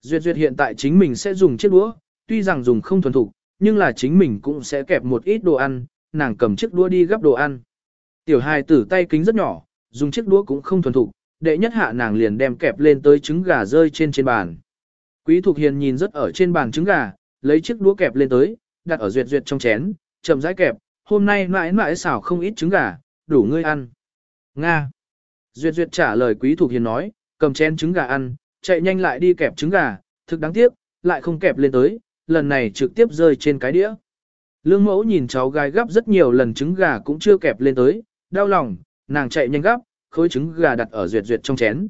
Duyệt Duyệt hiện tại chính mình sẽ dùng chiếc đũa, tuy rằng dùng không thuần thục, nhưng là chính mình cũng sẽ kẹp một ít đồ ăn, nàng cầm chiếc đũa đi gắp đồ ăn. Tiểu hài tử tay kính rất nhỏ, dùng chiếc đũa cũng không thuần thục, đệ nhất hạ nàng liền đem kẹp lên tới trứng gà rơi trên trên bàn. Quý Thục Hiền nhìn rất ở trên bàn trứng gà, lấy chiếc đũa kẹp lên tới, đặt ở duyệt duyệt trong chén, chậm rãi kẹp, hôm nay mãi mãi xảo không ít trứng gà, đủ ngươi ăn. Nga. Duyệt duyệt trả lời Quý thuộc Hiền nói, cầm chén trứng gà ăn, chạy nhanh lại đi kẹp trứng gà, thực đáng tiếc, lại không kẹp lên tới, lần này trực tiếp rơi trên cái đĩa. Lương mẫu nhìn cháu gái gấp rất nhiều lần trứng gà cũng chưa kẹp lên tới, đau lòng, nàng chạy nhanh gấp, khối trứng gà đặt ở duyệt duyệt trong chén.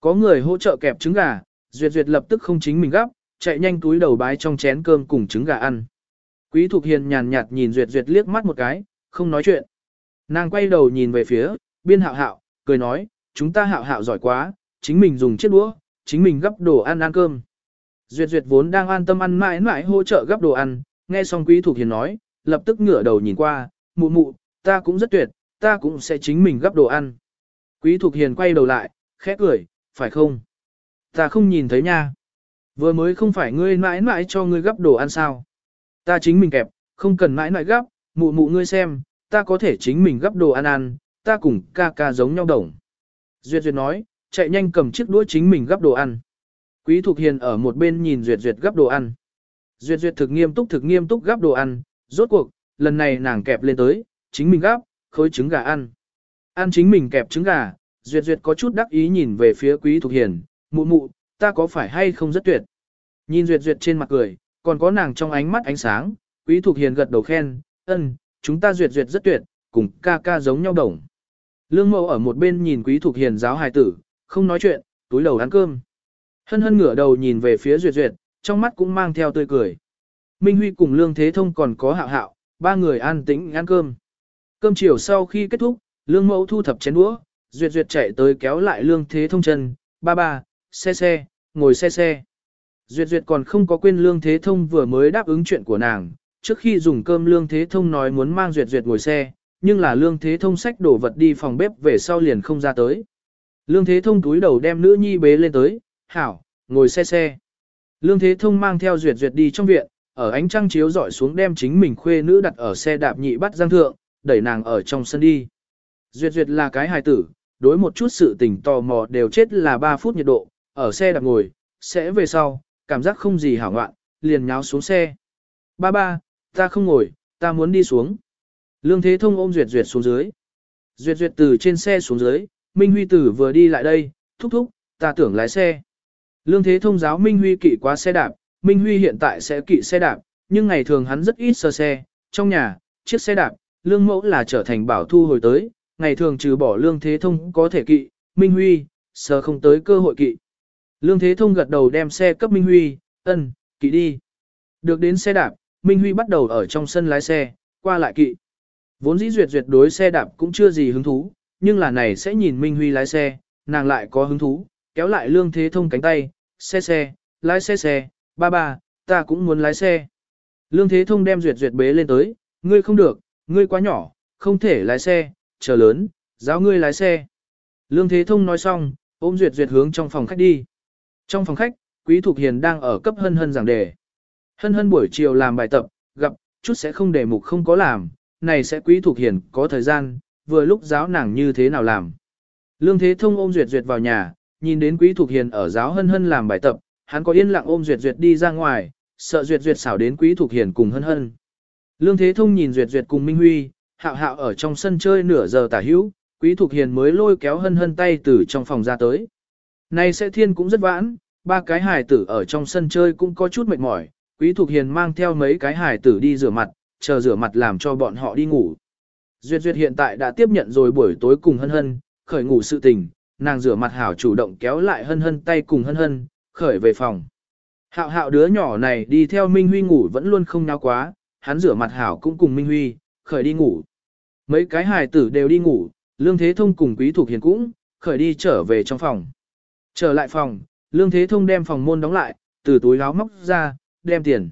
Có người hỗ trợ kẹp trứng gà, duyệt duyệt lập tức không chính mình gấp, chạy nhanh túi đầu bái trong chén cơm cùng trứng gà ăn. Quý Thục Hiền nhàn nhạt nhìn duyệt duyệt liếc mắt một cái, không nói chuyện. Nàng quay đầu nhìn về phía, biên hạo hạo, cười nói, chúng ta hạo hạo giỏi quá, chính mình dùng chiếc đũa, chính mình gấp đồ ăn ăn cơm. Duyệt duyệt vốn đang an tâm ăn mãi mãi hỗ trợ gấp đồ ăn, nghe xong quý thục hiền nói, lập tức ngửa đầu nhìn qua, mụ mụ, ta cũng rất tuyệt, ta cũng sẽ chính mình gấp đồ ăn. Quý thục hiền quay đầu lại, khẽ cười, phải không? Ta không nhìn thấy nha. Vừa mới không phải ngươi mãi mãi cho ngươi gấp đồ ăn sao? Ta chính mình kẹp, không cần mãi mãi gấp, mụ mụ ngươi xem, ta có thể chính mình gấp đồ ăn ăn, ta cùng ca ca giống nhau đồng. Duyệt Duyệt nói, chạy nhanh cầm chiếc đũa chính mình gấp đồ ăn. Quý Thục Hiền ở một bên nhìn Duyệt Duyệt gấp đồ ăn. Duyệt Duyệt thực nghiêm túc thực nghiêm túc gấp đồ ăn, rốt cuộc, lần này nàng kẹp lên tới, chính mình gấp, khối trứng gà ăn. Ăn chính mình kẹp trứng gà, Duyệt Duyệt có chút đắc ý nhìn về phía Quý Thục Hiền, mụ mụ, ta có phải hay không rất tuyệt. Nhìn Duyệt Duyệt trên mặt cười, còn có nàng trong ánh mắt ánh sáng, Quý thuộc Hiền gật đầu khen, ân, chúng ta Duyệt Duyệt rất tuyệt, cùng ca ca giống nhau đồng. Lương mẫu ở một bên nhìn Quý thuộc Hiền giáo hài tử, không nói chuyện, túi đầu ăn cơm. Hân hân ngửa đầu nhìn về phía Duyệt Duyệt, trong mắt cũng mang theo tươi cười. Minh Huy cùng Lương Thế Thông còn có hạo hạo, ba người an tĩnh ăn cơm. Cơm chiều sau khi kết thúc, Lương Mẫu thu thập chén đũa, Duyệt Duyệt chạy tới kéo lại Lương Thế Thông chân, ba ba, xe xe, ngồi xe xe. Duyệt Duyệt còn không có quên Lương Thế Thông vừa mới đáp ứng chuyện của nàng, trước khi dùng cơm Lương Thế Thông nói muốn mang Duyệt Duyệt ngồi xe, nhưng là Lương Thế Thông xách đổ vật đi phòng bếp về sau liền không ra tới. Lương Thế Thông túi đầu đem nữ nhi bế lên tới, hảo, ngồi xe xe. Lương Thế Thông mang theo Duyệt Duyệt đi trong viện, ở ánh trăng chiếu dọi xuống đem chính mình khuê nữ đặt ở xe đạp nhị bắt giang thượng, đẩy nàng ở trong sân đi. Duyệt Duyệt là cái hài tử, đối một chút sự tình tò mò đều chết là 3 phút nhiệt độ, ở xe đạp ngồi, sẽ về sau, cảm giác không gì hảo ngoạn, liền nháo xuống xe. Ba ba, ta không ngồi, ta muốn đi xuống. Lương Thế Thông ôm Duyệt Duyệt xuống dưới. Duyệt Duyệt từ trên xe xuống dưới, Minh Huy Tử vừa đi lại đây, thúc thúc, ta tưởng lái xe. Lương Thế Thông giáo Minh Huy kỵ quá xe đạp, Minh Huy hiện tại sẽ kỵ xe đạp, nhưng ngày thường hắn rất ít sơ xe, trong nhà, chiếc xe đạp, lương mẫu là trở thành bảo thu hồi tới, ngày thường trừ bỏ Lương Thế Thông có thể kỵ, Minh Huy, sơ không tới cơ hội kỵ. Lương Thế Thông gật đầu đem xe cấp Minh Huy, ân, kỵ đi. Được đến xe đạp, Minh Huy bắt đầu ở trong sân lái xe, qua lại kỵ. Vốn dĩ duyệt duyệt đối xe đạp cũng chưa gì hứng thú, nhưng là này sẽ nhìn Minh Huy lái xe, nàng lại có hứng thú, kéo lại lương thế thông cánh tay, xe xe, lái xe xe, ba ba, ta cũng muốn lái xe. Lương thế thông đem duyệt duyệt bế lên tới, ngươi không được, ngươi quá nhỏ, không thể lái xe, chờ lớn, giáo ngươi lái xe. Lương thế thông nói xong, ôm duyệt duyệt hướng trong phòng khách đi. Trong phòng khách, Quý Thục Hiền đang ở cấp hân hân giảng đề. Hân hân buổi chiều làm bài tập, gặp, chút sẽ không đề mục không có làm, này sẽ Quý Thục Hiền có thời gian, vừa lúc giáo nàng như thế nào làm. Lương Thế Thông ôm Duyệt Duyệt vào nhà, nhìn đến Quý Thục Hiền ở giáo hân hân làm bài tập, hắn có yên lặng ôm Duyệt Duyệt đi ra ngoài, sợ Duyệt Duyệt xảo đến Quý Thục Hiền cùng hân hân. Lương Thế Thông nhìn Duyệt Duyệt cùng Minh Huy, hạo hạo ở trong sân chơi nửa giờ tả hữu, Quý Thục Hiền mới lôi kéo hân hân tay từ trong phòng ra tới nay sẽ thiên cũng rất vãn, ba cái hài tử ở trong sân chơi cũng có chút mệt mỏi, Quý Thục Hiền mang theo mấy cái hài tử đi rửa mặt, chờ rửa mặt làm cho bọn họ đi ngủ. Duyệt Duyệt hiện tại đã tiếp nhận rồi buổi tối cùng hân hân, khởi ngủ sự tình, nàng rửa mặt hảo chủ động kéo lại hân hân tay cùng hân hân, khởi về phòng. Hạo hạo đứa nhỏ này đi theo Minh Huy ngủ vẫn luôn không náo quá, hắn rửa mặt hảo cũng cùng Minh Huy, khởi đi ngủ. Mấy cái hài tử đều đi ngủ, Lương Thế Thông cùng Quý Thục Hiền cũng, khởi đi trở về trong phòng. Trở lại phòng, Lương Thế Thông đem phòng môn đóng lại, từ túi áo móc ra, đem tiền.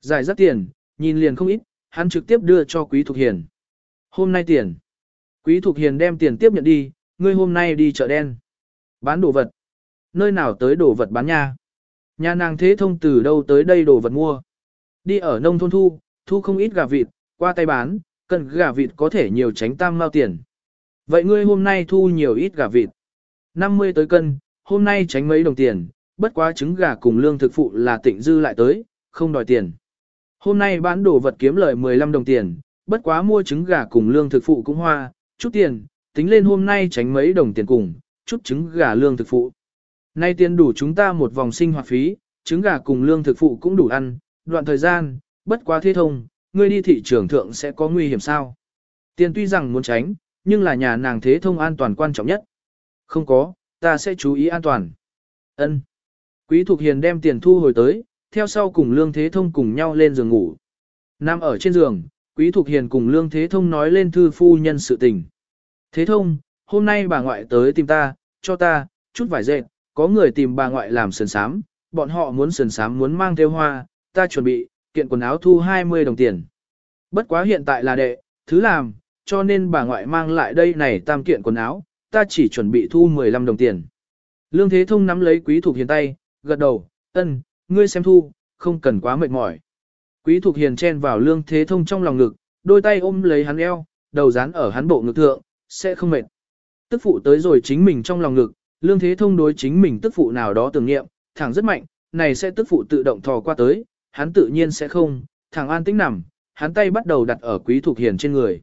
Giải rất tiền, nhìn liền không ít, hắn trực tiếp đưa cho Quý Thục Hiền. Hôm nay tiền. Quý Thục Hiền đem tiền tiếp nhận đi, ngươi hôm nay đi chợ đen. Bán đồ vật. Nơi nào tới đồ vật bán nha. Nhà nàng thế thông từ đâu tới đây đồ vật mua. Đi ở nông thôn thu, thu không ít gà vịt, qua tay bán, cần gà vịt có thể nhiều tránh tam mao tiền. Vậy ngươi hôm nay thu nhiều ít gà vịt. 50 tới cân, hôm nay tránh mấy đồng tiền, bất quá trứng gà cùng lương thực phụ là tịnh dư lại tới, không đòi tiền. Hôm nay bán đồ vật kiếm lời 15 đồng tiền, bất quá mua trứng gà cùng lương thực phụ cũng hoa, chút tiền, tính lên hôm nay tránh mấy đồng tiền cùng, chút trứng gà lương thực phụ. Nay tiền đủ chúng ta một vòng sinh hoạt phí, trứng gà cùng lương thực phụ cũng đủ ăn, đoạn thời gian, bất quá thế thông, ngươi đi thị trường thượng sẽ có nguy hiểm sao. Tiền tuy rằng muốn tránh, nhưng là nhà nàng thế thông an toàn quan trọng nhất. Không có, ta sẽ chú ý an toàn. Ân. Quý Thục Hiền đem tiền thu hồi tới, theo sau cùng Lương Thế Thông cùng nhau lên giường ngủ. Nam ở trên giường, Quý Thục Hiền cùng Lương Thế Thông nói lên thư phu nhân sự tình. Thế Thông, hôm nay bà ngoại tới tìm ta, cho ta, chút vải dệt, có người tìm bà ngoại làm sườn sám, bọn họ muốn sườn sám muốn mang theo hoa, ta chuẩn bị, kiện quần áo thu 20 đồng tiền. Bất quá hiện tại là đệ, thứ làm, cho nên bà ngoại mang lại đây này tam kiện quần áo, ta chỉ chuẩn bị thu 15 đồng tiền. Lương Thế Thông nắm lấy Quý Thục Hiền tay, gật đầu, ân, ngươi xem thu, không cần quá mệt mỏi. Quý Thục Hiền chen vào Lương Thế Thông trong lòng ngực, đôi tay ôm lấy hắn eo, đầu dán ở hắn bộ ngực thượng, sẽ không mệt. Tức phụ tới rồi chính mình trong lòng ngực, Lương Thế Thông đối chính mình tức phụ nào đó tưởng nghiệm, thẳng rất mạnh, này sẽ tức phụ tự động thò qua tới, hắn tự nhiên sẽ không, thẳng an tĩnh nằm, hắn tay bắt đầu đặt ở Quý Thục Hiền trên người.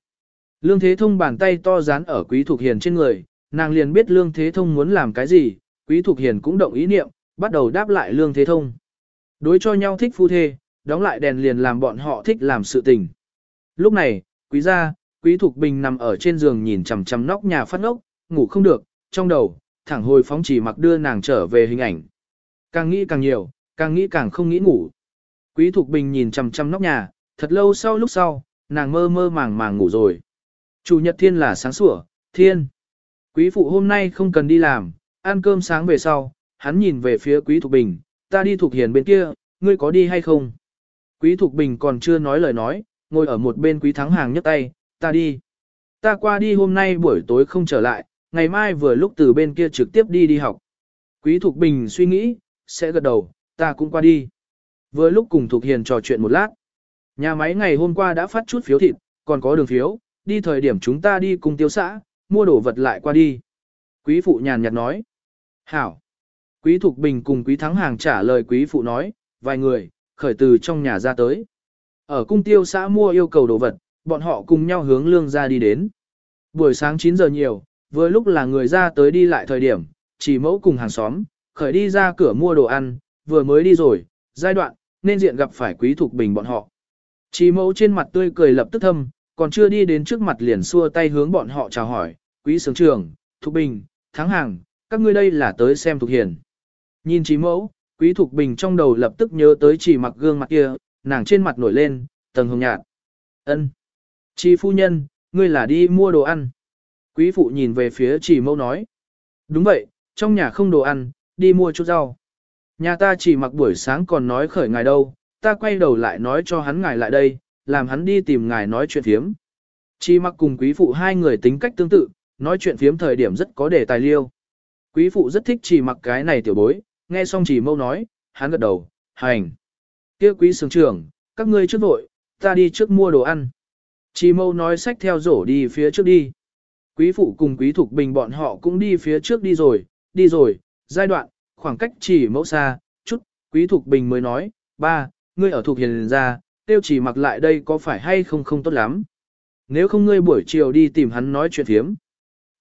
Lương Thế Thông bàn tay to dán ở Quý Thục Hiền trên người, nàng liền biết Lương Thế Thông muốn làm cái gì, Quý Thục Hiền cũng động ý niệm, bắt đầu đáp lại Lương Thế Thông. Đối cho nhau thích phu thê, đóng lại đèn liền làm bọn họ thích làm sự tình. Lúc này, Quý gia, Quý Thục Bình nằm ở trên giường nhìn chằm chằm nóc nhà phát ngốc, ngủ không được, trong đầu, thẳng hồi phóng chỉ mặc đưa nàng trở về hình ảnh. Càng nghĩ càng nhiều, càng nghĩ càng không nghĩ ngủ. Quý Thục Bình nhìn chằm chằm nóc nhà, thật lâu sau lúc sau, nàng mơ mơ màng màng ngủ rồi. Chủ nhật thiên là sáng sủa, thiên. Quý phụ hôm nay không cần đi làm, ăn cơm sáng về sau, hắn nhìn về phía Quý Thục Bình, ta đi Thục Hiền bên kia, ngươi có đi hay không? Quý Thục Bình còn chưa nói lời nói, ngồi ở một bên Quý Thắng Hàng nhấc tay, ta đi. Ta qua đi hôm nay buổi tối không trở lại, ngày mai vừa lúc từ bên kia trực tiếp đi đi học. Quý Thục Bình suy nghĩ, sẽ gật đầu, ta cũng qua đi. Vừa lúc cùng Thục Hiền trò chuyện một lát. Nhà máy ngày hôm qua đã phát chút phiếu thịt, còn có đường phiếu, đi thời điểm chúng ta đi cùng tiêu xã, mua đồ vật lại qua đi. Quý phụ nhàn nhạt nói. Hảo. Quý Thục Bình cùng Quý Thắng Hàng trả lời Quý phụ nói, vài người, khởi từ trong nhà ra tới. Ở cung tiêu xã mua yêu cầu đồ vật, bọn họ cùng nhau hướng lương ra đi đến. Buổi sáng 9 giờ nhiều, vừa lúc là người ra tới đi lại thời điểm, chỉ mẫu cùng hàng xóm, khởi đi ra cửa mua đồ ăn, vừa mới đi rồi, giai đoạn, nên diện gặp phải Quý Thục Bình bọn họ. Chỉ mẫu trên mặt tươi cười lập tức thâm, còn chưa đi đến trước mặt liền xua tay hướng bọn họ chào hỏi, Quý Sướng Trường, Thục Bình, Thắng Hàng, các ngươi đây là tới xem Thục Hiền. Nhìn trí mẫu, Quý Thục Bình trong đầu lập tức nhớ tới chỉ mặc gương mặt kia, nàng trên mặt nổi lên, tầng hồng nhạt. ân Chị phu nhân, ngươi là đi mua đồ ăn. Quý phụ nhìn về phía chỉ mẫu nói. Đúng vậy, trong nhà không đồ ăn, đi mua chút rau. Nhà ta chỉ mặc buổi sáng còn nói khởi ngài đâu, ta quay đầu lại nói cho hắn ngài lại đây, làm hắn đi tìm ngài nói chuyện phiếm. Chi mặc cùng quý phụ hai người tính cách tương tự, nói chuyện phiếm thời điểm rất có đề tài liêu. Quý phụ rất thích chỉ mặc cái này tiểu bối, nghe xong chỉ mâu nói, hắn gật đầu, hành. kia quý sướng trưởng, các ngươi trước vội, ta đi trước mua đồ ăn. Chỉ mâu nói sách theo rổ đi phía trước đi. Quý phụ cùng quý thục bình bọn họ cũng đi phía trước đi rồi, đi rồi, giai đoạn, khoảng cách chỉ mẫu xa, chút, quý thục bình mới nói, ba, ngươi ở thuộc hiền ra, tiêu chỉ mặc lại đây có phải hay không không tốt lắm. Nếu không ngươi buổi chiều đi tìm hắn nói chuyện thiếm.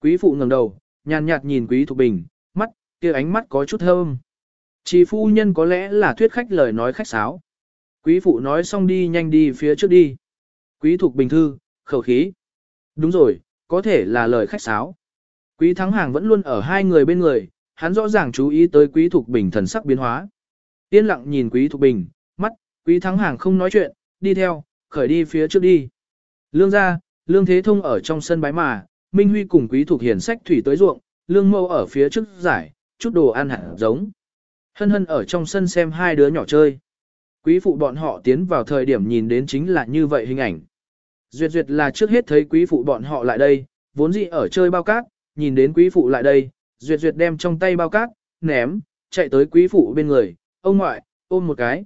Quý phụ ngẩng đầu, nhàn nhạt nhìn quý thục bình, mắt, kia ánh mắt có chút thơm. Chỉ phu nhân có lẽ là thuyết khách lời nói khách sáo. Quý phụ nói xong đi nhanh đi phía trước đi. Quý thục bình thư, khẩu khí. Đúng rồi, có thể là lời khách sáo. Quý thắng hàng vẫn luôn ở hai người bên người, hắn rõ ràng chú ý tới quý thục bình thần sắc biến hóa. Yên lặng nhìn quý thục bình, mắt, quý thắng hàng không nói chuyện, đi theo, khởi đi phía trước đi. Lương ra, lương thế thông ở trong sân bái mà, Minh Huy cùng quý thục hiển sách thủy tới ruộng, lương mâu ở phía trước giải, chút đồ ăn hẳn giống. Hân hân ở trong sân xem hai đứa nhỏ chơi. Quý phụ bọn họ tiến vào thời điểm nhìn đến chính là như vậy hình ảnh. Duyệt duyệt là trước hết thấy quý phụ bọn họ lại đây, vốn dĩ ở chơi bao cát, nhìn đến quý phụ lại đây, duyệt duyệt đem trong tay bao cát, ném, chạy tới quý phụ bên người, ông ngoại, ôm một cái.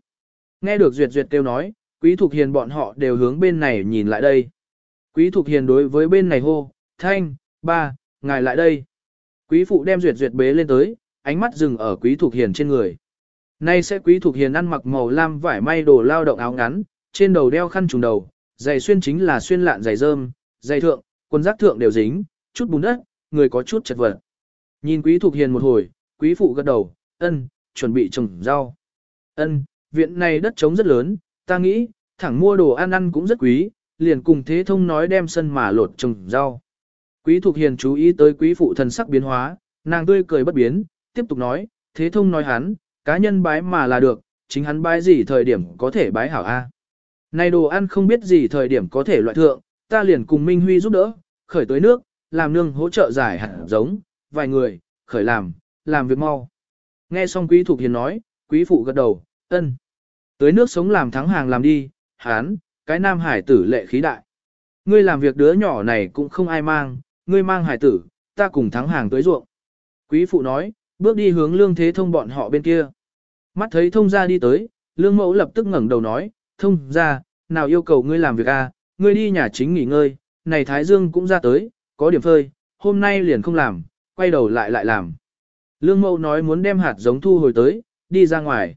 Nghe được duyệt duyệt kêu nói, quý thục hiền bọn họ đều hướng bên này nhìn lại đây. Quý thục hiền đối với bên này hô, thanh, ba, ngài lại đây. Quý phụ đem duyệt duyệt bế lên tới, ánh mắt dừng ở quý thục hiền trên người. Nay sẽ quý thục hiền ăn mặc màu lam vải may đồ lao động áo ngắn, trên đầu đeo khăn trùng đầu, giày xuyên chính là xuyên lạn giày rơm, giày thượng, quần giác thượng đều dính, chút bùn đất, người có chút chật vật. Nhìn quý thục hiền một hồi, quý phụ gật đầu, ân, chuẩn bị trồng rau. Ân, viện này đất trống rất lớn, ta nghĩ, thẳng mua đồ ăn ăn cũng rất quý, liền cùng thế thông nói đem sân mà lột trồng rau. Quý Thục Hiền chú ý tới quý phụ thần sắc biến hóa, nàng tươi cười bất biến, tiếp tục nói, thế thông nói hắn, cá nhân bái mà là được, chính hắn bái gì thời điểm có thể bái hảo A. Này đồ ăn không biết gì thời điểm có thể loại thượng, ta liền cùng Minh Huy giúp đỡ, khởi tới nước, làm nương hỗ trợ giải hạt giống, vài người, khởi làm, làm việc mau. Nghe xong quý Thục Hiền nói, quý phụ gật đầu, ân. Tới nước sống làm thắng hàng làm đi, hán, cái nam hải tử lệ khí đại. Ngươi làm việc đứa nhỏ này cũng không ai mang, ngươi mang hải tử, ta cùng thắng hàng tới ruộng. Quý phụ nói, bước đi hướng lương thế thông bọn họ bên kia. Mắt thấy thông ra đi tới, lương mẫu lập tức ngẩng đầu nói, thông ra, nào yêu cầu ngươi làm việc a? À, ngươi đi nhà chính nghỉ ngơi, này Thái Dương cũng ra tới, có điểm phơi, hôm nay liền không làm, quay đầu lại lại làm. Lương mẫu nói muốn đem hạt giống thu hồi tới, đi ra ngoài.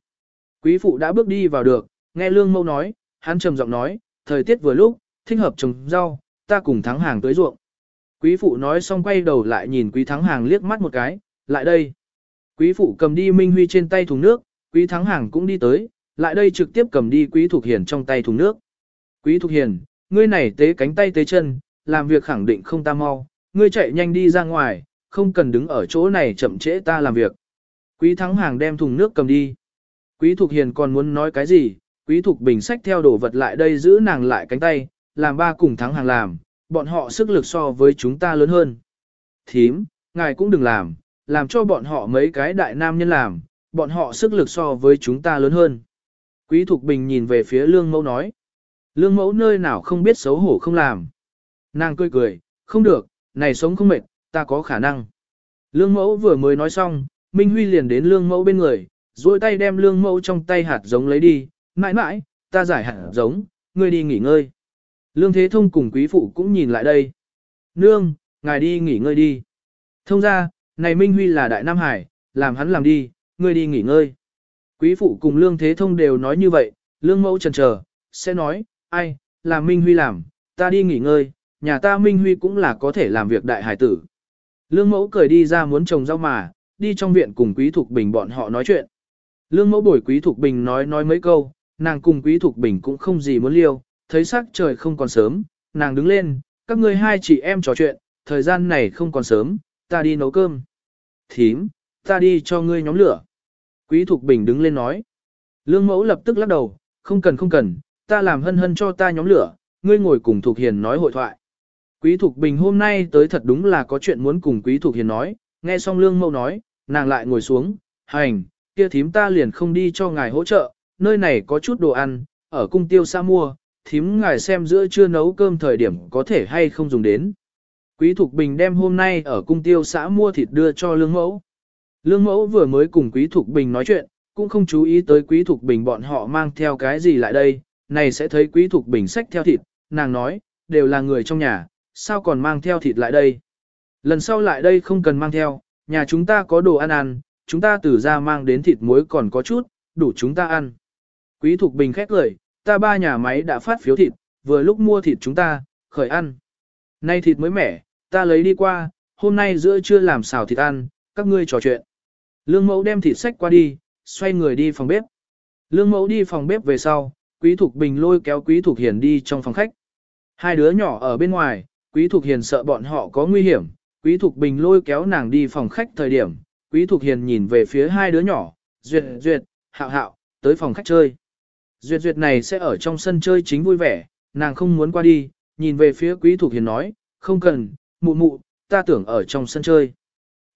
Quý phụ đã bước đi vào được, nghe lương mẫu nói, hắn trầm giọng nói, thời tiết vừa lúc, thích hợp trồng rau, ta cùng thắng hàng tới ruộng. Quý phụ nói xong quay đầu lại nhìn quý thắng hàng liếc mắt một cái, lại đây. Quý phụ cầm đi Minh Huy trên tay thùng nước, quý thắng hàng cũng đi tới, lại đây trực tiếp cầm đi quý thuộc hiền trong tay thùng nước. Quý thuộc hiền, ngươi này tế cánh tay tế chân, làm việc khẳng định không ta mau, ngươi chạy nhanh đi ra ngoài, không cần đứng ở chỗ này chậm trễ ta làm việc. Quý thắng hàng đem thùng nước cầm đi. Quý Thục Hiền còn muốn nói cái gì, Quý Thục Bình sách theo đồ vật lại đây giữ nàng lại cánh tay, làm ba cùng thắng hàng làm, bọn họ sức lực so với chúng ta lớn hơn. Thím, ngài cũng đừng làm, làm cho bọn họ mấy cái đại nam nhân làm, bọn họ sức lực so với chúng ta lớn hơn. Quý Thục Bình nhìn về phía Lương Mẫu nói. Lương Mẫu nơi nào không biết xấu hổ không làm. Nàng cười cười, không được, này sống không mệt, ta có khả năng. Lương Mẫu vừa mới nói xong, Minh Huy liền đến Lương Mẫu bên người, duỗi tay đem Lương Mẫu trong tay hạt giống lấy đi, mãi mãi, ta giải hạt giống, ngươi đi nghỉ ngơi. Lương Thế Thông cùng quý phụ cũng nhìn lại đây. Nương, ngài đi nghỉ ngơi đi. Thông ra, này Minh Huy là đại Nam Hải, làm hắn làm đi, ngươi đi nghỉ ngơi. Quý phụ cùng Lương Thế Thông đều nói như vậy, Lương Mẫu trần chờ sẽ nói, ai, là Minh Huy làm, ta đi nghỉ ngơi, nhà ta Minh Huy cũng là có thể làm việc đại hải tử. Lương Mẫu cười đi ra muốn trồng rau mà, đi trong viện cùng Quý Thục Bình bọn họ nói chuyện. Lương Mẫu bồi Quý Thục Bình nói nói mấy câu, nàng cùng Quý Thục Bình cũng không gì muốn liêu, thấy sắc trời không còn sớm, nàng đứng lên, các ngươi hai chị em trò chuyện, thời gian này không còn sớm, ta đi nấu cơm. Thím, ta đi cho ngươi nhóm lửa. Quý Thục Bình đứng lên nói. Lương mẫu lập tức lắc đầu, không cần không cần, ta làm hân hân cho ta nhóm lửa, ngươi ngồi cùng Thục Hiền nói hội thoại. Quý Thục Bình hôm nay tới thật đúng là có chuyện muốn cùng Quý Thục Hiền nói, nghe xong Lương mẫu nói, nàng lại ngồi xuống, hành, kia thím ta liền không đi cho ngài hỗ trợ, nơi này có chút đồ ăn, ở cung tiêu xa mua, thím ngài xem giữa trưa nấu cơm thời điểm có thể hay không dùng đến. Quý Thục Bình đem hôm nay ở cung tiêu xã mua thịt đưa cho Lương Mẫu. Lương Mẫu vừa mới cùng Quý Thục Bình nói chuyện, cũng không chú ý tới Quý Thục Bình bọn họ mang theo cái gì lại đây, này sẽ thấy Quý Thục Bình xách theo thịt, nàng nói, đều là người trong nhà, sao còn mang theo thịt lại đây. Lần sau lại đây không cần mang theo, nhà chúng ta có đồ ăn ăn, chúng ta từ ra mang đến thịt muối còn có chút, đủ chúng ta ăn. Quý Thục Bình khét lời, ta ba nhà máy đã phát phiếu thịt, vừa lúc mua thịt chúng ta, khởi ăn. Nay thịt mới mẻ, ta lấy đi qua, hôm nay giữa trưa làm xào thịt ăn, các ngươi trò chuyện. Lương mẫu đem thịt sách qua đi, xoay người đi phòng bếp. Lương mẫu đi phòng bếp về sau, Quý Thục Bình lôi kéo Quý Thục Hiền đi trong phòng khách. Hai đứa nhỏ ở bên ngoài, Quý Thục Hiền sợ bọn họ có nguy hiểm, Quý Thục Bình lôi kéo nàng đi phòng khách thời điểm, Quý Thục Hiền nhìn về phía hai đứa nhỏ, duyệt duyệt, hạo hạo, tới phòng khách chơi. Duyệt duyệt này sẽ ở trong sân chơi chính vui vẻ, nàng không muốn qua đi, nhìn về phía quý thục hiền nói, không cần, mụ mụ, ta tưởng ở trong sân chơi.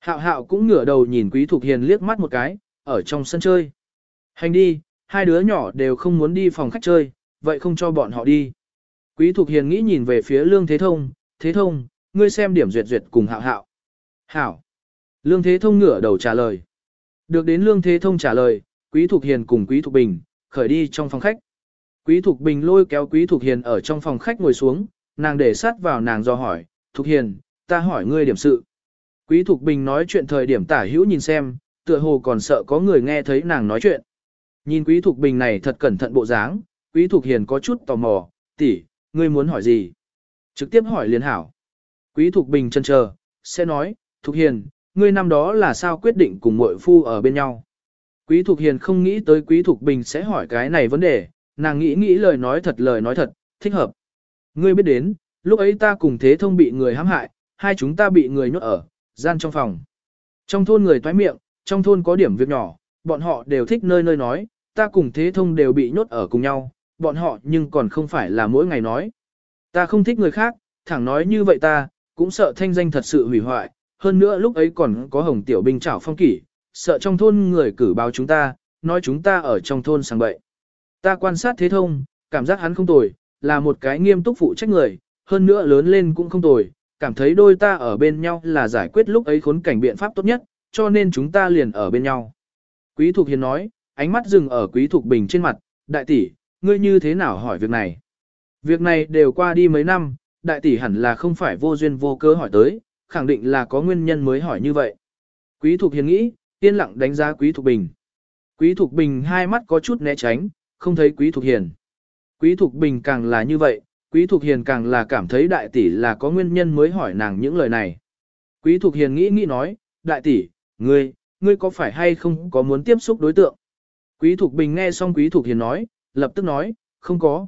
Hạo hạo cũng ngửa đầu nhìn quý thục hiền liếc mắt một cái, ở trong sân chơi. Hành đi, hai đứa nhỏ đều không muốn đi phòng khách chơi, vậy không cho bọn họ đi. Quý thục hiền nghĩ nhìn về phía lương thế thông, thế thông, ngươi xem điểm duyệt duyệt cùng hạo hạo. Hảo. Lương thế thông ngửa đầu trả lời. Được đến lương thế thông trả lời, quý thục hiền cùng quý thục bình, khởi đi trong phòng khách. Quý Thục Bình lôi kéo Quý Thục Hiền ở trong phòng khách ngồi xuống, nàng để sát vào nàng do hỏi, Thục Hiền, ta hỏi ngươi điểm sự. Quý Thục Bình nói chuyện thời điểm tả hữu nhìn xem, tựa hồ còn sợ có người nghe thấy nàng nói chuyện. Nhìn Quý Thục Bình này thật cẩn thận bộ dáng, Quý Thục Hiền có chút tò mò, tỷ, ngươi muốn hỏi gì? Trực tiếp hỏi liền hảo. Quý Thục Bình chân chờ, sẽ nói, Thục Hiền, ngươi năm đó là sao quyết định cùng muội phu ở bên nhau? Quý Thục Hiền không nghĩ tới Quý Thục Bình sẽ hỏi cái này vấn đề, nàng nghĩ nghĩ lời nói thật lời nói thật, thích hợp. Ngươi biết đến, lúc ấy ta cùng thế thông bị người hãm hại, hai chúng ta bị người nhốt ở, gian trong phòng. Trong thôn người toái miệng, trong thôn có điểm việc nhỏ, bọn họ đều thích nơi nơi nói, ta cùng thế thông đều bị nhốt ở cùng nhau, bọn họ nhưng còn không phải là mỗi ngày nói. Ta không thích người khác, thẳng nói như vậy ta, cũng sợ thanh danh thật sự hủy hoại, hơn nữa lúc ấy còn có hồng tiểu binh chảo phong kỷ, sợ trong thôn người cử báo chúng ta, nói chúng ta ở trong thôn sang bậy. Ta quan sát thế thông, cảm giác hắn không tồi, là một cái nghiêm túc phụ trách người, hơn nữa lớn lên cũng không tồi, cảm thấy đôi ta ở bên nhau là giải quyết lúc ấy khốn cảnh biện pháp tốt nhất, cho nên chúng ta liền ở bên nhau. Quý Thục Hiền nói, ánh mắt dừng ở Quý Thục Bình trên mặt, đại tỷ, ngươi như thế nào hỏi việc này? Việc này đều qua đi mấy năm, đại tỷ hẳn là không phải vô duyên vô cớ hỏi tới, khẳng định là có nguyên nhân mới hỏi như vậy. Quý Thục Hiền nghĩ, yên lặng đánh giá Quý Thục Bình. Quý Thục Bình hai mắt có chút né tránh, không thấy Quý Thục Hiền. Quý Thục Bình càng là như vậy, Quý Thục Hiền càng là cảm thấy đại tỷ là có nguyên nhân mới hỏi nàng những lời này. Quý Thục Hiền nghĩ nghĩ nói, đại tỷ, ngươi, ngươi có phải hay không có muốn tiếp xúc đối tượng? Quý Thục Bình nghe xong Quý Thục Hiền nói, lập tức nói, không có.